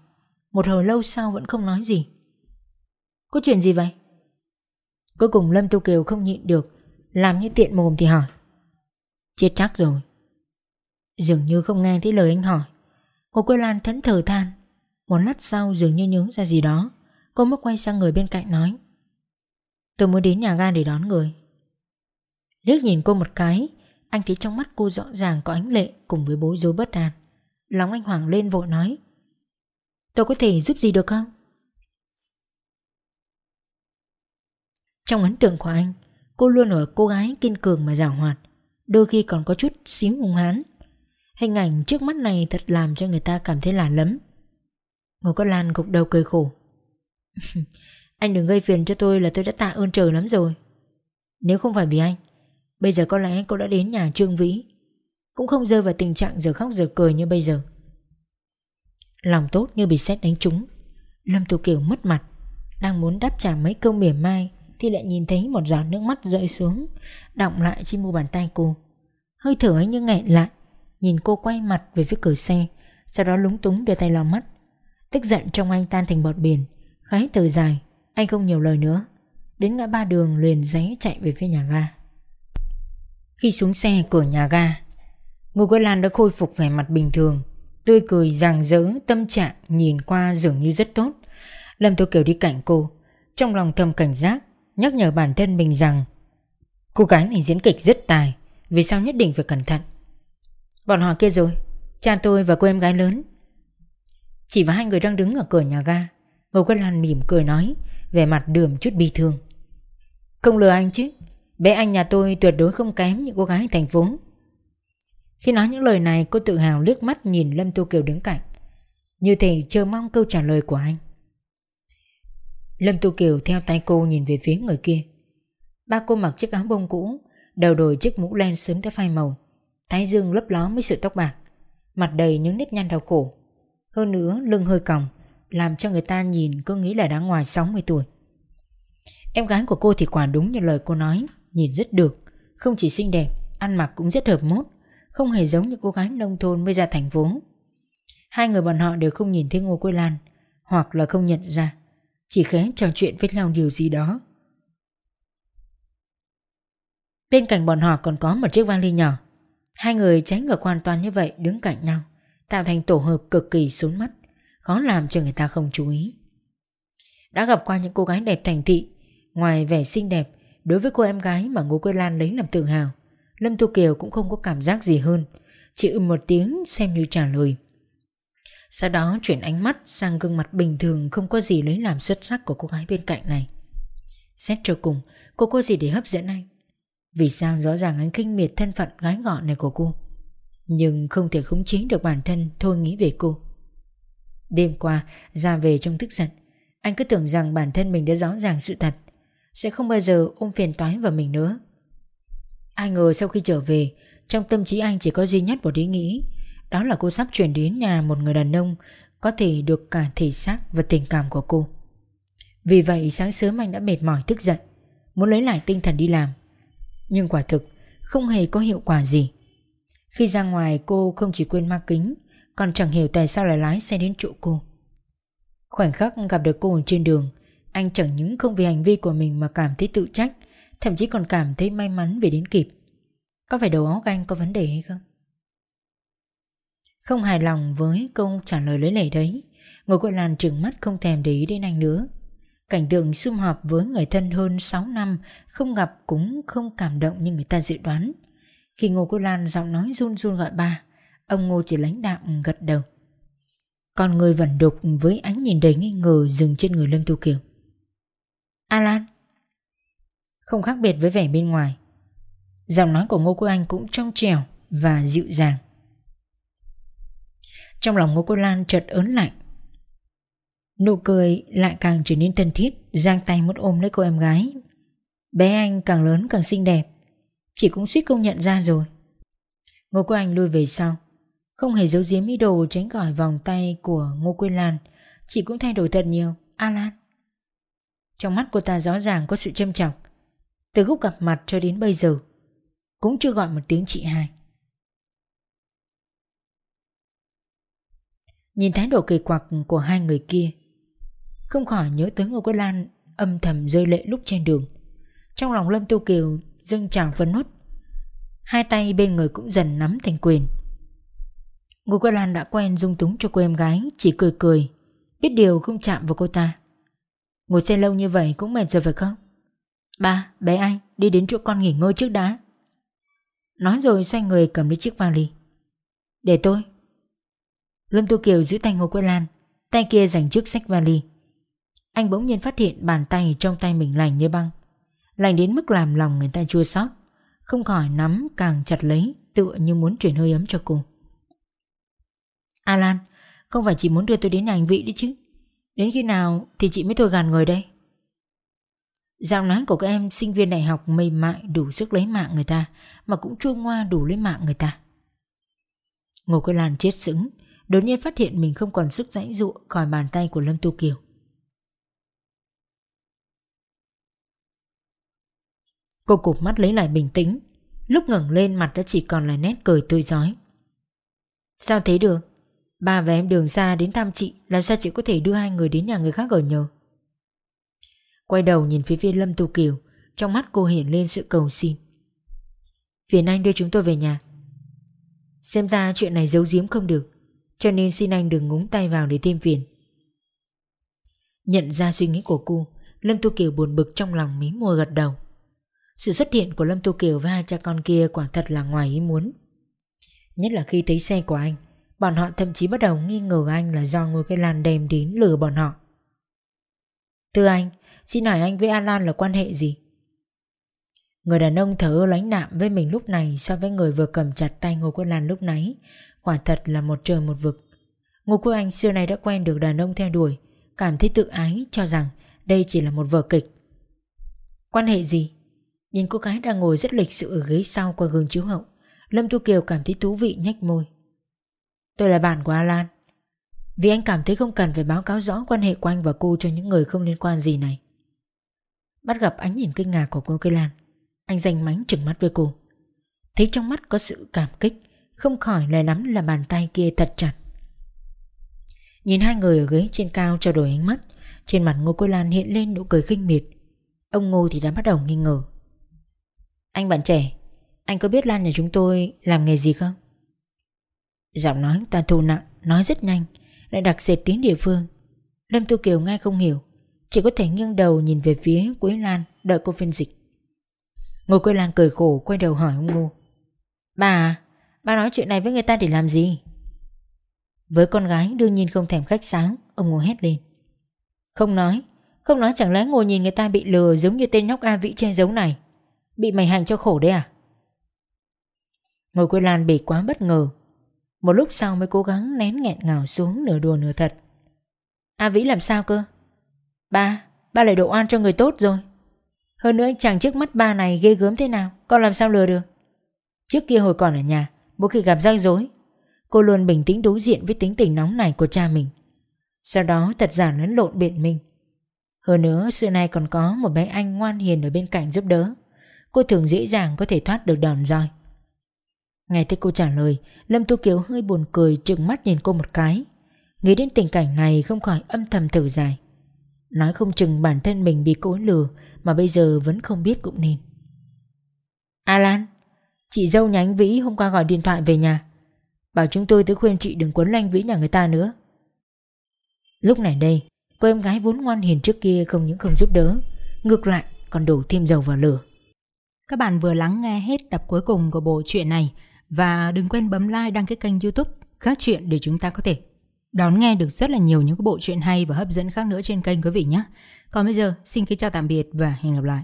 Một hồi lâu sau vẫn không nói gì Có chuyện gì vậy? Cuối cùng Lâm Tu Kiều không nhịn được, Làm như tiện mồm thì hỏi Chết chắc rồi Dường như không nghe thấy lời anh hỏi Cô Quế Lan thẫn thờ than Một lát sau dường như nhớ ra gì đó Cô mới quay sang người bên cạnh nói. Tôi muốn đến nhà ga để đón người. Liếc nhìn cô một cái, Anh thấy trong mắt cô rõ ràng có ánh lệ Cùng với bối rối bất an. Lòng anh hoảng lên vội nói. Tôi có thể giúp gì được không? Trong ấn tượng của anh, Cô luôn ở cô gái kiên cường mà giảo hoạt, Đôi khi còn có chút xíu hung hán Hình ảnh trước mắt này thật làm cho người ta cảm thấy lạ lắm Ngô Có Lan gục đầu cười khổ. Anh đừng gây phiền cho tôi là tôi đã tạ ơn trời lắm rồi. Nếu không phải vì anh, Bây giờ có lẽ cô đã đến nhà Trương Vĩ. Cũng không rơi vào tình trạng giờ khóc giờ cười như bây giờ. Lòng tốt như bị xét đánh trúng. Lâm Tô Kiều mất mặt, Đang muốn đáp trả mấy câu mỉa mai thì lại nhìn thấy một giọt nước mắt rơi xuống, Đọng lại trên mu bàn tay cô. Hơi thở ấy như nghẹn lại, Nhìn cô quay mặt về phía cửa xe, Sau đó lúng túng đưa tay lau mắt. Tức giận trong anh tan thành bọt biển Khái thở dài, Anh không nhiều lời nữa. Đến ngã ba đường liền giấy chạy về phía nhà ga. Khi xuống xe cửa nhà ga, Ngô Quế Lan đã khôi phục vẻ mặt bình thường, Tươi cười rạng rỡ, tâm trạng Nhìn qua dường như rất tốt. Lâm Tô Kiều đi cạnh cô, Trong lòng thầm cảnh giác, Nhắc nhở bản thân mình rằng, Cô gái này diễn kịch rất tài, Vì sao nhất định phải cẩn thận? Bọn họ kia rồi, Cha tôi và cô em gái lớn. Chỉ và hai người đang đứng ở cửa nhà ga Ngô Quế Lan mỉm cười nói, Vẻ mặt đượm chút bi thương. Không lừa anh chứ, Bé anh nhà tôi tuyệt đối không kém những cô gái thành phố Khi nói những lời này, cô tự hào liếc mắt nhìn Lâm Tô Kiều đứng cạnh, Như thể chờ mong câu trả lời của anh. Lâm Tô Kiều theo tay cô nhìn về phía người kia. Ba cô mặc chiếc áo bông cũ, Đầu đội chiếc mũ len sớm đã phai màu, Thái dương lấp ló với sự tóc bạc, Mặt đầy những nếp nhăn đau khổ. Hơn nữa, lưng hơi còng làm cho người ta nhìn cứ nghĩ là đã ngoài 60 tuổi. Em gái của cô thì quả đúng như lời cô nói, Nhìn rất được, Không chỉ xinh đẹp, Ăn mặc cũng rất hợp mốt, Không hề giống như cô gái nông thôn mới ra thành phố. Hai người bọn họ đều không nhìn thấy Ngô Quế Lan, Hoặc là không nhận ra, Chỉ khẽ trò chuyện với nhau điều gì đó. Bên cạnh bọn họ còn có một chiếc vali nhỏ. Hai người tránh ngược hoàn toàn như vậy, đứng cạnh nhau, Tạo thành tổ hợp cực kỳ xuống mắt. Khó làm cho người ta không chú ý. Đã gặp qua những cô gái đẹp thành thị, Ngoài vẻ xinh đẹp, Đối với cô em gái mà Ngô Quế Lan lấy làm tự hào, Lâm Tu Kiều cũng không có cảm giác gì hơn, Chỉ ưm một tiếng xem như trả lời. Sau đó chuyển ánh mắt sang gương mặt bình thường Không có gì lấy làm xuất sắc của cô gái bên cạnh này. Xét cho cùng, Cô có gì để hấp dẫn anh? Vì sao rõ ràng anh kinh miệt thân phận gái gọn này của cô? Nhưng không thể khống chế được bản thân Thôi nghĩ về cô. Đêm qua, ra về trong tức giận. Anh cứ tưởng rằng bản thân mình đã rõ ràng sự thật. Sẽ không bao giờ ôm phiền toái vào mình nữa. Ai ngờ sau khi trở về, Trong tâm trí anh chỉ có duy nhất một ý nghĩ. Đó là cô sắp chuyển đến nhà một người đàn ông Có thể được cả thể xác và tình cảm của cô. Vì vậy, sáng sớm anh đã mệt mỏi thức dậy Muốn lấy lại tinh thần đi làm. Nhưng quả thực, không hề có hiệu quả gì. Khi ra ngoài, cô không chỉ quên mang kính còn chẳng hiểu tại sao lại lái xe đến chỗ cô. Khoảnh khắc gặp được cô trên đường, anh chẳng những không vì hành vi của mình mà cảm thấy tự trách, Thậm chí còn cảm thấy may mắn vì đến kịp. Có phải đầu óc anh có vấn đề hay không? Không hài lòng với câu trả lời lấy lệ đấy, Ngồi quậy làn trừng mắt không thèm để ý đến anh nữa. Cảnh tượng sum họp với người thân hơn 6 năm Không gặp cũng không cảm động như người ta dự đoán. Khi Ngô Cô Lan giọng nói run run gọi ba Ông Ngô chỉ lãnh đạm gật đầu. Còn người vẫn đục với ánh nhìn đầy nghi ngờ dừng trên người Lâm Tu Kiều. Alan, Không khác biệt với vẻ bên ngoài. Giọng nói của Ngô Cô Anh cũng trong trẻo và dịu dàng. Trong lòng Ngô Cô Lan chợt ớn lạnh. Nụ cười lại càng trở nên thân thiết, Giang tay muốn ôm lấy cô em gái. Bé anh càng lớn càng xinh đẹp Chị cũng suýt công nhận ra rồi. Ngô Cô Anh lui về sau. Không hề giấu giếm ý đồ tránh khỏi vòng tay của Ngô Quyên Lan. Chị cũng thay đổi thật nhiều. Alan. Trong mắt cô ta rõ ràng có sự châm trọng. Từ lúc gặp mặt cho đến bây giờ, Cũng chưa gọi một tiếng chị hai. Nhìn thái độ kỳ quặc của hai người kia, Không khỏi nhớ tới Ngô Quyên Lan âm thầm rơi lệ lúc trên đường. Trong lòng Lâm Tu Kiều dâng trào phấn nút Hai tay bên người cũng dần nắm thành quyền. Ngô Quế Lan đã quen dung túng cho cô em gái Chỉ cười cười. Biết điều không chạm vào cô ta. Ngồi xe lâu như vậy cũng mệt rồi phải không? Ba, bé anh Đi đến chỗ con nghỉ ngơi trước đã. Nói rồi xoay người cầm lấy chiếc vali. Để tôi. Lâm Tu Kiều giữ tay Ngô Quế Lan Tay kia dành trước sách vali. Anh bỗng nhiên phát hiện bàn tay trong tay mình lành như băng. Lành đến mức làm lòng người ta chua xót Không khỏi nắm càng chặt lấy Tựa như muốn chuyển hơi ấm cho cô. Alan, Không phải chị muốn đưa tôi đến nhà anh Vị đấy chứ. Đến khi nào thì chị mới thôi gàn người đây? Giọng nói của các em sinh viên đại học mềm mại đủ sức lấy mạng người ta, Mà cũng chua ngoa đủ lấy mạng người ta. Ngô Quế Lan chết sững, Đột nhiên phát hiện mình không còn sức dãy dụ khỏi bàn tay của Lâm Tu Kiều. Cô cụp mắt lấy lại bình tĩnh, Lúc ngẩng lên mặt đã chỉ còn là nét cười tươi giói. Sao thế được? Ba và em đường xa đến thăm chị, Làm sao chị có thể đưa hai người đến nhà người khác ở nhờ? Quay đầu nhìn phía phía Lâm Tu Kiều, Trong mắt cô hiện lên sự cầu xin. Phiền anh đưa chúng tôi về nhà. Xem ra chuyện này giấu giếm không được, Cho nên xin anh đừng ngúng tay vào để thêm phiền. Nhận ra suy nghĩ của cô, Lâm Tu Kiều buồn bực trong lòng mí môi gật đầu. Sự xuất hiện của Lâm Tu Kiều và hai cha con kia quả thật là ngoài ý muốn. Nhất là khi thấy xe của anh Bọn họ thậm chí bắt đầu nghi ngờ anh là do ngôi cái lan đem đến lừa bọn họ Thưa anh, xin hỏi anh với Alan là quan hệ gì? Người đàn ông thở lánh đạm với mình lúc này so với người vừa cầm chặt tay Ngô Quốc Lan lúc nãy, quả thật là một trời một vực. Ngô Quốc Anh xưa nay đã quen được đàn ông theo đuổi, cảm thấy tự ái cho rằng đây chỉ là một vở kịch. Quan hệ gì? Nhìn cô gái đang ngồi rất lịch sự ở ghế sau qua gương chiếu hậu, Lâm Thu Kiều cảm thấy thú vị nhách môi. Tôi là bạn của Alan. Vì anh cảm thấy không cần phải báo cáo rõ quan hệ của anh và cô cho những người không liên quan gì này. Bắt gặp ánh nhìn kinh ngạc của cô Cây Lan, anh danh mánh trừng mắt với cô Thấy trong mắt có sự cảm kích, Không khỏi lại nắm là bàn tay kia thật chặt Nhìn hai người ở ghế trên cao trao đổi ánh mắt, Trên mặt Ngô Quế Lan hiện lên nụ cười khinh miệt Ông Ngô thì đã bắt đầu nghi ngờ Anh bạn trẻ, Anh có biết Lan nhà chúng tôi làm nghề gì không? Giọng nói ta thu nặng Nói rất nhanh Lại đặc sệt tiếng địa phương. Lâm Tu Kiều ngay không hiểu Chỉ có thể nghiêng đầu nhìn về phía Quế Lan Đợi cô phiên dịch. Ngô Quế Lan cười khổ quay đầu hỏi ông Ngô. Bà à, bà nói chuyện này với người ta để làm gì? Với con gái đương nhiên không thèm khách sáo Ông Ngô hét lên. Không nói Không nói chẳng lẽ ngồi nhìn người ta bị lừa Giống như tên nhóc A Vĩ che giấu này? Bị mày hành cho khổ đấy à? Ngô Quế Lan bị quá bất ngờ một lúc sau mới cố gắng nén nghẹn ngào xuống nửa đùa nửa thật. A Vĩ làm sao cơ? Ba Ba lại độ oan cho người tốt rồi. Hơn nữa anh chàng trước mắt ba này ghê gớm thế nào, Con làm sao lừa được? Trước kia hồi còn ở nhà, Mỗi khi gặp rắc rối, Cô luôn bình tĩnh đối diện với tính tình nóng này của cha mình. Sau đó thật giả lẫn lộn biện minh. Hơn nữa, xưa nay còn có một bé anh ngoan hiền ở bên cạnh giúp đỡ. Cô thường dễ dàng có thể thoát được đòn roi. Nghe thấy cô trả lời, Lâm Tu Kiều hơi buồn cười, trừng mắt nhìn cô một cái. Nghĩ đến tình cảnh này, không khỏi âm thầm thở dài. Nói không chừng bản thân mình bị cố lừa, Mà bây giờ vẫn không biết cũng nên. Alan, Chị dâu nhà anh Vĩ hôm qua gọi điện thoại về nhà. Bảo chúng tôi tới khuyên chị đừng quấn lanh Vĩ nhà người ta nữa. Lúc này đây, Cô em gái vốn ngoan hiền trước kia không những không giúp đỡ, Ngược lại còn đổ thêm dầu vào lửa. Các bạn vừa lắng nghe hết tập cuối cùng của bộ truyện này. Và đừng quên bấm like đăng ký kênh youtube Khác chuyện để chúng ta có thể đón nghe được rất là nhiều những cái bộ truyện hay và hấp dẫn khác nữa trên kênh quý vị nhé. Còn bây giờ, xin kính chào tạm biệt và hẹn gặp lại.